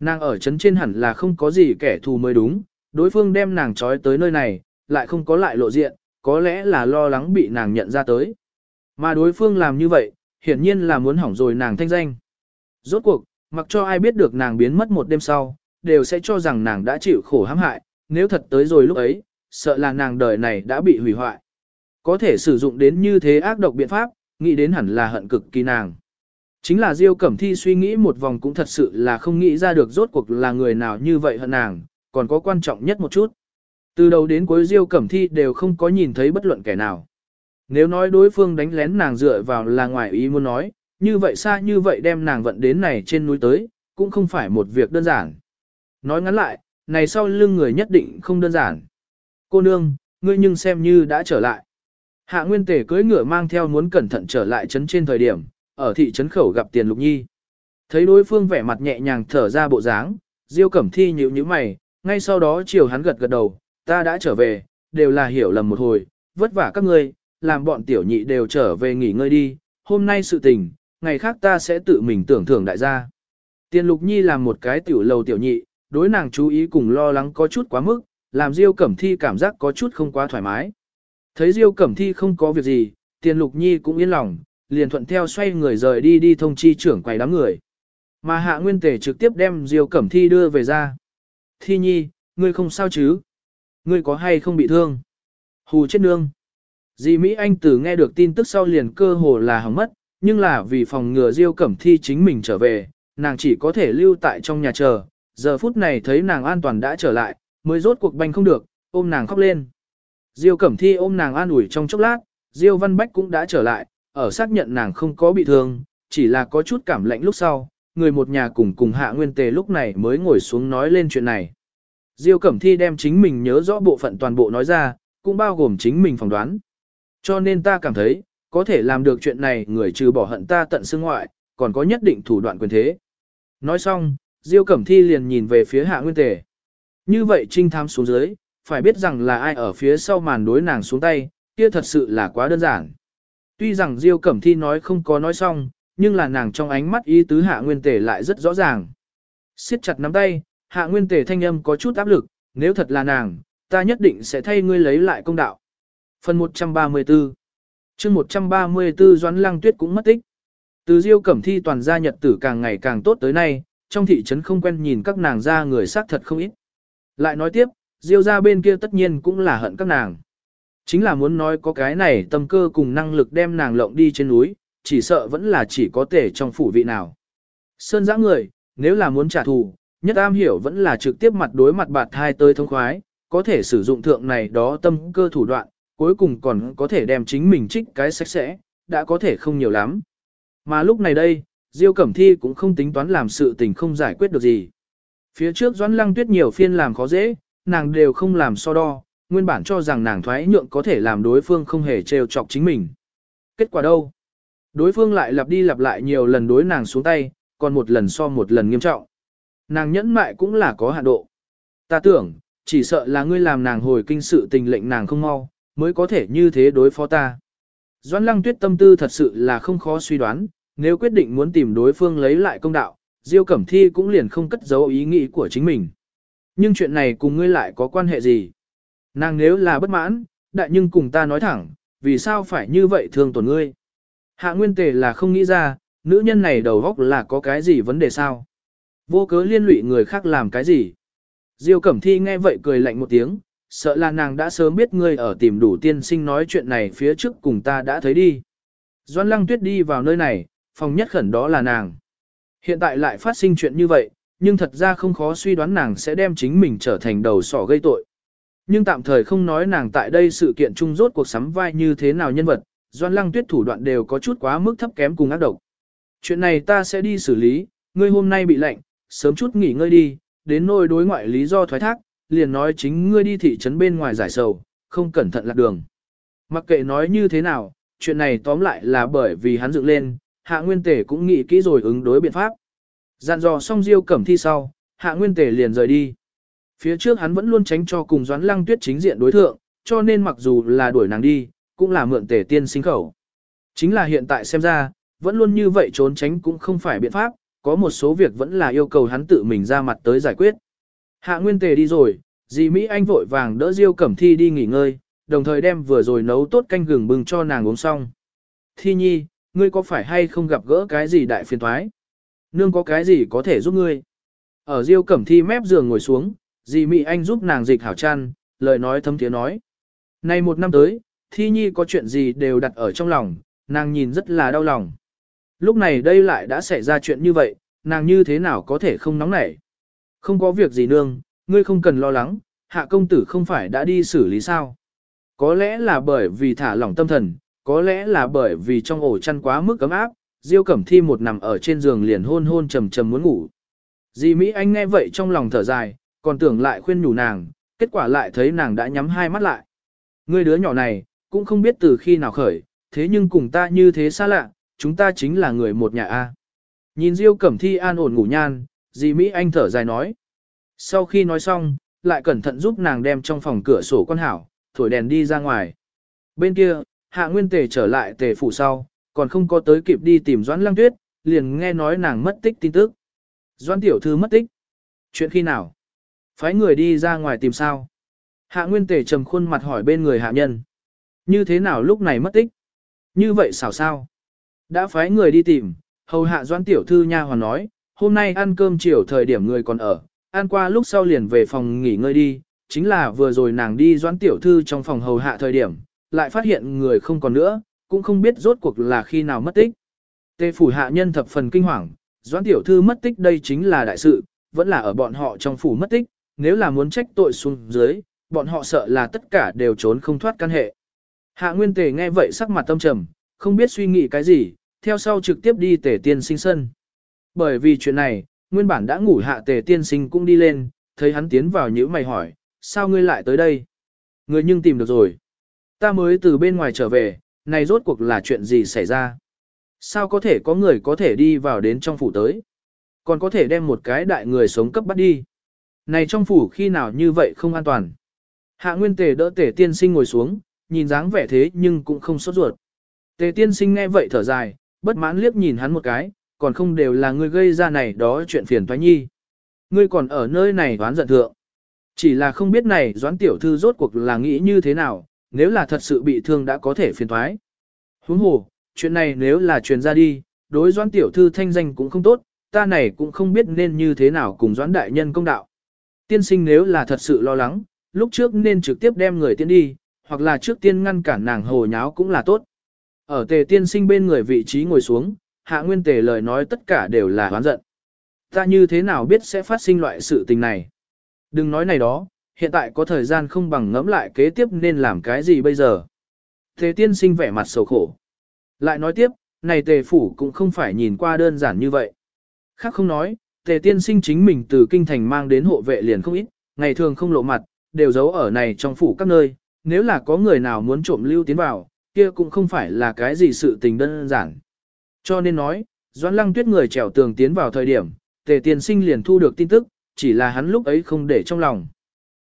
Nàng ở chấn trên hẳn là không có gì kẻ thù mới đúng, đối phương đem nàng trói tới nơi này, lại không có lại lộ diện, có lẽ là lo lắng bị nàng nhận ra tới. Mà đối phương làm như vậy, hiển nhiên là muốn hỏng rồi nàng thanh danh. Rốt cuộc, mặc cho ai biết được nàng biến mất một đêm sau, đều sẽ cho rằng nàng đã chịu khổ hãm hại, nếu thật tới rồi lúc ấy, sợ là nàng đời này đã bị hủy hoại. Có thể sử dụng đến như thế ác độc biện pháp, nghĩ đến hẳn là hận cực kỳ nàng. Chính là Diêu Cẩm Thi suy nghĩ một vòng cũng thật sự là không nghĩ ra được rốt cuộc là người nào như vậy hận nàng, còn có quan trọng nhất một chút. Từ đầu đến cuối Diêu Cẩm Thi đều không có nhìn thấy bất luận kẻ nào. Nếu nói đối phương đánh lén nàng dựa vào là ngoài ý muốn nói, như vậy xa như vậy đem nàng vận đến này trên núi tới, cũng không phải một việc đơn giản. Nói ngắn lại, này sau lưng người nhất định không đơn giản. Cô nương, ngươi nhưng xem như đã trở lại. Hạ Nguyên Tề cưỡi ngựa mang theo muốn cẩn thận trở lại trấn trên thời điểm, ở thị trấn khẩu gặp Tiền Lục Nhi. Thấy đối phương vẻ mặt nhẹ nhàng thở ra bộ dáng, Diêu Cẩm Thi nhíu nhíu mày, ngay sau đó chiều hắn gật gật đầu, ta đã trở về, đều là hiểu lầm một hồi, vất vả các ngươi, làm bọn tiểu nhị đều trở về nghỉ ngơi đi, hôm nay sự tình, ngày khác ta sẽ tự mình tưởng thưởng đại gia. Tiền Lục Nhi làm một cái tiểu lầu tiểu nhị, đối nàng chú ý cùng lo lắng có chút quá mức, làm Diêu Cẩm Thi cảm giác có chút không quá thoải mái. Thấy Diêu Cẩm Thi không có việc gì, Tiền Lục Nhi cũng yên lòng, liền thuận theo xoay người rời đi đi thông chi trưởng quầy đám người. Mà Hạ Nguyên Tề trực tiếp đem Diêu Cẩm Thi đưa về ra. Thi Nhi, ngươi không sao chứ? Ngươi có hay không bị thương? Hù chết nương. Dì Mỹ Anh từ nghe được tin tức sau liền cơ hồ là hỏng mất, nhưng là vì phòng ngừa Diêu Cẩm Thi chính mình trở về, nàng chỉ có thể lưu tại trong nhà chờ. Giờ phút này thấy nàng an toàn đã trở lại, mới rốt cuộc banh không được, ôm nàng khóc lên. Diêu Cẩm Thi ôm nàng an ủi trong chốc lát, Diêu Văn Bách cũng đã trở lại, ở xác nhận nàng không có bị thương, chỉ là có chút cảm lạnh lúc sau, người một nhà cùng cùng hạ nguyên tề lúc này mới ngồi xuống nói lên chuyện này. Diêu Cẩm Thi đem chính mình nhớ rõ bộ phận toàn bộ nói ra, cũng bao gồm chính mình phỏng đoán. Cho nên ta cảm thấy, có thể làm được chuyện này người trừ bỏ hận ta tận xương ngoại, còn có nhất định thủ đoạn quyền thế. Nói xong, Diêu Cẩm Thi liền nhìn về phía hạ nguyên tề. Như vậy trinh tham xuống dưới, phải biết rằng là ai ở phía sau màn đối nàng xuống tay, kia thật sự là quá đơn giản. Tuy rằng Diêu Cẩm Thi nói không có nói xong, nhưng là nàng trong ánh mắt ý tứ hạ nguyên tề lại rất rõ ràng. siết chặt nắm tay, hạ nguyên tề thanh âm có chút áp lực, nếu thật là nàng, ta nhất định sẽ thay ngươi lấy lại công đạo. Phần 134 chương 134 Doãn Lăng Tuyết cũng mất tích. Từ Diêu Cẩm Thi toàn gia nhật tử càng ngày càng tốt tới nay, trong thị trấn không quen nhìn các nàng ra người xác thật không ít. Lại nói tiếp, Diêu ra bên kia tất nhiên cũng là hận các nàng. Chính là muốn nói có cái này tâm cơ cùng năng lực đem nàng lộng đi trên núi, chỉ sợ vẫn là chỉ có thể trong phủ vị nào. Sơn giã người, nếu là muốn trả thù, nhất am hiểu vẫn là trực tiếp mặt đối mặt bạt hai tới thông khoái, có thể sử dụng thượng này đó tâm cơ thủ đoạn, cuối cùng còn có thể đem chính mình trích cái sạch sẽ, đã có thể không nhiều lắm. Mà lúc này đây, Diêu Cẩm Thi cũng không tính toán làm sự tình không giải quyết được gì. Phía trước Doãn Lăng Tuyết nhiều phiên làm khó dễ, nàng đều không làm so đo, nguyên bản cho rằng nàng thoái nhượng có thể làm đối phương không hề trêu chọc chính mình. Kết quả đâu? Đối phương lại lặp đi lặp lại nhiều lần đối nàng xuống tay, còn một lần so một lần nghiêm trọng. Nàng nhẫn mại cũng là có hạn độ. Ta tưởng, chỉ sợ là ngươi làm nàng hồi kinh sự tình lệnh nàng không mau, mới có thể như thế đối phó ta. Doãn lăng tuyết tâm tư thật sự là không khó suy đoán, nếu quyết định muốn tìm đối phương lấy lại công đạo, Diêu Cẩm Thi cũng liền không cất giấu ý nghĩ của chính mình. Nhưng chuyện này cùng ngươi lại có quan hệ gì? Nàng nếu là bất mãn, đại nhưng cùng ta nói thẳng, vì sao phải như vậy thương tổn ngươi? Hạ nguyên tề là không nghĩ ra, nữ nhân này đầu góc là có cái gì vấn đề sao? Vô cớ liên lụy người khác làm cái gì? Diêu Cẩm Thi nghe vậy cười lạnh một tiếng, sợ là nàng đã sớm biết ngươi ở tìm đủ tiên sinh nói chuyện này phía trước cùng ta đã thấy đi. Doan Lăng Tuyết đi vào nơi này, phòng nhất khẩn đó là nàng. Hiện tại lại phát sinh chuyện như vậy, nhưng thật ra không khó suy đoán nàng sẽ đem chính mình trở thành đầu sỏ gây tội. Nhưng tạm thời không nói nàng tại đây sự kiện chung rốt cuộc sắm vai như thế nào nhân vật, Doan Lăng Tuyết thủ đoạn đều có chút quá mức thấp kém cùng ác độc. Chuyện này ta sẽ đi xử lý, ngươi hôm nay bị lệnh, sớm chút nghỉ ngơi đi, đến nôi đối ngoại lý do thoái thác, liền nói chính ngươi đi thị trấn bên ngoài giải sầu, không cẩn thận lạc đường. Mặc kệ nói như thế nào, chuyện này tóm lại là bởi vì hắn dựng lên, hạ nguyên tể cũng nghĩ kỹ rồi ứng đối biện pháp. Dặn dò xong diêu cẩm thi sau, hạ nguyên tể liền rời đi. Phía trước hắn vẫn luôn tránh cho cùng doãn lăng tuyết chính diện đối thượng, cho nên mặc dù là đuổi nàng đi, cũng là mượn tể tiên sinh khẩu. Chính là hiện tại xem ra, vẫn luôn như vậy trốn tránh cũng không phải biện pháp, có một số việc vẫn là yêu cầu hắn tự mình ra mặt tới giải quyết. Hạ Nguyên Tề đi rồi, dì Mỹ Anh vội vàng đỡ Diêu Cẩm Thi đi nghỉ ngơi, đồng thời đem vừa rồi nấu tốt canh gừng bưng cho nàng uống xong. Thi nhi, ngươi có phải hay không gặp gỡ cái gì đại phiền thoái? Nương có cái gì có thể giúp ngươi? Ở Diêu Cẩm Thi mép giường ngồi xuống, dì Mỹ Anh giúp nàng dịch hảo chăn, lời nói thâm tiếng nói. Nay một năm tới, Thi nhi có chuyện gì đều đặt ở trong lòng, nàng nhìn rất là đau lòng. Lúc này đây lại đã xảy ra chuyện như vậy, nàng như thế nào có thể không nóng nảy. Không có việc gì nương, ngươi không cần lo lắng, hạ công tử không phải đã đi xử lý sao. Có lẽ là bởi vì thả lỏng tâm thần, có lẽ là bởi vì trong ổ chăn quá mức cấm áp, Diêu Cẩm Thi một nằm ở trên giường liền hôn hôn trầm trầm muốn ngủ. Dì Mỹ Anh nghe vậy trong lòng thở dài, còn tưởng lại khuyên nhủ nàng, kết quả lại thấy nàng đã nhắm hai mắt lại. Ngươi đứa nhỏ này, cũng không biết từ khi nào khởi, thế nhưng cùng ta như thế xa lạ, chúng ta chính là người một nhà A. Nhìn Diêu Cẩm Thi an ổn ngủ nhan, dì Mỹ Anh thở dài nói. Sau khi nói xong, lại cẩn thận giúp nàng đem trong phòng cửa sổ con hảo, thổi đèn đi ra ngoài. Bên kia, hạ nguyên tề trở lại tề phủ sau, còn không có tới kịp đi tìm Doãn Lăng Tuyết, liền nghe nói nàng mất tích tin tức. Doãn tiểu thư mất tích. Chuyện khi nào? Phái người đi ra ngoài tìm sao? Hạ nguyên tề trầm khuôn mặt hỏi bên người hạ nhân. Như thế nào lúc này mất tích? Như vậy xảo sao? Đã phái người đi tìm, hầu hạ doãn tiểu thư nha hoàn nói, hôm nay ăn cơm chiều thời điểm người còn ở, ăn qua lúc sau liền về phòng nghỉ ngơi đi, chính là vừa rồi nàng đi doãn tiểu thư trong phòng hầu hạ thời điểm, lại phát hiện người không còn nữa, cũng không biết rốt cuộc là khi nào mất tích. Tề phủ hạ nhân thập phần kinh hoàng, doãn tiểu thư mất tích đây chính là đại sự, vẫn là ở bọn họ trong phủ mất tích, nếu là muốn trách tội xuống dưới, bọn họ sợ là tất cả đều trốn không thoát căn hệ. Hạ Nguyên Tề nghe vậy sắc mặt tâm trầm, không biết suy nghĩ cái gì, theo sau trực tiếp đi tề tiên sinh sân. Bởi vì chuyện này, nguyên bản đã ngủ hạ tề tiên sinh cũng đi lên, thấy hắn tiến vào nhíu mày hỏi, sao ngươi lại tới đây? Người nhưng tìm được rồi. Ta mới từ bên ngoài trở về, này rốt cuộc là chuyện gì xảy ra? Sao có thể có người có thể đi vào đến trong phủ tới? Còn có thể đem một cái đại người sống cấp bắt đi? Này trong phủ khi nào như vậy không an toàn? Hạ nguyên tề đỡ tề tiên sinh ngồi xuống, nhìn dáng vẻ thế nhưng cũng không sốt ruột. Tề tiên sinh nghe vậy thở dài, bất mãn liếc nhìn hắn một cái, còn không đều là ngươi gây ra này đó chuyện phiền toái nhi. Ngươi còn ở nơi này đoán giận thượng. Chỉ là không biết này doãn tiểu thư rốt cuộc là nghĩ như thế nào, nếu là thật sự bị thương đã có thể phiền thoái. Huống hồ, chuyện này nếu là truyền ra đi, đối doãn tiểu thư thanh danh cũng không tốt, ta này cũng không biết nên như thế nào cùng doãn đại nhân công đạo. Tiên sinh nếu là thật sự lo lắng, lúc trước nên trực tiếp đem người tiên đi, hoặc là trước tiên ngăn cản nàng hồ nháo cũng là tốt. Ở tề tiên sinh bên người vị trí ngồi xuống, hạ nguyên tề lời nói tất cả đều là hoán giận. Ta như thế nào biết sẽ phát sinh loại sự tình này? Đừng nói này đó, hiện tại có thời gian không bằng ngẫm lại kế tiếp nên làm cái gì bây giờ. Tề tiên sinh vẻ mặt sầu khổ. Lại nói tiếp, này tề phủ cũng không phải nhìn qua đơn giản như vậy. Khác không nói, tề tiên sinh chính mình từ kinh thành mang đến hộ vệ liền không ít, ngày thường không lộ mặt, đều giấu ở này trong phủ các nơi, nếu là có người nào muốn trộm lưu tiến vào, kia cũng không phải là cái gì sự tình đơn giản. Cho nên nói, Doãn Lăng Tuyết người trèo tường tiến vào thời điểm, Tề Tiên Sinh liền thu được tin tức, chỉ là hắn lúc ấy không để trong lòng.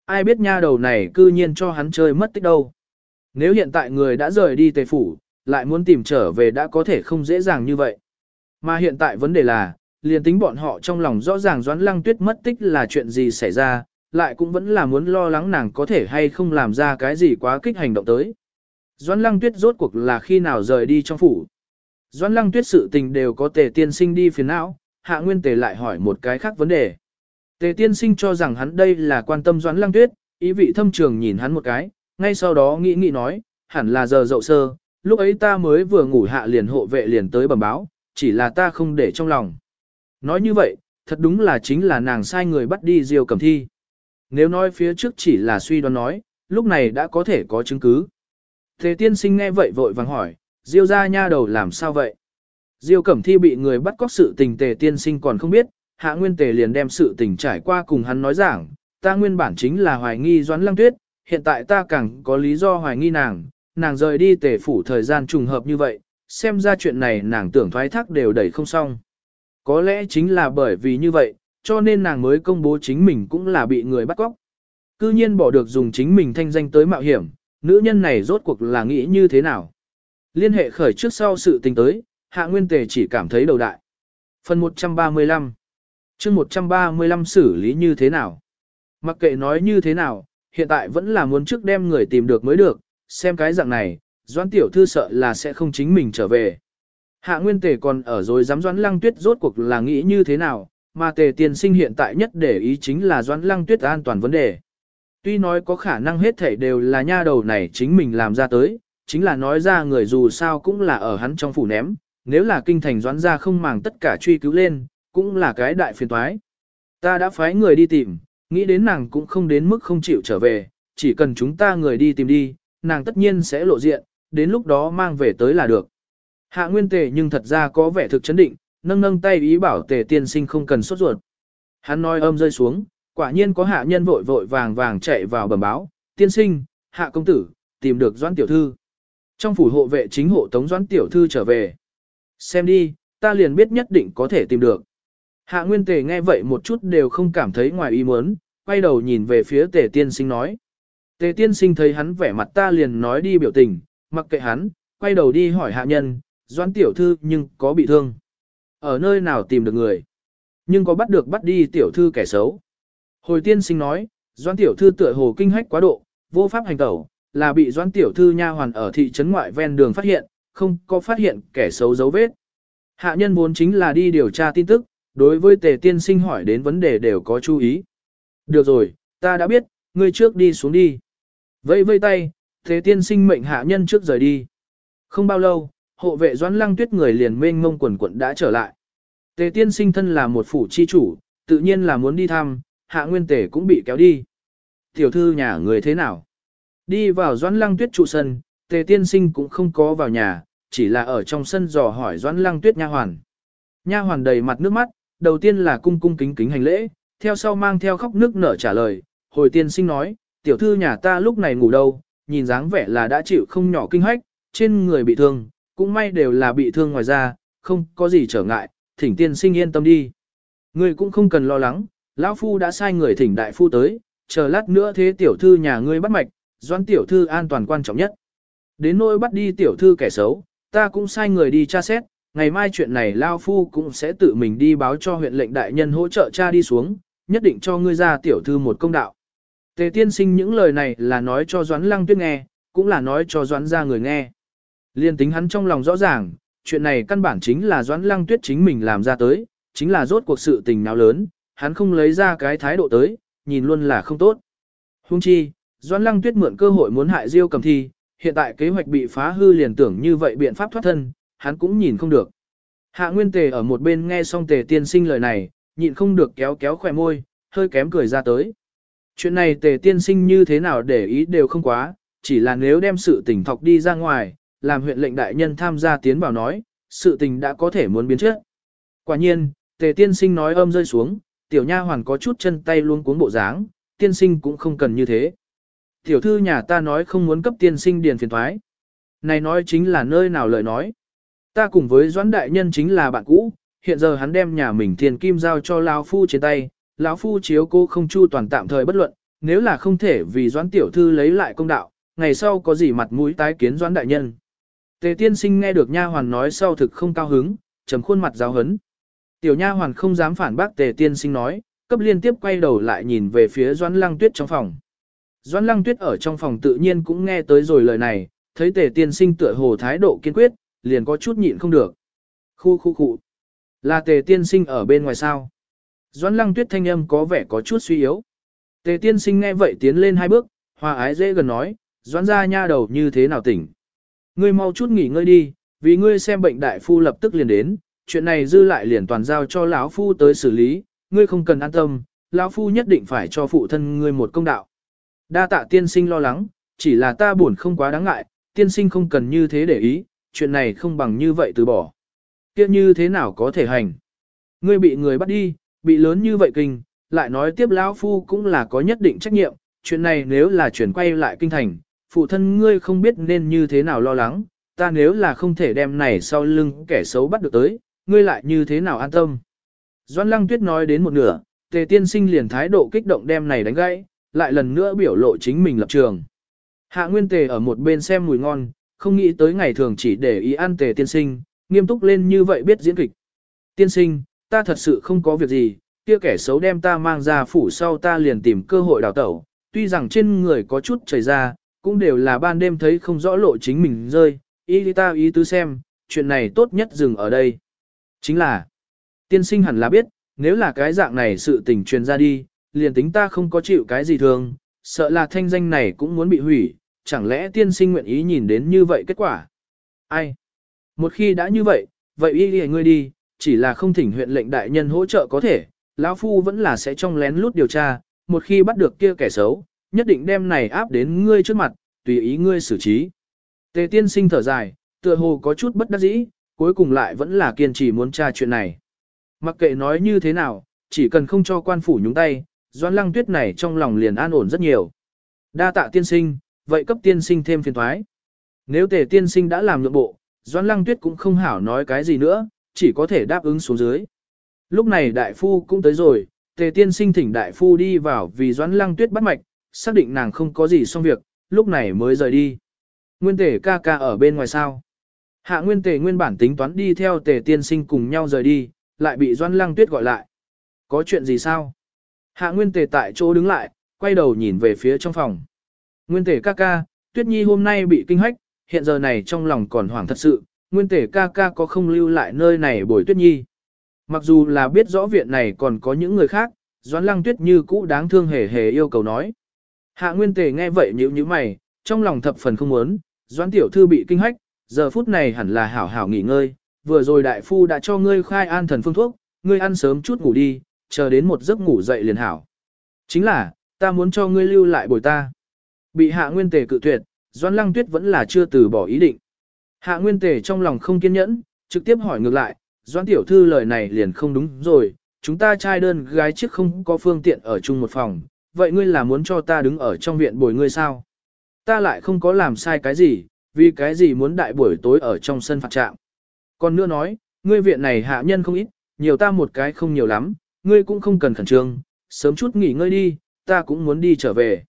Ai biết nha đầu này cư nhiên cho hắn chơi mất tích đâu. Nếu hiện tại người đã rời đi Tề Phủ, lại muốn tìm trở về đã có thể không dễ dàng như vậy. Mà hiện tại vấn đề là, liền tính bọn họ trong lòng rõ ràng Doãn Lăng Tuyết mất tích là chuyện gì xảy ra, lại cũng vẫn là muốn lo lắng nàng có thể hay không làm ra cái gì quá kích hành động tới. Doãn Lăng Tuyết rốt cuộc là khi nào rời đi trong phủ. Doãn Lăng Tuyết sự tình đều có tề tiên sinh đi phiền não, hạ nguyên tề lại hỏi một cái khác vấn đề. Tề tiên sinh cho rằng hắn đây là quan tâm Doãn Lăng Tuyết, ý vị thâm trường nhìn hắn một cái, ngay sau đó nghĩ nghĩ nói, hẳn là giờ dậu sơ, lúc ấy ta mới vừa ngủ hạ liền hộ vệ liền tới bẩm báo, chỉ là ta không để trong lòng. Nói như vậy, thật đúng là chính là nàng sai người bắt đi Diêu Cẩm Thi. Nếu nói phía trước chỉ là suy đoán nói, lúc này đã có thể có chứng cứ. Thế tiên sinh nghe vậy vội vàng hỏi, Diêu ra nha đầu làm sao vậy? Diêu Cẩm Thi bị người bắt cóc sự tình tề tiên sinh còn không biết, hạ nguyên tề liền đem sự tình trải qua cùng hắn nói giảng, ta nguyên bản chính là hoài nghi doãn lăng tuyết, hiện tại ta càng có lý do hoài nghi nàng, nàng rời đi tề phủ thời gian trùng hợp như vậy, xem ra chuyện này nàng tưởng thoái thác đều đẩy không xong. Có lẽ chính là bởi vì như vậy, cho nên nàng mới công bố chính mình cũng là bị người bắt cóc. Cư nhiên bỏ được dùng chính mình thanh danh tới mạo hiểm, nữ nhân này rốt cuộc là nghĩ như thế nào. Liên hệ khởi trước sau sự tình tới, hạ nguyên tề chỉ cảm thấy đầu đại. Phần 135 chương 135 xử lý như thế nào? Mặc kệ nói như thế nào, hiện tại vẫn là muốn trước đem người tìm được mới được, xem cái dạng này, doãn tiểu thư sợ là sẽ không chính mình trở về. Hạ nguyên tề còn ở rồi dám doãn lăng tuyết rốt cuộc là nghĩ như thế nào, mà tề tiên sinh hiện tại nhất để ý chính là doãn lăng tuyết an toàn vấn đề. Tuy nói có khả năng hết thảy đều là nha đầu này chính mình làm ra tới, chính là nói ra người dù sao cũng là ở hắn trong phủ ném, nếu là kinh thành doãn ra không màng tất cả truy cứu lên, cũng là cái đại phiền toái. Ta đã phái người đi tìm, nghĩ đến nàng cũng không đến mức không chịu trở về, chỉ cần chúng ta người đi tìm đi, nàng tất nhiên sẽ lộ diện, đến lúc đó mang về tới là được. Hạ nguyên tề nhưng thật ra có vẻ thực chấn định, nâng nâng tay ý bảo tề tiên sinh không cần sốt ruột. Hắn nói âm rơi xuống, quả nhiên có hạ nhân vội vội vàng vàng chạy vào bẩm báo, tiên sinh, hạ công tử, tìm được doãn tiểu thư. Trong phủ hộ vệ chính hộ tống doãn tiểu thư trở về. Xem đi, ta liền biết nhất định có thể tìm được. Hạ nguyên tề nghe vậy một chút đều không cảm thấy ngoài ý muốn, quay đầu nhìn về phía tề tiên sinh nói. Tề tiên sinh thấy hắn vẻ mặt ta liền nói đi biểu tình, mặc kệ hắn, quay đầu đi hỏi hạ nhân, doãn tiểu thư nhưng có bị thương. Ở nơi nào tìm được người, nhưng có bắt được bắt đi tiểu thư kẻ xấu. Hồi tiên sinh nói, doãn tiểu thư tựa hồ kinh hách quá độ, vô pháp hành tẩu, là bị doãn tiểu thư nha hoàn ở thị trấn ngoại ven đường phát hiện, không có phát hiện kẻ xấu dấu vết. Hạ nhân vốn chính là đi điều tra tin tức, đối với tề tiên sinh hỏi đến vấn đề đều có chú ý. Được rồi, ta đã biết, ngươi trước đi xuống đi. Vây vây tay, tề tiên sinh mệnh hạ nhân trước rời đi. Không bao lâu, hộ vệ doãn lăng tuyết người liền mênh ngông quần quận đã trở lại. Tề tiên sinh thân là một phủ chi chủ, tự nhiên là muốn đi thăm, hạ nguyên tề cũng bị kéo đi. Tiểu thư nhà người thế nào? Đi vào doãn lăng tuyết trụ sân, tề tiên sinh cũng không có vào nhà, chỉ là ở trong sân dò hỏi doãn lăng tuyết nha hoàn. Nha hoàn đầy mặt nước mắt, đầu tiên là cung cung kính kính hành lễ, theo sau mang theo khóc nước nở trả lời, hồi tiên sinh nói, tiểu thư nhà ta lúc này ngủ đâu, nhìn dáng vẻ là đã chịu không nhỏ kinh hách, trên người bị thương, cũng may đều là bị thương ngoài ra, không có gì trở ngại, thỉnh tiên sinh yên tâm đi. Ngươi cũng không cần lo lắng, lão phu đã sai người thỉnh đại phu tới, chờ lát nữa thế tiểu thư nhà ngươi bắt mạch, doan tiểu thư an toàn quan trọng nhất. Đến nỗi bắt đi tiểu thư kẻ xấu, ta cũng sai người đi tra xét, ngày mai chuyện này lão Phu cũng sẽ tự mình đi báo cho huyện lệnh đại nhân hỗ trợ cha đi xuống, nhất định cho ngươi ra tiểu thư một công đạo. Tề tiên sinh những lời này là nói cho Doãn Lăng Tuyết nghe, cũng là nói cho Doãn ra người nghe. Liên tính hắn trong lòng rõ ràng, chuyện này căn bản chính là Doãn Lăng Tuyết chính mình làm ra tới, chính là rốt cuộc sự tình nào lớn, hắn không lấy ra cái thái độ tới, nhìn luôn là không tốt. Hung chi, Doãn Lăng Tuyết mượn cơ hội muốn hại Diêu Cầm Thi, hiện tại kế hoạch bị phá hư liền tưởng như vậy biện pháp thoát thân, hắn cũng nhìn không được. Hạ Nguyên Tề ở một bên nghe xong Tề tiên sinh lời này, nhịn không được kéo kéo khỏe môi, hơi kém cười ra tới. Chuyện này Tề tiên sinh như thế nào để ý đều không quá, chỉ là nếu đem sự tình thọc đi ra ngoài, làm huyện lệnh đại nhân tham gia tiến vào nói, sự tình đã có thể muốn biến trước. Quả nhiên, Tề tiên sinh nói âm rơi xuống, tiểu nha hoàn có chút chân tay luôn cuống bộ dáng, tiên sinh cũng không cần như thế. Tiểu thư nhà ta nói không muốn cấp tiên sinh điền phiền thoái. Này nói chính là nơi nào lời nói. Ta cùng với Doãn đại nhân chính là bạn cũ, hiện giờ hắn đem nhà mình thiền kim giao cho lão phu trên tay, lão phu chiếu cô không chu toàn tạm thời bất luận, nếu là không thể vì Doãn tiểu thư lấy lại công đạo, ngày sau có gì mặt mũi tái kiến Doãn đại nhân. Tề tiên sinh nghe được nha hoàn nói sau thực không cao hứng, trầm khuôn mặt giáo hấn. Tiểu nha hoàn không dám phản bác tề tiên sinh nói, cấp liên tiếp quay đầu lại nhìn về phía Doãn Lăng Tuyết trong phòng. Doãn Lăng Tuyết ở trong phòng tự nhiên cũng nghe tới rồi lời này, thấy tề tiên sinh tựa hồ thái độ kiên quyết, liền có chút nhịn không được. Khu khu khu. Là tề tiên sinh ở bên ngoài sao. Doãn lăng tuyết thanh âm có vẻ có chút suy yếu. Tề tiên sinh nghe vậy tiến lên hai bước, hòa ái dễ gần nói, doãn ra nha đầu như thế nào tỉnh. Ngươi mau chút nghỉ ngơi đi, vì ngươi xem bệnh đại phu lập tức liền đến, chuyện này dư lại liền toàn giao cho lão phu tới xử lý, ngươi không cần an tâm, lão phu nhất định phải cho phụ thân ngươi một công đạo. Đa tạ tiên sinh lo lắng, chỉ là ta buồn không quá đáng ngại, tiên sinh không cần như thế để ý, chuyện này không bằng như vậy từ bỏ. Kia như thế nào có thể hành? Ngươi bị người bắt đi, bị lớn như vậy kinh, lại nói tiếp lão phu cũng là có nhất định trách nhiệm, chuyện này nếu là chuyển quay lại kinh thành, phụ thân ngươi không biết nên như thế nào lo lắng, ta nếu là không thể đem này sau lưng kẻ xấu bắt được tới, ngươi lại như thế nào an tâm. Doan Lăng Tuyết nói đến một nửa, Tề Tiên Sinh liền thái độ kích động đem này đánh gãy, lại lần nữa biểu lộ chính mình lập trường. Hạ Nguyên Tề ở một bên xem mùi ngon, không nghĩ tới ngày thường chỉ để ý ăn Tề Tiên Sinh, nghiêm túc lên như vậy biết diễn kịch. Tiên Sinh, ta thật sự không có việc gì, kia kẻ xấu đem ta mang ra phủ sau ta liền tìm cơ hội đào tẩu, tuy rằng trên người có chút chảy ra, cũng đều là ban đêm thấy không rõ lộ chính mình rơi, ý ta ý tứ xem, chuyện này tốt nhất dừng ở đây. Chính là, tiên sinh hẳn là biết, nếu là cái dạng này sự tình truyền ra đi, liền tính ta không có chịu cái gì thường, sợ là thanh danh này cũng muốn bị hủy, chẳng lẽ tiên sinh nguyện ý nhìn đến như vậy kết quả? Ai? Một khi đã như vậy, vậy y đi ngươi đi, chỉ là không thỉnh huyện lệnh đại nhân hỗ trợ có thể, lão phu vẫn là sẽ trong lén lút điều tra, một khi bắt được kia kẻ xấu, nhất định đem này áp đến ngươi trước mặt, tùy ý ngươi xử trí. Tề tiên sinh thở dài, tựa hồ có chút bất đắc dĩ, cuối cùng lại vẫn là kiên trì muốn tra chuyện này. Mặc kệ nói như thế nào, chỉ cần không cho quan phủ nhúng tay, doan lăng tuyết này trong lòng liền an ổn rất nhiều. Đa tạ tiên sinh, vậy cấp tiên sinh thêm phiền thoái. Nếu tề tiên sinh đã làm nhượng bộ, doan lăng tuyết cũng không hảo nói cái gì nữa, chỉ có thể đáp ứng xuống dưới. Lúc này đại phu cũng tới rồi, tề tiên sinh thỉnh đại phu đi vào vì doan lăng tuyết bắt mạch, xác định nàng không có gì xong việc, lúc này mới rời đi. Nguyên tề ca ca ở bên ngoài sao. Hạ nguyên tề nguyên bản tính toán đi theo tề tiên sinh cùng nhau rời đi, lại bị doan lăng tuyết gọi lại. Có chuyện gì sao? Hạ nguyên tề tại chỗ đứng lại, quay đầu nhìn về phía trong phòng. Nguyên tề ca ca, tuyết nhi hôm nay bị kinh hách, hiện giờ này trong lòng còn hoảng thật sự, nguyên tề ca ca có không lưu lại nơi này bồi tuyết nhi. Mặc dù là biết rõ viện này còn có những người khác, doãn lăng tuyết như cũ đáng thương hề hề yêu cầu nói. Hạ nguyên tề nghe vậy nhíu nhíu mày, trong lòng thập phần không muốn, doãn tiểu thư bị kinh hách, giờ phút này hẳn là hảo hảo nghỉ ngơi, vừa rồi đại phu đã cho ngươi khai an thần phương thuốc, ngươi ăn sớm chút ngủ đi, chờ đến một giấc ngủ dậy liền hảo. Chính là, ta muốn cho ngươi lưu lại bồi ta. Bị hạ nguyên tề cự tuyệt, Doãn Lăng Tuyết vẫn là chưa từ bỏ ý định. Hạ nguyên tề trong lòng không kiên nhẫn, trực tiếp hỏi ngược lại, Doãn Tiểu Thư lời này liền không đúng rồi, chúng ta trai đơn gái trước không có phương tiện ở chung một phòng, vậy ngươi là muốn cho ta đứng ở trong viện bồi ngươi sao? Ta lại không có làm sai cái gì, vì cái gì muốn đại buổi tối ở trong sân phạt trạm. Còn nữa nói, ngươi viện này hạ nhân không ít, nhiều ta một cái không nhiều lắm, ngươi cũng không cần khẩn trương, sớm chút nghỉ ngơi đi, ta cũng muốn đi trở về.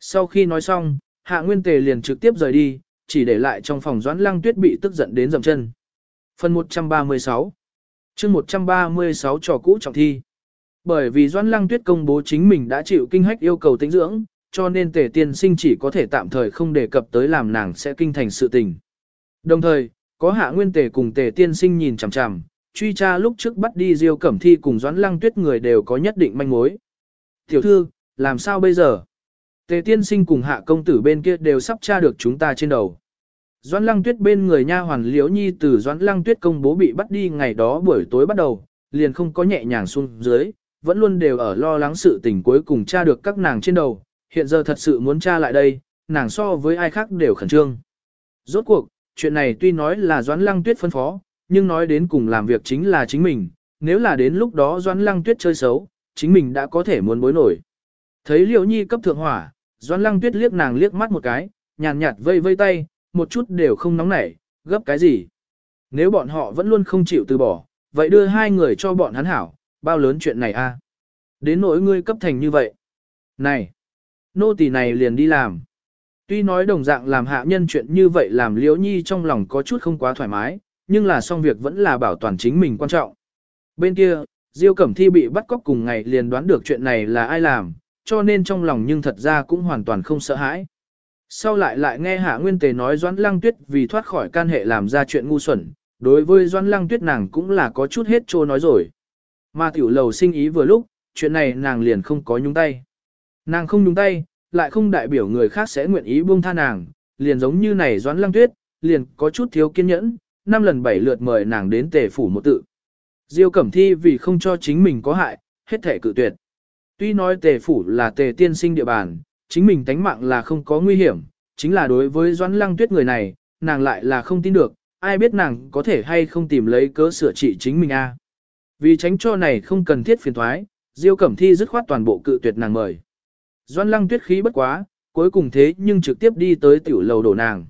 Sau khi nói xong, hạ nguyên tề liền trực tiếp rời đi, chỉ để lại trong phòng doãn lăng tuyết bị tức giận đến dầm chân. Phần 136 chương 136 trò cũ trọng thi. Bởi vì doãn lăng tuyết công bố chính mình đã chịu kinh hách yêu cầu tĩnh dưỡng, cho nên tề tiên sinh chỉ có thể tạm thời không đề cập tới làm nàng sẽ kinh thành sự tình. Đồng thời, có hạ nguyên tề cùng tề tiên sinh nhìn chằm chằm, truy tra lúc trước bắt đi Diêu Cẩm Thi cùng Doãn Lăng Tuyết người đều có nhất định manh mối. Tiểu thư, làm sao bây giờ? Tề tiên sinh cùng hạ công tử bên kia đều sắp tra được chúng ta trên đầu. Doãn Lăng Tuyết bên người nha hoàn Liễu Nhi từ Doãn Lăng Tuyết công bố bị bắt đi ngày đó buổi tối bắt đầu, liền không có nhẹ nhàng xuống dưới, vẫn luôn đều ở lo lắng sự tình cuối cùng tra được các nàng trên đầu, hiện giờ thật sự muốn tra lại đây, nàng so với ai khác đều khẩn trương. Rốt cuộc, chuyện này tuy nói là Doãn Lăng Tuyết phân phó, nhưng nói đến cùng làm việc chính là chính mình, nếu là đến lúc đó Doãn Lăng Tuyết chơi xấu, chính mình đã có thể muốn bối nổi. Thấy Liễu Nhi cấp thượng hỏa, Doãn Lăng Tuyết liếc nàng liếc mắt một cái, nhàn nhạt vây vây tay, một chút đều không nóng nảy, gấp cái gì. Nếu bọn họ vẫn luôn không chịu từ bỏ, vậy đưa hai người cho bọn hắn hảo, bao lớn chuyện này a? À? Đến nỗi ngươi cấp thành như vậy. Này, nô tỳ này liền đi làm. Tuy nói đồng dạng làm hạ nhân chuyện như vậy làm Liễu Nhi trong lòng có chút không quá thoải mái, nhưng là xong việc vẫn là bảo toàn chính mình quan trọng. Bên kia, Diêu Cẩm Thi bị bắt cóc cùng ngày liền đoán được chuyện này là ai làm, cho nên trong lòng nhưng thật ra cũng hoàn toàn không sợ hãi. Sau lại lại nghe Hạ Nguyên Tề nói Doãn Lăng Tuyết vì thoát khỏi can hệ làm ra chuyện ngu xuẩn, đối với Doãn Lăng Tuyết nàng cũng là có chút hết trô nói rồi. Mà tiểu lầu sinh ý vừa lúc, chuyện này nàng liền không có nhúng tay. Nàng không nhúng tay, lại không đại biểu người khác sẽ nguyện ý buông tha nàng, liền giống như này Doãn Lăng Tuyết, liền có chút thiếu kiên nhẫn, năm lần bảy lượt mời nàng đến tề phủ một tự. Diêu Cẩm Thi vì không cho chính mình có hại, hết thể cự tuyệt. Tuy nói tề phủ là tề tiên sinh địa bàn, chính mình tánh mạng là không có nguy hiểm, chính là đối với Doãn Lăng Tuyết người này, nàng lại là không tin được, ai biết nàng có thể hay không tìm lấy cớ sửa trị chính mình a. Vì tránh cho này không cần thiết phiền thoái, Diêu Cẩm Thi dứt khoát toàn bộ cự tuyệt nàng mời. Doan lăng tuyết khí bất quá, cuối cùng thế nhưng trực tiếp đi tới tiểu lầu đổ nàng.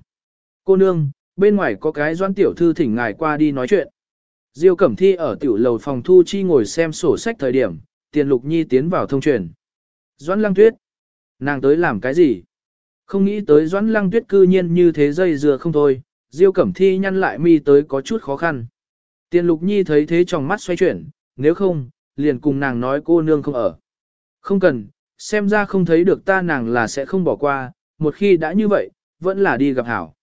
Cô nương, bên ngoài có cái doan tiểu thư thỉnh ngài qua đi nói chuyện. Diêu Cẩm Thi ở tiểu lầu phòng thu chi ngồi xem sổ sách thời điểm, tiền lục nhi tiến vào thông truyền. Doan lăng tuyết, nàng tới làm cái gì? Không nghĩ tới doan lăng tuyết cư nhiên như thế dây dừa không thôi, Diêu Cẩm Thi nhăn lại mi tới có chút khó khăn. Tiền lục nhi thấy thế trong mắt xoay chuyển, nếu không, liền cùng nàng nói cô nương không ở. Không cần, xem ra không thấy được ta nàng là sẽ không bỏ qua, một khi đã như vậy, vẫn là đi gặp hảo.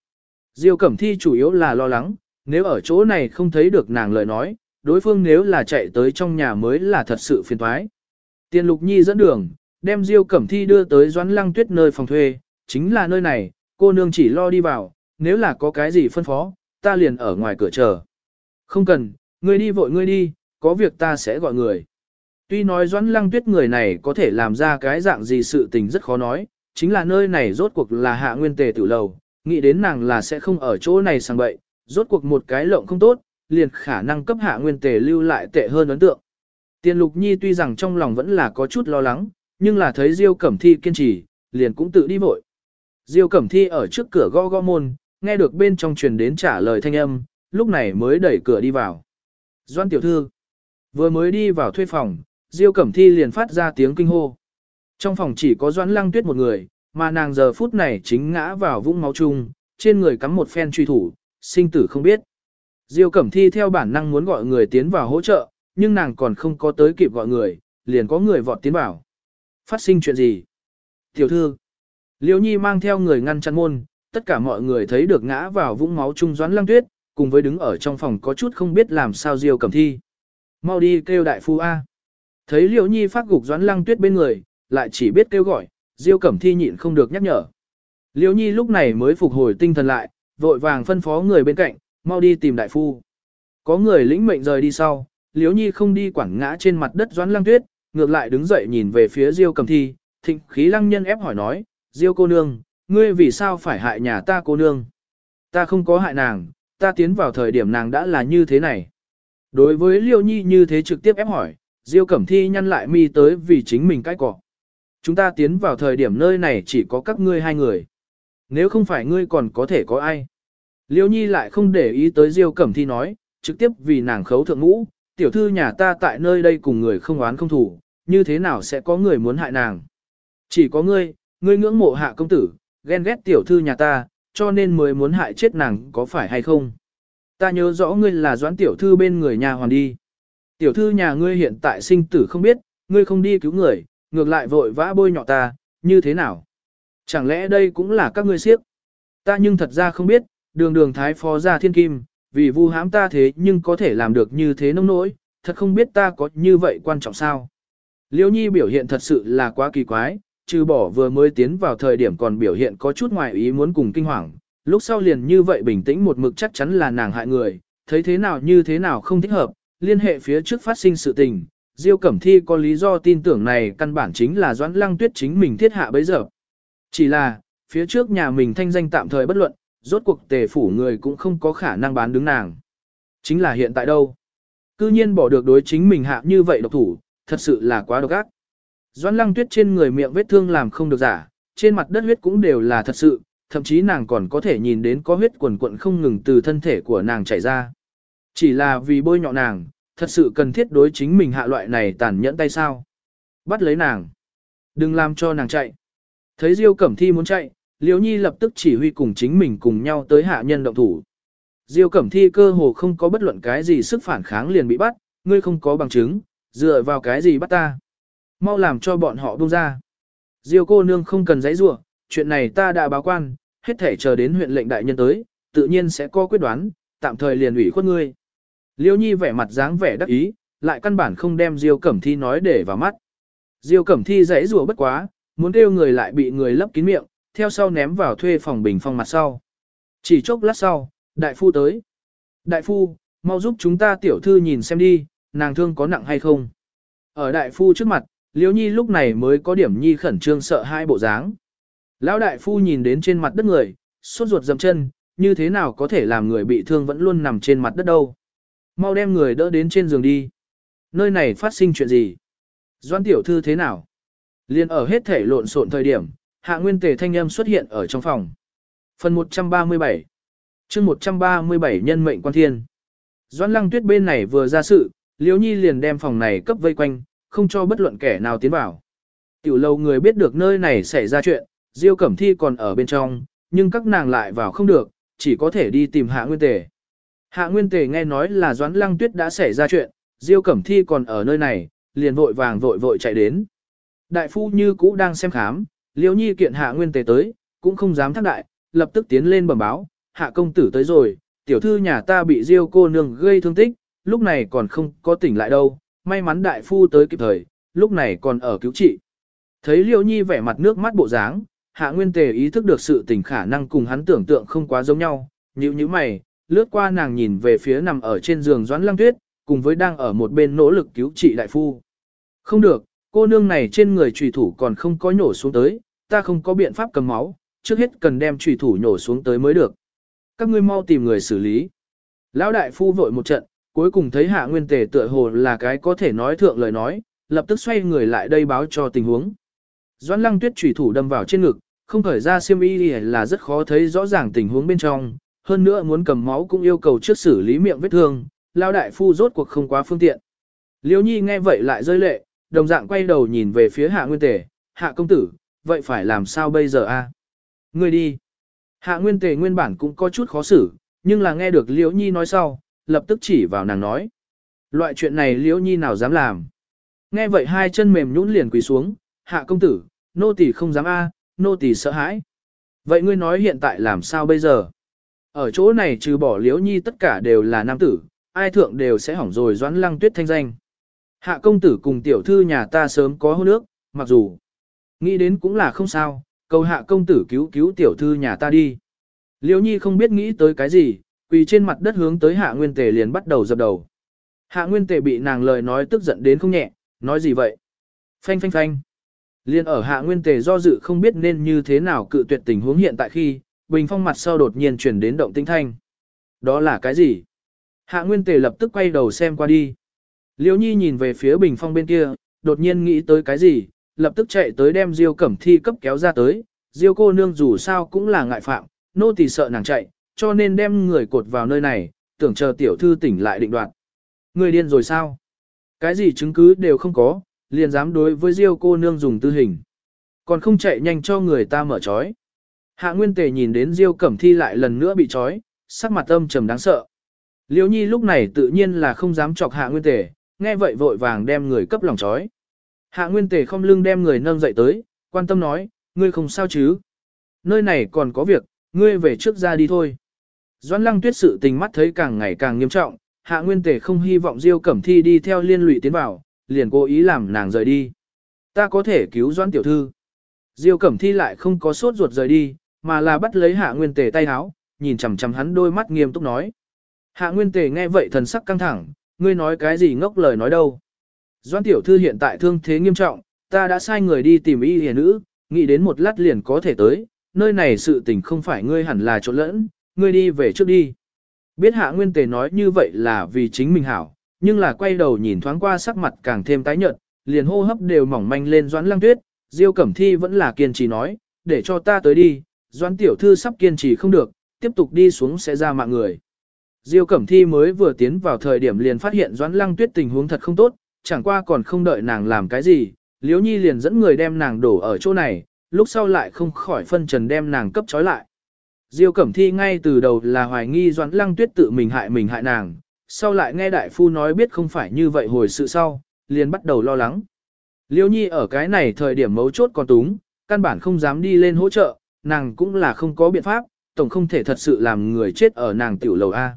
Diêu Cẩm Thi chủ yếu là lo lắng, nếu ở chỗ này không thấy được nàng lời nói, đối phương nếu là chạy tới trong nhà mới là thật sự phiền toái. Tiền Lục Nhi dẫn đường, đem Diêu Cẩm Thi đưa tới Doãn Lăng Tuyết nơi phòng thuê, chính là nơi này, cô nương chỉ lo đi vào, nếu là có cái gì phân phó, ta liền ở ngoài cửa chờ. Không cần, ngươi đi vội ngươi đi, có việc ta sẽ gọi người. Tuy nói Doãn Lăng Tuyết người này có thể làm ra cái dạng gì sự tình rất khó nói, chính là nơi này rốt cuộc là hạ nguyên tề tử lầu, nghĩ đến nàng là sẽ không ở chỗ này sang bậy, rốt cuộc một cái lộng không tốt, liền khả năng cấp hạ nguyên tề lưu lại tệ hơn ấn tượng. Tiền Lục Nhi tuy rằng trong lòng vẫn là có chút lo lắng, nhưng là thấy Diêu Cẩm Thi kiên trì, liền cũng tự đi vội. Diêu Cẩm Thi ở trước cửa gõ gõ môn, nghe được bên trong truyền đến trả lời thanh âm, lúc này mới đẩy cửa đi vào. Doan tiểu thư, vừa mới đi vào thuê phòng, Diêu Cẩm Thi liền phát ra tiếng kinh hô. Trong phòng chỉ có Doãn Lăng Tuyết một người, mà nàng giờ phút này chính ngã vào vũng máu chung, trên người cắm một phen truy thủ, sinh tử không biết. Diêu Cẩm Thi theo bản năng muốn gọi người tiến vào hỗ trợ, nhưng nàng còn không có tới kịp gọi người, liền có người vọt tiến vào. Phát sinh chuyện gì? Tiểu thư. Liễu Nhi mang theo người ngăn chặn môn, tất cả mọi người thấy được ngã vào vũng máu chung Doãn Lăng Tuyết, cùng với đứng ở trong phòng có chút không biết làm sao Diêu Cẩm Thi. Mau đi kêu đại phu A. Thấy Liễu Nhi phát gục Doãn Lăng Tuyết bên người, lại chỉ biết kêu gọi, Diêu Cẩm Thi nhịn không được nhắc nhở. Liễu Nhi lúc này mới phục hồi tinh thần lại, vội vàng phân phó người bên cạnh, mau đi tìm đại phu. Có người lĩnh mệnh rời đi sau, Liễu Nhi không đi quảng ngã trên mặt đất Doãn Lăng Tuyết, ngược lại đứng dậy nhìn về phía Diêu Cẩm Thi, thịnh khí lăng nhân ép hỏi nói, Diêu cô nương, ngươi vì sao phải hại nhà ta cô nương? Ta không có hại nàng, ta tiến vào thời điểm nàng đã là như thế này. Đối với Liêu Nhi như thế trực tiếp ép hỏi, Diêu Cẩm Thi nhăn lại mi tới vì chính mình cái cọ. Chúng ta tiến vào thời điểm nơi này chỉ có các ngươi hai người. Nếu không phải ngươi còn có thể có ai. Liêu Nhi lại không để ý tới Diêu Cẩm Thi nói, trực tiếp vì nàng khấu thượng ngũ, tiểu thư nhà ta tại nơi đây cùng người không oán không thủ, như thế nào sẽ có người muốn hại nàng. Chỉ có ngươi, ngươi ngưỡng mộ hạ công tử, ghen ghét tiểu thư nhà ta, cho nên mới muốn hại chết nàng có phải hay không. Ta nhớ rõ ngươi là doãn tiểu thư bên người nhà hoàn đi. Tiểu thư nhà ngươi hiện tại sinh tử không biết, ngươi không đi cứu người, ngược lại vội vã bôi nhọ ta, như thế nào? Chẳng lẽ đây cũng là các ngươi siếp? Ta nhưng thật ra không biết, đường đường thái phó gia thiên kim, vì vu hãm ta thế nhưng có thể làm được như thế nông nỗi, thật không biết ta có như vậy quan trọng sao. Liêu nhi biểu hiện thật sự là quá kỳ quái, trừ bỏ vừa mới tiến vào thời điểm còn biểu hiện có chút ngoài ý muốn cùng kinh hoàng, lúc sau liền như vậy bình tĩnh một mực chắc chắn là nàng hại người, thấy thế nào như thế nào không thích hợp, liên hệ phía trước phát sinh sự tình, Diêu Cẩm Thi có lý do tin tưởng này căn bản chính là Doãn Lăng Tuyết chính mình thiết hạ bấy giờ. Chỉ là, phía trước nhà mình thanh danh tạm thời bất luận, rốt cuộc tề phủ người cũng không có khả năng bán đứng nàng. Chính là hiện tại đâu? Cư nhiên bỏ được đối chính mình hạ như vậy độc thủ, thật sự là quá độc ác. Doãn Lăng Tuyết trên người miệng vết thương làm không được giả, trên mặt đất huyết cũng đều là thật sự, thậm chí nàng còn có thể nhìn đến có huyết quần quận không ngừng từ thân thể của nàng chảy ra. Chỉ là vì bôi nhọ nàng, thật sự cần thiết đối chính mình hạ loại này tàn nhẫn tay sao. Bắt lấy nàng. Đừng làm cho nàng chạy. Thấy Diêu Cẩm Thi muốn chạy, Liễu Nhi lập tức chỉ huy cùng chính mình cùng nhau tới hạ nhân động thủ. Diêu Cẩm Thi cơ hồ không có bất luận cái gì sức phản kháng liền bị bắt, ngươi không có bằng chứng, dựa vào cái gì bắt ta. Mau làm cho bọn họ buông ra. Diêu cô nương không cần giấy rủa, chuyện này ta đã báo quan, hết thể chờ đến huyện lệnh đại nhân tới, tự nhiên sẽ có quyết đoán, tạm thời liền ủy khuất ngươi. Liêu Nhi vẻ mặt dáng vẻ đắc ý, lại căn bản không đem Diêu Cẩm Thi nói để vào mắt. Diêu Cẩm Thi dãy rủa bất quá, muốn kêu người lại bị người lấp kín miệng, theo sau ném vào thuê phòng bình phong mặt sau. Chỉ chốc lát sau, đại phu tới. Đại phu, mau giúp chúng ta tiểu thư nhìn xem đi, nàng thương có nặng hay không. Ở đại phu trước mặt, Liễu Nhi lúc này mới có điểm Nhi khẩn trương sợ hai bộ dáng. Lão đại phu nhìn đến trên mặt đất người, sốt ruột dầm chân, như thế nào có thể làm người bị thương vẫn luôn nằm trên mặt đất đâu. Mau đem người đỡ đến trên giường đi. nơi này phát sinh chuyện gì? Doan tiểu thư thế nào? Liên ở hết thể lộn xộn thời điểm, hạ nguyên tề thanh âm xuất hiện ở trong phòng. Phần 137 chương 137 nhân mệnh quan thiên. Doan lăng tuyết bên này vừa ra sự, Liễu Nhi liền đem phòng này cấp vây quanh, không cho bất luận kẻ nào tiến vào. Tiểu lâu người biết được nơi này xảy ra chuyện, Diêu Cẩm Thi còn ở bên trong, nhưng các nàng lại vào không được, chỉ có thể đi tìm Hạ Nguyên Tề. Hạ Nguyên Tề nghe nói là Doãn Lăng Tuyết đã xảy ra chuyện, Diêu Cẩm Thi còn ở nơi này, liền vội vàng vội vội chạy đến. Đại phu như cũ đang xem khám, Liễu Nhi kiện Hạ Nguyên Tề tới, cũng không dám thác đại, lập tức tiến lên bẩm báo, Hạ công tử tới rồi, tiểu thư nhà ta bị Diêu cô nương gây thương tích, lúc này còn không có tỉnh lại đâu, may mắn đại phu tới kịp thời, lúc này còn ở cứu trị. Thấy Liễu Nhi vẻ mặt nước mắt bộ dáng, Hạ Nguyên Tề ý thức được sự tình khả năng cùng hắn tưởng tượng không quá giống nhau, nhíu nhíu mày, lướt qua nàng nhìn về phía nằm ở trên giường Doãn Lăng Tuyết, cùng với đang ở một bên nỗ lực cứu trị đại phu. Không được, cô nương này trên người trùy thủ còn không có nhổ xuống tới, ta không có biện pháp cầm máu, trước hết cần đem trùy thủ nhổ xuống tới mới được. Các ngươi mau tìm người xử lý. Lão đại phu vội một trận, cuối cùng thấy Hạ Nguyên Tề tựa hồ là cái có thể nói thượng lời nói, lập tức xoay người lại đây báo cho tình huống. Doãn Lăng Tuyết chủy thủ đâm vào trên ngực, không khởi ra xiêm y là rất khó thấy rõ ràng tình huống bên trong, hơn nữa muốn cầm máu cũng yêu cầu trước xử lý miệng vết thương, lao đại phu rốt cuộc không quá phương tiện. Liêu Nhi nghe vậy lại rơi lệ, đồng dạng quay đầu nhìn về phía Hạ Nguyên Tề, "Hạ công tử, vậy phải làm sao bây giờ a?" Người đi." Hạ Nguyên Tề nguyên bản cũng có chút khó xử, nhưng là nghe được Liễu Nhi nói sau, lập tức chỉ vào nàng nói. Loại chuyện này Liễu Nhi nào dám làm. Nghe vậy hai chân mềm nhũn liền quỳ xuống, hạ công tử, nô tỳ không dám a, nô tỳ sợ hãi. Vậy ngươi nói hiện tại làm sao bây giờ? Ở chỗ này trừ bỏ liễu nhi tất cả đều là nam tử, ai thượng đều sẽ hỏng rồi doãn lăng tuyết thanh danh. Hạ công tử cùng tiểu thư nhà ta sớm có hôn nước, mặc dù nghĩ đến cũng là không sao, cầu hạ công tử cứu cứu tiểu thư nhà ta đi. Liễu nhi không biết nghĩ tới cái gì, quỳ trên mặt đất hướng tới hạ nguyên tề liền bắt đầu dập đầu. Hạ nguyên tề bị nàng lời nói tức giận đến không nhẹ, nói gì vậy? Phanh phanh phanh. Liên ở hạ nguyên tề do dự không biết nên như thế nào cự tuyệt tình huống hiện tại khi, bình phong mặt sau đột nhiên chuyển đến động tinh thanh. Đó là cái gì? Hạ nguyên tề lập tức quay đầu xem qua đi. Liêu nhi nhìn về phía bình phong bên kia, đột nhiên nghĩ tới cái gì, lập tức chạy tới đem diêu cẩm thi cấp kéo ra tới. Diêu cô nương dù sao cũng là ngại phạm, nô tỳ sợ nàng chạy, cho nên đem người cột vào nơi này, tưởng chờ tiểu thư tỉnh lại định đoạt. Người điên rồi sao? Cái gì chứng cứ đều không có, liền dám đối với Diêu cô nương dùng tư hình. Còn không chạy nhanh cho người ta mở trói. Hạ Nguyên Tề nhìn đến Diêu Cẩm Thi lại lần nữa bị trói, sắc mặt âm trầm đáng sợ. Liễu Nhi lúc này tự nhiên là không dám chọc Hạ Nguyên Tề, nghe vậy vội vàng đem người cấp lòng trói. Hạ Nguyên Tề không lưng đem người nâng dậy tới, quan tâm nói, ngươi không sao chứ? Nơi này còn có việc, ngươi về trước ra đi thôi. Doãn Lăng Tuyết sự tình mắt thấy càng ngày càng nghiêm trọng, Hạ Nguyên Tề không hy vọng Diêu Cẩm Thi đi theo liên lụy tiến vào, liền cố ý làm nàng rời đi. Ta có thể cứu Doãn tiểu thư. Diêu Cẩm Thi lại không có sốt ruột rời đi, mà là bắt lấy Hạ Nguyên Tề tay háo, nhìn chằm chằm hắn đôi mắt nghiêm túc nói. Hạ Nguyên Tề nghe vậy thần sắc căng thẳng, ngươi nói cái gì ngốc lời nói đâu. Doãn tiểu thư hiện tại thương thế nghiêm trọng, ta đã sai người đi tìm y hề nữ, nghĩ đến một lát liền có thể tới, nơi này sự tình không phải ngươi hẳn là trộn lẫn, ngươi đi về trước đi. Biết hạ nguyên tề nói như vậy là vì chính mình hảo, nhưng là quay đầu nhìn thoáng qua sắc mặt càng thêm tái nhợt, liền hô hấp đều mỏng manh lên doãn lăng tuyết, diêu cẩm thi vẫn là kiên trì nói, để cho ta tới đi, doãn tiểu thư sắp kiên trì không được, tiếp tục đi xuống sẽ ra mạng người. Diêu Cẩm Thi mới vừa tiến vào thời điểm liền phát hiện Doãn Lăng Tuyết tình huống thật không tốt, chẳng qua còn không đợi nàng làm cái gì, Liễu Nhi liền dẫn người đem nàng đổ ở chỗ này, lúc sau lại không khỏi phân trần đem nàng cấp trói lại. Diêu Cẩm Thi ngay từ đầu là hoài nghi Doãn Lăng Tuyết tự mình hại mình hại nàng, sau lại nghe đại phu nói biết không phải như vậy hồi sự sau, liền bắt đầu lo lắng. Liêu Nhi ở cái này thời điểm mấu chốt còn túng, căn bản không dám đi lên hỗ trợ, nàng cũng là không có biện pháp, tổng không thể thật sự làm người chết ở nàng tiểu lầu A.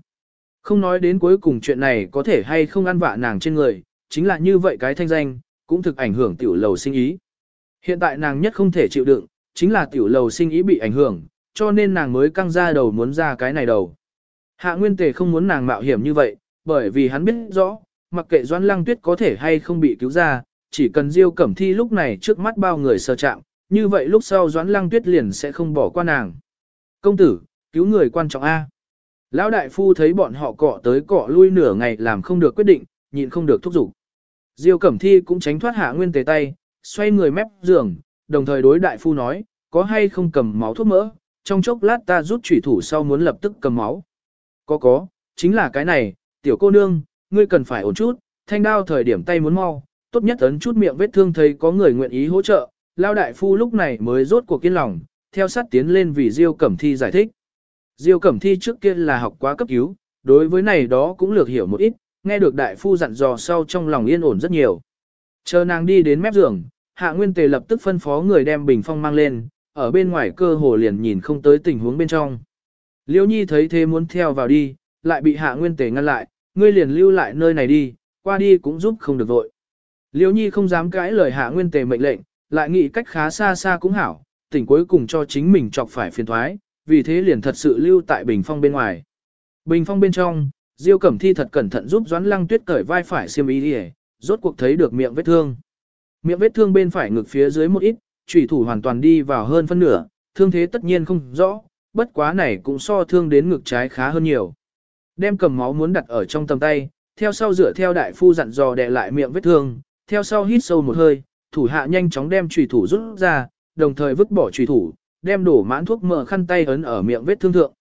Không nói đến cuối cùng chuyện này có thể hay không ăn vạ nàng trên người, chính là như vậy cái thanh danh, cũng thực ảnh hưởng tiểu lầu sinh ý. Hiện tại nàng nhất không thể chịu đựng, chính là tiểu lầu sinh ý bị ảnh hưởng, cho nên nàng mới căng ra đầu muốn ra cái này đầu. Hạ Nguyên Tề không muốn nàng mạo hiểm như vậy, bởi vì hắn biết rõ, mặc kệ Doãn Lăng Tuyết có thể hay không bị cứu ra, chỉ cần Diêu Cẩm Thi lúc này trước mắt bao người sơ chạm, như vậy lúc sau Doãn Lăng Tuyết liền sẽ không bỏ qua nàng. Công tử, cứu người quan trọng A. Lão đại phu thấy bọn họ cọ tới cọ lui nửa ngày làm không được quyết định, nhịn không được thúc giục. Diêu Cẩm Thi cũng tránh thoát hạ nguyên tề tay, xoay người mép giường, đồng thời đối đại phu nói, có hay không cầm máu thuốc mỡ, trong chốc lát ta rút chủy thủ sau muốn lập tức cầm máu. Có có, chính là cái này, tiểu cô nương, ngươi cần phải ổn chút, thanh đao thời điểm tay muốn mau, tốt nhất ấn chút miệng vết thương thấy có người nguyện ý hỗ trợ, lao đại phu lúc này mới rốt cuộc kiên lòng, theo sát tiến lên vì Diêu Cẩm Thi giải thích. Diêu Cẩm Thi trước kia là học quá cấp cứu, đối với này đó cũng lược hiểu một ít, nghe được đại phu dặn dò sau trong lòng yên ổn rất nhiều. Chờ nàng đi đến mép giường, Hạ Nguyên Tề lập tức phân phó người đem bình phong mang lên, ở bên ngoài cơ hồ liền nhìn không tới tình huống bên trong. Liêu Nhi thấy thế muốn theo vào đi, lại bị Hạ Nguyên Tề ngăn lại, ngươi liền lưu lại nơi này đi, qua đi cũng giúp không được vội. Liêu Nhi không dám cãi lời Hạ Nguyên Tề mệnh lệnh, lại nghĩ cách khá xa xa cũng hảo, tỉnh cuối cùng cho chính mình chọc phải phiền thoái, vì thế liền thật sự lưu tại bình phong bên ngoài. Bình phong bên trong, Diêu Cẩm Thi thật cẩn thận giúp Doãn Lăng Tuyết cởi vai phải xiêm y đi, rốt cuộc thấy được miệng vết thương. Miệng vết thương bên phải ngực phía dưới một ít, chủy thủ hoàn toàn đi vào hơn phân nửa, thương thế tất nhiên không rõ, bất quá này cũng so thương đến ngực trái khá hơn nhiều. Đem cầm máu muốn đặt ở trong tầm tay, theo sau dựa theo đại phu dặn dò đè lại miệng vết thương, theo sau hít sâu một hơi, thủ hạ nhanh chóng đem chủy thủ rút ra, đồng thời vứt bỏ chủy thủ, đem đổ mãn thuốc mỡ khăn tay ấn ở miệng vết thương thượng.